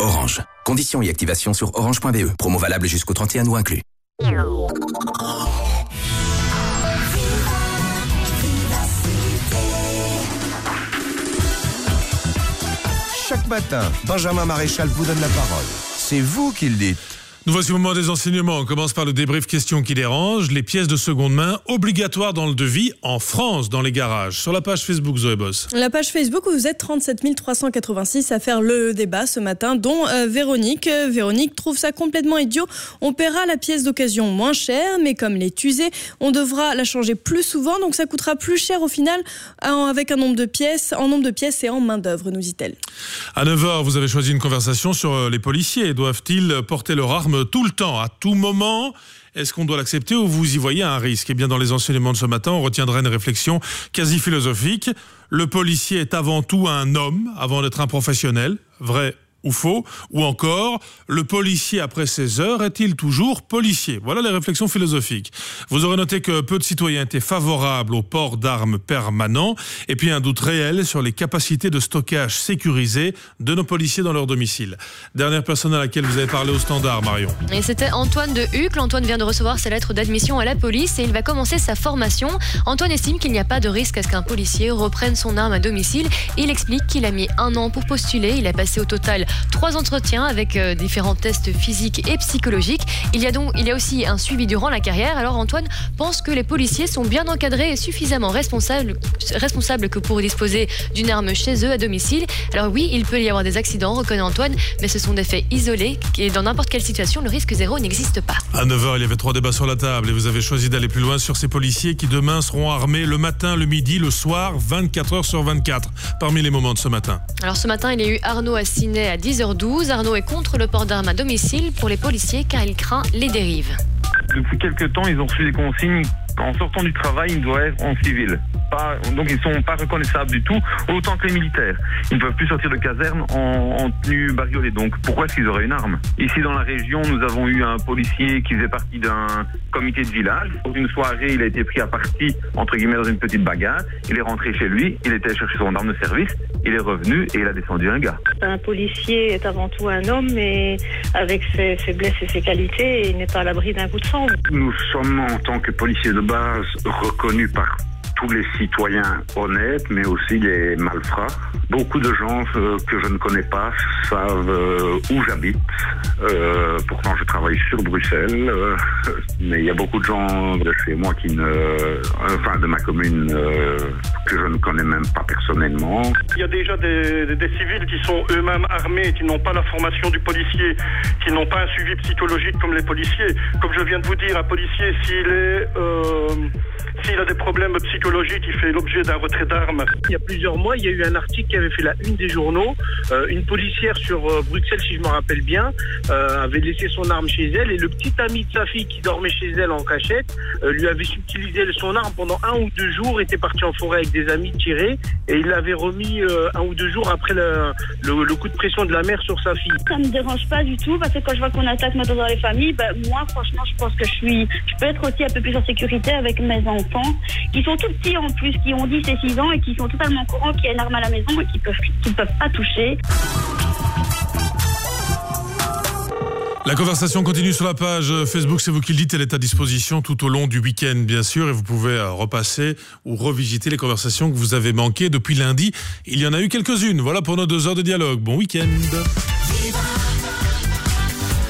Orange. Conditions et activation sur orange.be. Promo valable jusqu'au 31 août inclus. Chaque matin, Benjamin Maréchal vous donne la parole. C'est vous qui le dites. Nous voici au moment des enseignements. On commence par le débrief question qui dérange. Les pièces de seconde main obligatoires dans le devis en France, dans les garages. Sur la page Facebook, Zoé Boss. La page Facebook, vous êtes 37 386 à faire le débat ce matin, dont euh, Véronique. Véronique trouve ça complètement idiot. On paiera la pièce d'occasion moins cher, mais comme les usée, on devra la changer plus souvent, donc ça coûtera plus cher au final avec un nombre de pièces, en nombre de pièces et en main d'œuvre, nous dit-elle. À 9h, vous avez choisi une conversation sur euh, les policiers. Doivent-ils porter leur arme tout le temps, à tout moment est-ce qu'on doit l'accepter ou vous y voyez un risque? Eh bien, dans les enseignements de ce matin, on retiendra une réflexion quasi philosophique. Le policier est avant tout un homme, avant d'être un professionnel. Vrai ou faux Ou encore, le policier après 16 heures est-il toujours policier? Voilà les réflexions philosophiques. Vous aurez noté que peu de citoyens étaient favorables au port d'armes permanent et puis un doute réel sur les capacités de stockage sécurisées de nos policiers dans leur domicile. Dernière personne à laquelle vous avez parlé au standard, Marion. Et c'était Antoine de Hucle. Antoine vient de recevoir sa lettre d'admission à la police et il va commencer sa formation. Antoine estime qu'il n'y a pas de risque à ce qu'un policier reprenne son arme à domicile. Il explique qu'il a mis un an pour postuler. Il a passé au total trois entretiens avec euh, différents tests physiques et psychologiques. Il y a donc, il y a aussi un suivi durant la carrière. Alors Antoine pense que les policiers sont bien encadrés et suffisamment responsables, responsables que pour disposer d'une arme chez eux à domicile. Alors oui, il peut y avoir des accidents, reconnaît Antoine, mais ce sont des faits isolés et dans n'importe quelle situation, le risque zéro n'existe pas. À 9h, il y avait trois débats sur la table et vous avez choisi d'aller plus loin sur ces policiers qui demain seront armés le matin, le midi, le soir, 24 h sur 24. Parmi les moments de ce matin. Alors ce matin, il y a eu Arnaud Assinet à 10h12. Arnaud est contre le port d'armes à domicile pour les policiers car il craint les dérives. Depuis quelques temps, ils ont reçu des consignes en sortant du travail, ils doivent être en civil. Pas, donc ils ne sont pas reconnaissables du tout, autant que les militaires. Ils ne peuvent plus sortir de caserne en, tenue bariolée. Donc pourquoi est-ce qu'ils auraient une arme? Ici dans la région, nous avons eu un policier qui faisait partie d'un comité de village. Pour une soirée, il a été pris à partie, entre guillemets, dans une petite bagarre. Il est rentré chez lui, il était chercher son arme de service, il est revenu et il a descendu un gars. Un policier est avant tout un homme, mais avec ses faiblesses et ses qualités, il n'est pas à l'abri d'un coup de sang. Nous sommes en tant que policiers de base reconnus par tous les citoyens honnêtes, mais aussi les malfrats. Beaucoup de gens euh, que je ne connais pas savent euh, où j'habite. Euh, pourtant, je travaille sur Bruxelles, mais il y a beaucoup de gens de chez moi qui ne, enfin, de ma commune que je ne connais même pas personnellement. Il y a déjà des, des civils qui sont eux-mêmes armés, qui n'ont pas la formation du policier, qui n'ont pas un suivi psychologique comme les policiers. Comme je viens de vous dire, un policier, s'il est s'il a des problèmes psychologiques, il fait l'objet d'un retrait d'armes. Il y a plusieurs mois, il y a eu un article qui avait fait la une des journaux. Euh, une policière sur euh, Bruxelles, si je me rappelle bien, euh, avait laissé son arme chez elle et le petit ami de sa fille qui dormait chez elle en cachette lui avait subtilisé son arme pendant un ou deux jours, était parti en forêt avec des amis tirer et il l'avait remis un ou deux jours après le, le, coup de pression de la mère sur sa fille. Ça me dérange pas du tout parce que quand je vois qu'on attaque maintenant dans les familles, ben, moi franchement je pense que je suis, je peux être aussi un peu plus en sécurité avec mes enfants qui sont tout petits en plus, qui ont 10 et 6 ans et qui sont totalement au courant qu'il y a une arme à la maison et qui peuvent, qui peuvent pas toucher. La conversation continue sur la page Facebook, c'est vous qui le dites, elle est à disposition tout au long du week-end bien sûr et vous pouvez euh, repasser ou revisiter les conversations que vous avez manquées depuis lundi. Il y en a eu quelques-unes, voilà pour nos deux heures de dialogue. Bon week-end